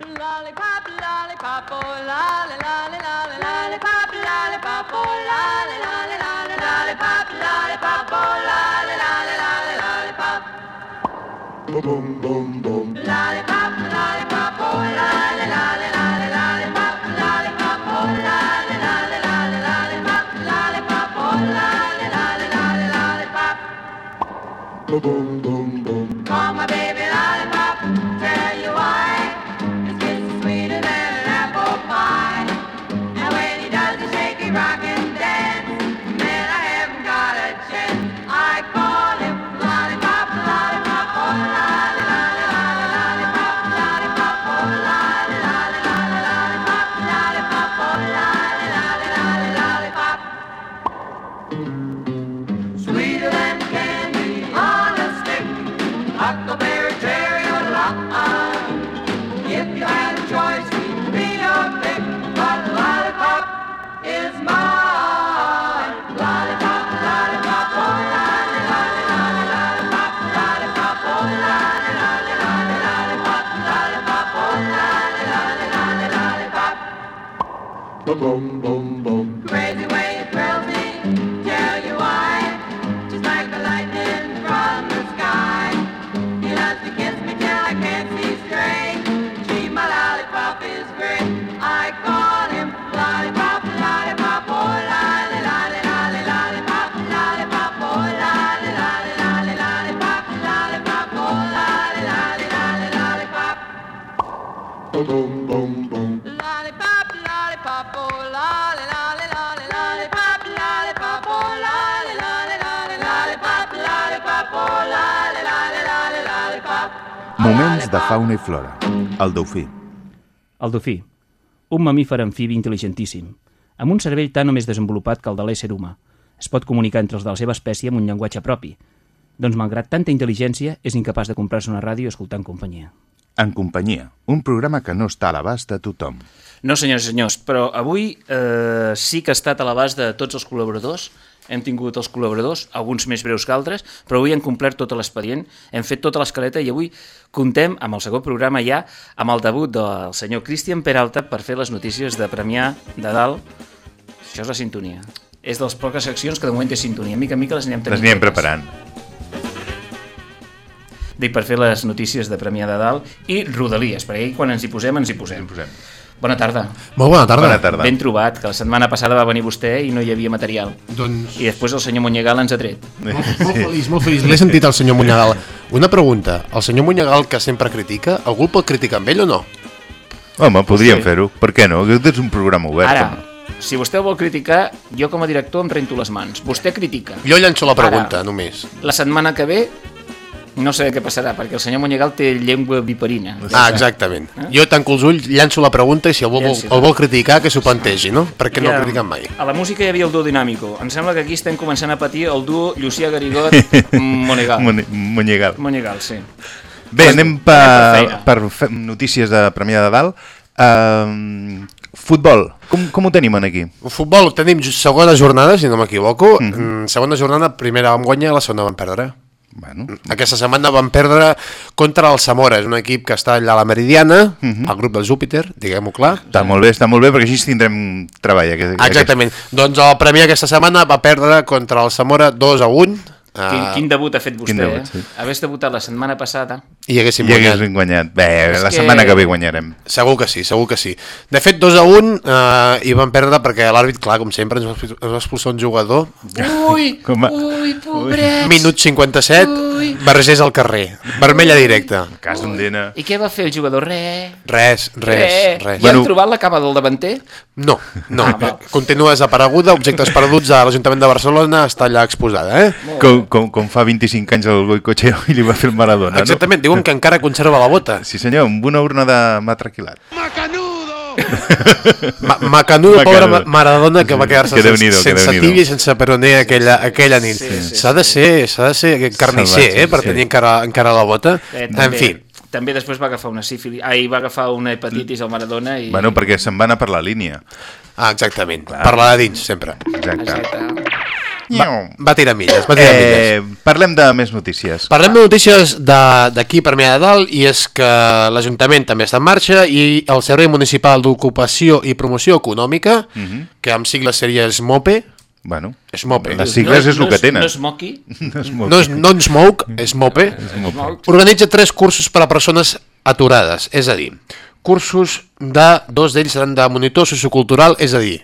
Lollipop, lollipop, oh, lolly, lolly, lolly, lollipop, lollipop, oh, lolly, lolly, lolly, lollipop, lollipop, oh, lolly, Lollipop, lollipop, lolly, lolly, lolly, lollipop, lollipop, oh, lollipop, lollipop, oh, lolly, lolly, lollipop. Oh, boom boom. De fauna i flora. El dofí. El dofí, un mamífer amfibi intel·ligentíssim, amb un cervell tan o més desenvolupat que el de l'ésser humà. Es pot comunicar entre els de la seva espècie amb un llenguatge propi. Doncs, malgrat tanta intel·ligència, és incapaç de comprar-se una ràdio escoltant companyia. En companyia, un programa que no està a l'abast de tothom. No, senyors i senyors, però avui eh, sí que ha estat a l'abast de tots els col·laboradors. Hem tingut els col·laboradors, alguns més breus que altres, però avui hem complert tot l'expedient, hem fet tota l'escaleta i avui contem amb el segon programa ja amb el debut del senyor Cristian Peralta per fer les notícies de Premià de Dalt. Això és la sintonia. És de les poques seccions que de moment té sintonia. Mica en mica les anirem tenint. Les totes. preparant. Dic per fer les notícies de Premià de Dalt i Rodalies, perquè quan ens hi posem, ens hi posem. posem. Bona tarda. Molt bona tarda. Bona tarda. Ben trobat, que la setmana passada va venir vostè i no hi havia material. Doncs... I després el senyor Monyegal ens ha tret. Molt, molt feliç, molt feliç. L'he sentit al senyor Munyagal. Una pregunta. El senyor Munyagal, que sempre critica, algú pot criticar amb ell o no? Home, podríem Sí. fer-ho. Per què no? Aquest és un programa obert. Ara, home. si vostè el vol criticar, jo com a director em rento les mans. Vostè critica. Jo llanço la pregunta, Ara. només. La setmana que ve no sé què passarà, perquè el senyor Monyegal té llengua viperina. Ah, exactament. Jo tanco els ulls, llanço la pregunta i si algú vol, Llenci-la. el vol criticar, que s'ho plantegi, no? Perquè no Ja, el critiquen mai. A la música hi havia el duo dinàmico. Em sembla que aquí estem començant a patir el duo Llucia Garigot-Monegal. Mon- Monyegal. Monyegal, sí. Bé, anem Anem per per, per notícies de Premià de Dalt. Uh, futbol, com, com ho tenim en aquí? El futbol tenim segona jornada, si no m'equivoco. Mm -hmm. Segona jornada, primera vam guanyar, la segona vam perdre. Bueno, Aquesta setmana vam perdre contra el Zamora, és un equip que està allà a la Meridiana, al grup del Júpiter, diguem-ho clar. està molt bé, està molt bé, perquè així tindrem treball. Aquest, Exactament. Doncs el Premi aquesta setmana va perdre contra el Zamora 2 a 1. Quin, Uh, quin debut ha fet vostè, quin debut, eh? sí. Hagués debutat la setmana passada. I haguéssim I guanyat. haguéssim guanyat. Bé, És la que- setmana que ve guanyarem. Segur que sí, segur que sí. De fet, 2 a 1 uh, i van perdre perquè l'àrbit, clar, com sempre, ens va, ens va expulsar un jugador. Ui, Com a- ui, pobrets. Minut 57, Ui. vergés al carrer. Vermella directa. Cas d'un dena. I què va fer el jugador? Res. Res, res, res. Ja han trobat la cama del davanter? No, no. Ah. Continua desapareguda, objectes perduts a l'Ajuntament de Barcelona està allà exposada, eh? Com, com, com fa 25 anys el Goicocheo i li va fer el Maradona, Exactament, diuen que encara conserva la bota. no? Sí senyor, amb una urna de matraquilat. Ma Macanudo, pobre Macanudo. Ma- Maradona, que va quedar-se Que sense, que sense tibia i sense peroné aquella, aquella nit. S'ha de ser, s'ha de ser carnisser, eh, per sí. tenir encara, encara la bota. Eh, En fi, També després va agafar una sífilis, ai, va agafar una hepatitis al Maradona i... Bueno, perquè se'n va anar per la línia. ah, exactament. Parlar de dins, sempre. Exacte. Exacte. Va, va tirar milles, va tirar milles. Eh, parlem de més notícies. Parlem de notícies de- d'aquí per Premià de Dalt i és que l'Ajuntament també està en marxa i el Servei Municipal d'Ocupació i Promoció Econòmica, Mhm. que amb sigles seria SMOPE, Bueno, SMOPE, les sigles és el que tenen. No és moqui? No és molt... no és non-smoke, SMOPE, organitza tres cursos per a persones aturades, és a dir, cursos de, dos d'ells seran de monitor sociocultural, és a dir,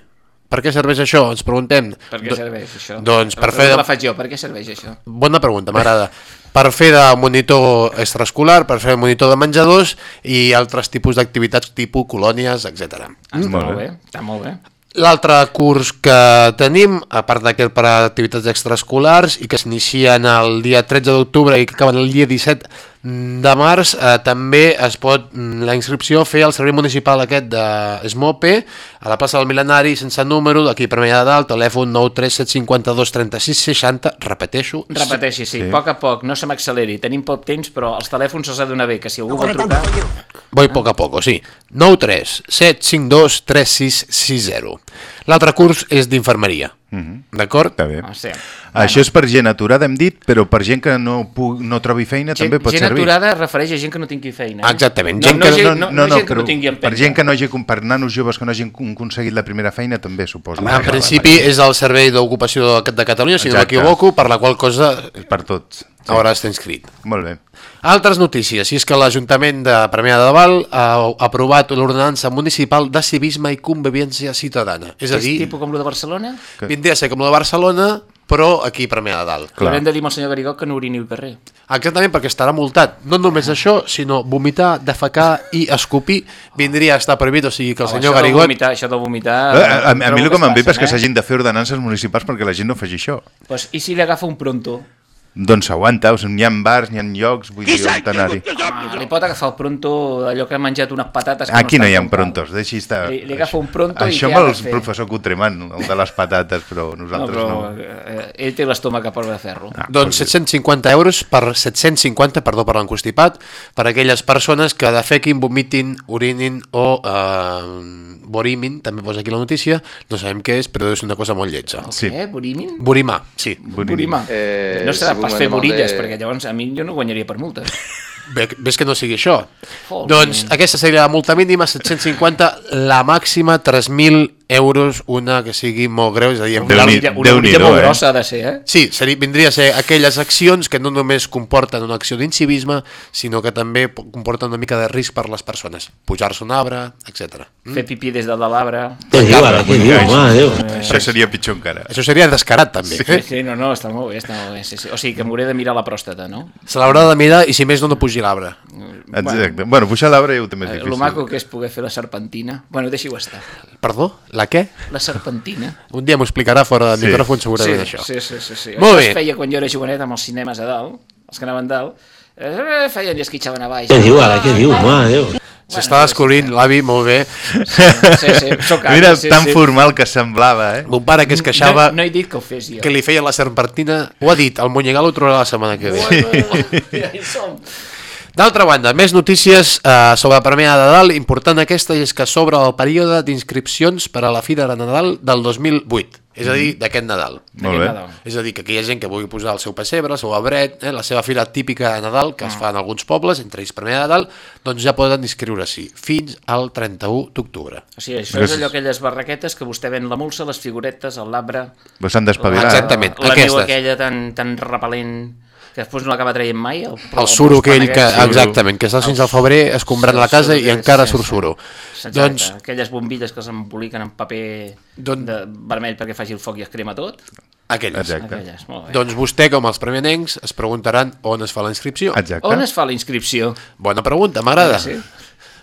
per què serveix això? Ens preguntem. Per què Do- serveix això? Doncs per fer... La faig jo, per què serveix això? Bona pregunta, m'agrada. Per fer de monitor extraescolar, per fer de monitor de menjadors i altres tipus d'activitats tipus colònies, etc. Ah, està Molt molt bé. bé, està molt bé. L'altre curs que tenim, a part d'aquest per a activitats extraescolars i que s'inicien el dia 13 d'octubre i que acaben el dia 17 de març, eh, també es pot mm, la inscripció fer al servei municipal aquest de Smope a la plaça del Milenari sense número, d'aquí per Premià de Dalt, telèfon 93752 36 60, repeteixo. Repeteixi, sí, Sí. a poc a poc, no se m'acceleri. Tenim poc temps, però els telèfons se'ls ha de donar bé, que si algú vol trucar... Voy poco a poco, sí. 93 752 3660. L'altre curs és d'infermeria. Mhm. D'acord? Està bé. Ah, sí. Això és per gent aturada, hem dit, però per gent que no, pu no trobi feina Gent, també pot gent servir. aturada es refereix a gent que no tingui feina. Eh? Exactament, No, gent no, que- gent, no, no, no, no, gent que però no tingui per empenta. gent que no hagi, per nanos joves que no hagin con- aconseguit la primera feina també suposo. En principi és el Servei d'Ocupació de Catalunya, si no Exacte. m'equivoco, per la qual cosa per tots. haurà d'estar inscrit. Molt bé. Altres notícies, i és que l'Ajuntament de Premià de Dalt ha aprovat l'ordenança municipal de civisme i convivència ciutadana. És a És dir, tipus com el de Barcelona? vindria a ser com la de Barcelona, però aquí a Premià de Dalt. Clar. Haurem de dir al senyor Garigó que no orini al carrer. Exactament, perquè estarà multat. No només això, sinó vomitar, defecar i escopir vindria a estar prohibit, o sigui que el Home, senyor això de Garigot... vomitar, això de vomitar... Eh, a, a, a mi el que m'embip és que s'hagin de fer ordenances municipals perquè la gent no faci això. Pues, I si li agafa un pronto? Doncs s'aguanta, o sigui, n'hi ha bars, n'hi ha llocs, vull dir, on anar-hi. Ah, li pot agafar el pronto allò que ha menjat unes patates que Aquí no hi ha prontos, deixi estar. Li, li agafa un pronto Això i amb què ha el de fer? professor Cotremant, el de les patates, però No, nosaltres però no. eh, ell té l'estómac a prova de ferro. Ah, Doncs 750 euros per 750, perdó per l'encostipat, per aquelles persones que defequin, vomitin, urinin o eh, borimin, també posa aquí la notícia, no sabem què és, però és una cosa molt lletja. Sí. Què? Borimin? Borimà, sí. Borimà. Eh, no serà pas fer animal borilles, de- perquè llavors a mi jo no guanyaria per multes. Bé, ves que no sigui això. Joder. Doncs aquesta seria la multa mínima, 750, la màxima 3.000 euros, una que sigui molt greu, és a dir, Una plan- borilla- una borilla molt grossa ha de ser, eh? Sí, seria, vindria a ser aquelles accions que no només comporten una acció d'incivisme, sinó que també po- comporten una mica de risc per les persones. Pujar-se un arbre, etc. Fer pipí des de dalt l'arbre. Què diu ara, què diu? Mare de Déu. Això seria pitjor encara. Això seria descarat, també. Sí, sí, no, no, està molt bé, està molt bé. Sí, sí. O sigui, que m'hauré de mirar la pròstata, no? Se l'haurà de mirar i si més no, no pugi l'arbre. Exacte. Bueno, pujar l'arbre ja ho té més Eh, difícil. Lo maco que és poder fer la serpentina. Bueno, deixi-ho estar. Perdó? La què? La serpentina. Un dia m'ho explicarà fora de Sí. micròfon segurament sí, això. Sí, sí, sí. sí. Molt això bé. es feia quan jo era jovenet amb els cinemes a dalt, els que anaven dalt, eh, feien i esquitxaven a baix. Què diu ara, què diu? Ah, Mare de Déu. S'està descobrint l'avi molt bé. Sí, sí, avi, Mira, sí, tan sí. formal que semblava, eh? Mon pare que es queixava No, no he dit que ho fes jo. que li feia la serpentina, ho ha dit, el Monyegal ho trobarà la setmana que ve. Ja hi som. D'altra banda, més notícies eh, sobre la Premià de Nadal. Important aquesta és que s'obre el període d'inscripcions per a la Fira de Nadal del 2008, és a dir, d'aquest Nadal. Molt bé. Nadal. És a dir, que aquí hi ha gent que vulgui posar el seu pessebre, el seu arbret, eh, la seva fira típica de Nadal, que es fa en alguns pobles, entre ells Premià de Nadal, doncs ja poden inscriure-s'hi fins al 31 d'octubre. O sigui, això és allò aquelles barraquetes que vostè ven la molsa, les figuretes, el l'arbre... Però s'han d'espavilar. Exactament, La neu aquestes. aquella tan, tan repel·lent que després no l'acaba traient mai. El, El suro aquell que, exactament, que estàs fins al febrer escombrant la casa i encara surt suro. Exacte, Doncs, aquelles bombilles que s'emboliquen en paper Don- de vermell perquè faci el foc i es crema tot. aquelles. Exacte. Aquelles, molt bé. Doncs vostè, com els premianencs, es preguntaran on es fa la inscripció. Exacte. On es fa la inscripció? Bona pregunta, m'agrada. Ah, sí?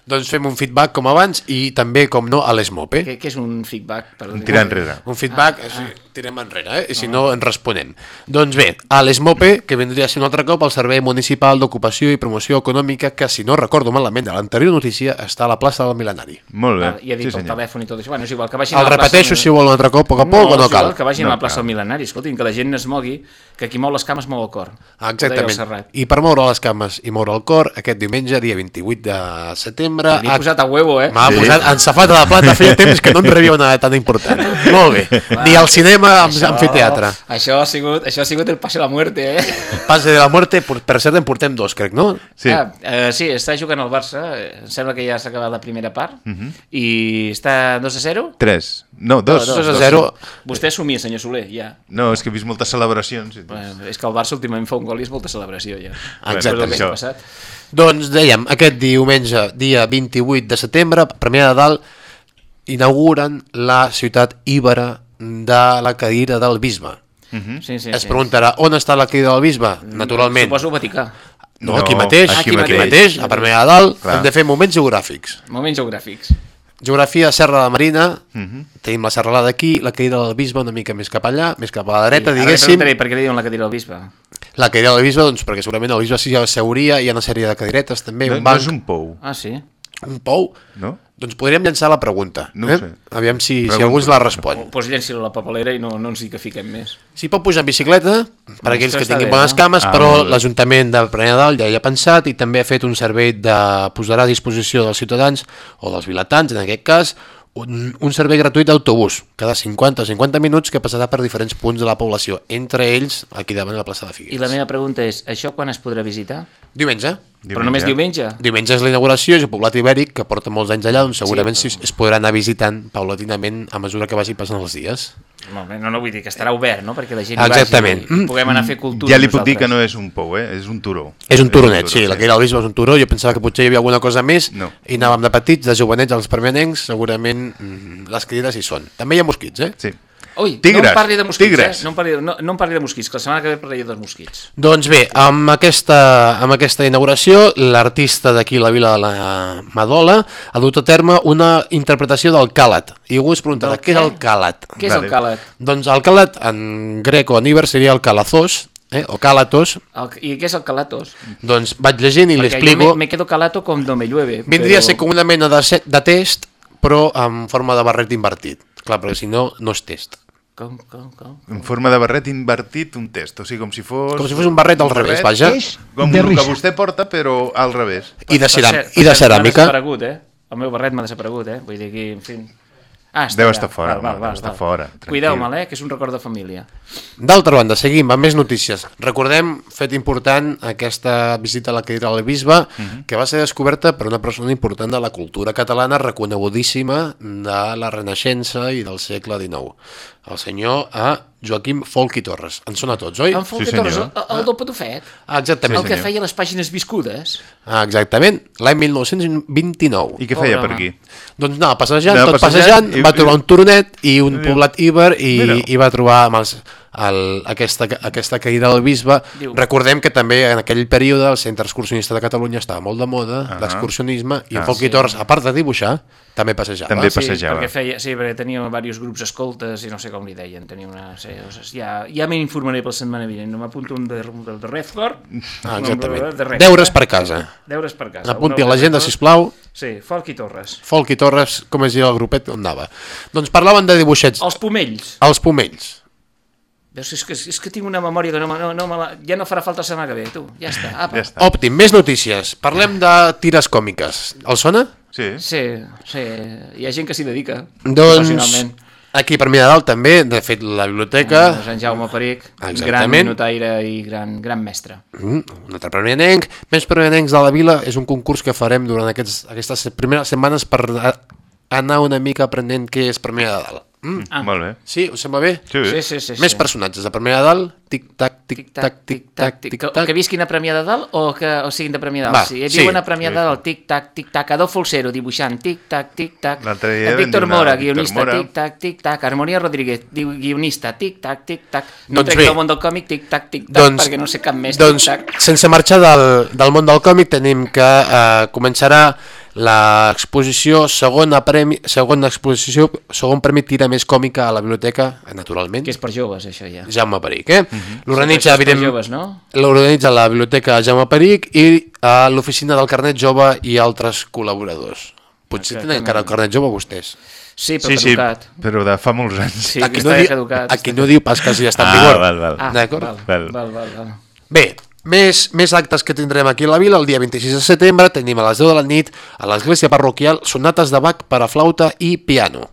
Doncs fem un feedback com abans i també, com no, a l'Esmope. Què, què és un feedback? Per Un tirar enrere. Un feedback, ah, ah. tirem enrere, eh? i si no ens responem. Doncs bé, a l'ESMOPE, que vindria a ser un altre cop el Servei Municipal d'Ocupació i Promoció Econòmica, que si no recordo malament de l'anterior notícia, està a la plaça del Mil·lenari. Molt bé. Ah, ja he dit sí, el senyor. telèfon i tot això. Bueno, és igual, que vagin El a la repeteixo, plaça... si vol un altre cop, poc a poc, o no és cal? igual, que vagin No a la plaça cal. del Mil·lenari. Escoltin, que la gent es mogui, que qui mou les cames mou el cor. Ah, el Exactament. Serrat. I per moure les cames i moure el cor, aquest diumenge, dia 28 de setembre... L'he posat a huevo, eh? M'ha Sí. posat en safata de plata, feia temps que no em rebia una tan important. Molt bé. Ni al cinema, amb amfiteatre. Això ha sigut, això ha sigut el passe a la muerte, eh? Pase de la muerte, per cert, en portem dos, crec, no? Sí. Ah, eh, sí, està jugant el Barça, em sembla que ja s'ha acabat la primera part, Mhm. i està 2 a 0? 3. No, 2. No, dos a zero. Vostè assumia, senyor Soler, ja. No, és que he vist moltes celebracions. i- Bueno, és que el Barça últimament fa un gol i és molta celebració, ja. Exactament. Després del. Doncs dèiem, aquest diumenge, dia 28 de setembre, Premià de Dalt, inauguren la ciutat íbera de la cadira del bisbe. Mhm. Sí, sí, Es sí. preguntarà on està la cadira del bisbe? Naturalment. Suposo Vaticà. No, No, aquí mateix, aquí aquí, aquí mateix. mateix, a Premià de Dalt, Clar. hem de fer moments geogràfics. Moments geogràfics. Geografia, Serra de la Marina, Mhm. tenim la serralada aquí, la cadira del bisbe una mica més cap allà, més cap a la dreta, Ara li diguéssim. preguntaré per què li diuen la cadira al bisbe. La cadira del bisbe, doncs, perquè segurament el bisbe sí ja seuria, hi ha una sèrie de cadiretes també, No, un no banc, és un pou, Ah, sí? un pou. no? Doncs podríem llançar la pregunta. No eh? sé. Aviam si, si Pregunta. algú ens la respon. Doncs pues llenci-la a la papelera i no, no ens hi que fiquem més. S'hi pot pujar en bicicleta, per aquells que tinguin bé, bones no? cames, Ah, però l'Ajuntament del Premià de Dalt ja hi ha pensat i també ha fet un servei de posarà a disposició dels ciutadans o dels vilatans, en aquest cas, un, un servei gratuït d'autobús, cada 50 o 50 minuts que passarà per diferents punts de la població, entre ells aquí davant de la plaça de I Figueres. la meva pregunta és, això quan es podrà visitar? Diumenge. Però només diumenge? Diumenge és la inauguració, és el poblat ibèric que porta molts anys allà, doncs segurament sí, es, es podrà anar visitant paulatinament a mesura que vagi passant els dies. Molt bé, no, no vull dir que estarà obert, no? Perquè la gent Exactament. hi vagi i puguem anar a fer cultura Ja li puc dir que nosaltres. no és un pou, eh? És un turó. És un turonet, turó, sí, la cadira del bisbe és un turó, jo pensava que potser hi havia alguna cosa més, No. i anàvem de petits, de jovenets als permanents, segurament mm, les cadires hi són. També hi ha mosquits, eh? Sí. Ui, no Tigres, em parli de mosquits, tigres. eh? No em, parli, no, no em parli de mosquits, que la setmana que ve parlaré dels mosquits. Doncs bé, amb aquesta, amb aquesta inauguració, l'artista d'aquí, la vila de la Madola, ha dut a terme una interpretació del càlat. I algú es preguntarà, Del què és què? el càlat? Què és el càlat? Doncs el càlat, en grec o en iber, seria el calazós, eh? o calatos, El, I què és el calatos? doncs vaig llegint i l'explico. me, me quedo calato com no me llueve. Vindria a però- ser com una mena de, set, de test, però en forma de barret invertit. Clar, perquè si no, no és test. Com, com, com? En forma de barret invertit, un test. O sigui, com si fos... Com si fos un barret al revés, vaja. Com de el que risa. vostè porta, però al revés. I de, Per ceram i de ceràmica. M'ha desaparegut, eh? El meu barret m'ha desaparegut, eh? Vull dir que, en fi... Ah, Deu allà. estar fora, Val, home, val, deu estar val. fora. Cuideu-me'l, eh? Que és un record de família. D'altra banda, seguim amb més notícies. Recordem, fet important, aquesta visita a la Catedral del Bisbe, Mhm. que va ser descoberta per una persona important de la cultura catalana, reconegudíssima de la Renaixença i del segle XIX. El senyor a Joaquim Folk i Torres. En sona tots, oi? En Folk i Torres, el, el del Patufet. Ah, exactament. el que feia les pàgines viscudes. Ah, exactament, l'any 1929. I què feia per aquí? Doncs anava passejant, Anava tot passejant passejant, i- va trobar un turonet i un Mira. poblat íber i, Mira. i va trobar amb els, el, aquesta, aquesta caïda del bisbe. Diu. Recordem que també en aquell període el centre excursionista de Catalunya estava molt de moda, Ah. l'excursionisme, i Ah, en Folk sí. i Torres, a part de dibuixar, també passejava. També Sí, passejava. perquè feia, sí, perquè tenia diversos grups escoltes i no sé com li deien. Tenia una... Sí, o sigui, ja ja m'informaré per la setmana vinent. No m'apunto un de, de, de Refcor. Ah, exactament. de Refcor. Deures per casa. Deures per casa. Apunti Un a l'agenda, sisplau. Sí, Folk i Torres. Folk i Torres, com es diu el grupet, on anava? Doncs parlaven de dibuixets. Els pomells. Els pomells. Veus, és que, és que tinc una memòria que no, no, no me la, ja no farà falta la setmana que ve, tu. Ja està. Apa. Ja està. Òptim, més notícies. Parlem de tires còmiques. El sona? Sí. Sí, sí. Hi ha gent que s'hi dedica. Doncs aquí per Premià de Dalt també, de fet la biblioteca, Eh, Sant Jaume Peric, gran Exactament. notaire i gran, gran mestre. mm, un altre premianenc, més premianencs de la vila, és un concurs que farem durant aquests, aquestes primeres setmanes per a- anar una mica aprenent què és Premià de Dalt. Mm. Ah. Molt bé. Sí, us sembla bé? Sí, Sí, sí, sí. Més sí. personatges de Premià de Dalt, tic-tac, tic-tac, tic-tac, Que, tic-tac. que visquin a Premià de Dalt o que o siguin de Premià de Dalt? Va, sí. viuen a Premià de Dalt, tic-tac, tic-tac, Adolfo Olcero dibuixant, tic-tac, tic-tac, L'altre dia Víctor Mora, guionista, tic-tac, tic-tac, Harmonia Rodríguez, guionista, tic-tac, tic-tac, no Doncs trec del món del còmic, tic-tac, tic-tac, Doncs, perquè no sé cap més, doncs tic-tac. sense marxar del, del món del còmic tenim que eh, començarà l'exposició segona premi, segona exposició, segon premi tira més còmica a la biblioteca, eh, naturalment. Que és per joves, això ja. Jaume Peric, eh? L'organitza, Això és per evident, joves, no? l'organitza la biblioteca Jaume Peric i a l'oficina del carnet jove i altres col·laboradors. Potser tenen encara el carnet jove vostès. Sí, però Sí, sí, però de fa molts anys. Sí, Aquí no, caducat. aquí no diu pas que ja està en Ah, vigor. val, val. Ah, D'acord? val, Val. val, val, val. Bé, més, més actes que tindrem aquí a la vila. El dia 26 de setembre tenim a les 10 de la nit a l'església parroquial sonates de Bach per a flauta i piano.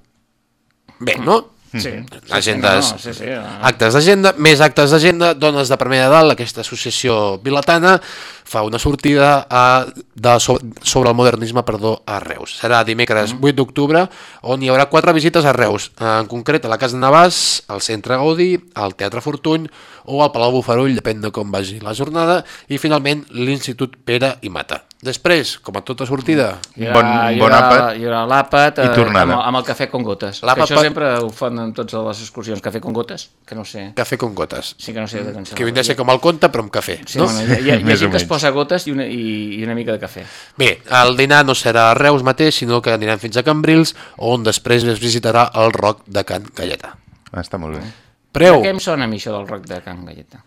Bé, no? Sí. Agendes, Sí, no, sí, sí, no. actes d'agenda, més actes d'agenda, Dones de Premià de Dalt, aquesta associació bilatana, fa una sortida a, de, so, sobre el modernisme perdó, a Reus. Serà dimecres 8 d'octubre, on hi haurà quatre visites a Reus, en concret a la Casa de Navàs, al Centre Gaudí, al Teatre Fortuny o al Palau Bufarull, depèn de com vagi la jornada, i finalment l'Institut Pere i Mata. Després, com a tota sortida, Hi haurà, Bon- hi bon àpat Hi haurà l'àpat eh, amb, el- amb el cafè con gotes. Que això sempre ho fan en totes les excursions, cafè con gotes, que no sé. cafè con gotes. Sí que no sé de què Que vindria a ser com el conte, però amb cafè. Sí, no? bueno, hi ha, hi ha, hi ha gent que es posa gotes i una, i, i una mica de cafè. Bé, el dinar no serà a Reus mateix, sinó que anirem fins a Cambrils, on després es visitarà el roc de Can Galleta. Ah, està molt bé. Preu, Què em sona a mi això del rock de Can Galleta?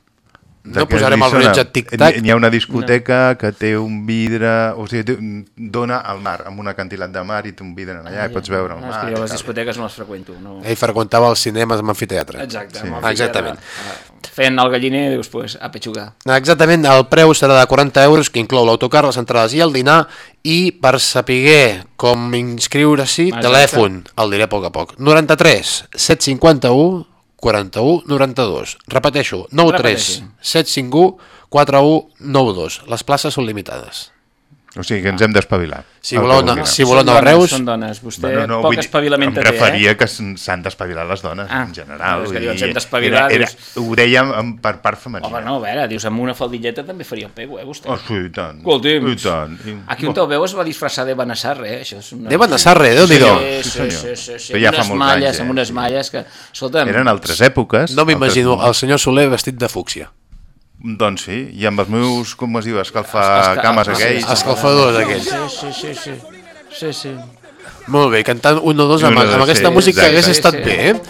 No posarem el rellotge tic-tac. N'hi ha una discoteca que té un vidre, o sigui, té, dona al mar, amb un acantilat de mar i té un vidre allà i pots veure el No, mar. jo les discoteques no les freqüento. No. Ell freqüentava els cinemes amb amfiteatre. Exacte. Sí. amb Exactament. eh, Fent el galliner, dius, pues, a petxugar. Exactament, el preu serà de 40 euros, que inclou l'autocar, les entrades i el dinar, i per saber com inscriure-s'hi, telèfon, el diré a poc a poc, 93 751 41 92. Repeteixo, 93 751 41 92. Les places són limitades. O sigui que ens hem d'espavilar. Si voleu anar- vulguin. si voleu dones, Reus... Són dones. Vostè Bueno, no, poc espavilament em té, eh? referia que s'han d'espavilar les dones, Ah, en general. és que dius, hem d'espavilar, era- era- dius- Ho dèiem per part femenina. Home, no, a veure, dius, amb una faldilleta també faria el pego, eh, vostè? Oh, sí, i tant. Escolti'm, I tant. I... Aquí on te'l veu es va disfressar de Benassarre, eh? Això és una... De Benassarre, Déu-n'hi-do. Sí, Sí, sí, senyor. sí, sí, sí. Però ja unes malles, anys, eh? amb unes malles que... Escolta'm, Eren altres èpoques. No m'imagino altres- el senyor Soler vestit de fúcsia. Doncs sí, i amb els meus, com es diu, Esca- escalfacames ah, sí, aquells. Escalfadors aquells. Sí, sí, sí, sí. Sí, sí. Molt bé, cantant un o dos amb, amb aquesta sí, música exacte. hagués estat Sí, sí. bé, eh?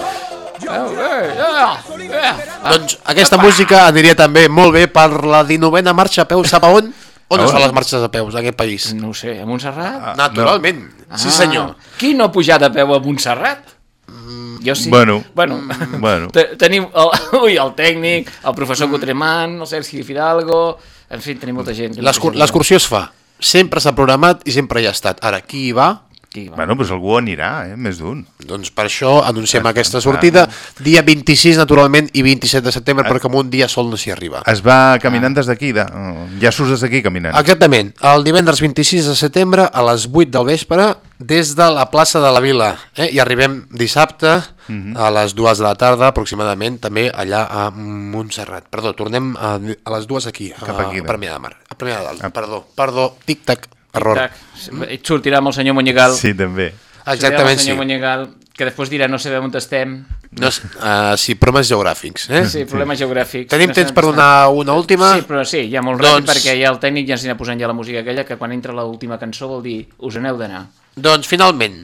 Ah. Doncs aquesta música aniria també molt bé per la 19a marxa a peu, sap a on? On A es on? fan les marxes a peus, en aquest país? No ho sé, a Montserrat? Naturalment, sí senyor. Ah, Qui no ha pujat a peu a Montserrat? Jo sí. Bueno, bueno, bueno. te- tenim el, ui, el tècnic, el professor Cotremant, el Sergi Fidalgo, en fi, tenim molta gent. L'excursió es fa. Sempre s'ha programat i sempre hi ha estat. Ara, qui hi va? Hi va? Bueno, doncs algú anirà, eh? Més d'un. Doncs per això anunciem aquesta sortida. Dia 26, naturalment, i 27 de setembre, perquè amb un dia sol no s'hi arriba. Es va caminant des d'aquí, de... ja surts des d'aquí caminant. Exactament. El divendres 26 de setembre a les 8 del vespre des de la plaça de la Vila. Eh? I arribem dissabte a les 2 de la tarda aproximadament també allà a Montserrat. Perdó, tornem a, a les 2 aquí, Cap a, aquí, a Premià de Mar. A Premià de Dalt, perdó, perdó, tic-tac, error. Tac, et sortirà amb el senyor Monyegal. Sí, també. Exactament, el senyor sí. Monyegal, que després dirà no sabem on estem. No, uh, sí, problemes geogràfics. Eh? Sí, problemes geogràfics. Tenim No temps per on donar una última? Sí, però sí, ja molt Doncs- ràpid, perquè ja el tècnic ja ens anirà posant ja la música aquella, que quan entra l'última cançó vol dir us n'heu d'anar. Doncs finalment,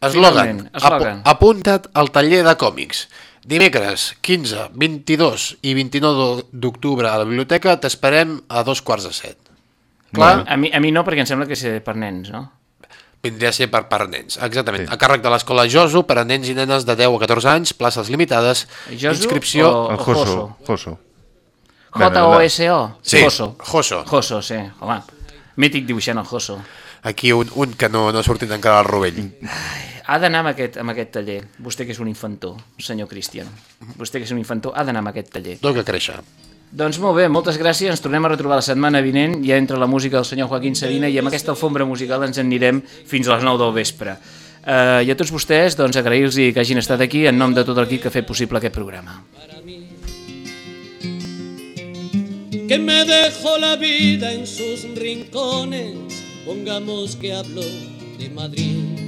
eslògan, Finalment, eslògan. apu- apunta't al taller de còmics. Dimecres 15, 22 i 29 d'octubre a la biblioteca t'esperem a dos quarts de set. Clar, A mi, a mi no, perquè em sembla que és per nens, no? vindria a ser per, per nens, exactament. Sí. A càrrec de l'escola Joso per a nens i nenes de 10 a 14 anys, places limitades, Joso inscripció... o- El Joso. Joso. J-O-S-O? Sí, Joso. Joso. Joso, sí. Home, mític dibuixant el Joso. Aquí un, un que no, no ha sortit encara al rovell. Ha d'anar amb aquest, amb aquest taller. Vostè que és un infantó, senyor Cristian. Vostè que és un infantó ha d'anar amb aquest taller. Tot que créixer. Doncs molt bé, moltes gràcies. Ens tornem a retrobar la setmana vinent, ja entre la música del senyor Joaquín Sabina i amb aquesta alfombra musical ens en anirem fins a les 9 del vespre. Uh, I a tots vostès, doncs, agrair-los que hagin estat aquí en nom de tot l'equip que ha fet possible aquest programa. que me dejó la vida en sus rincones, pongamos que hablo de Madrid.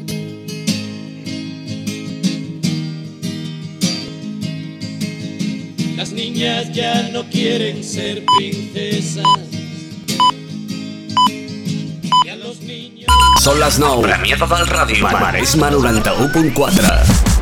Las niñas ya no quieren ser princesas. Y a los niños... Són les 9. Premià de Dalt Ràdio. Maresma 91.4.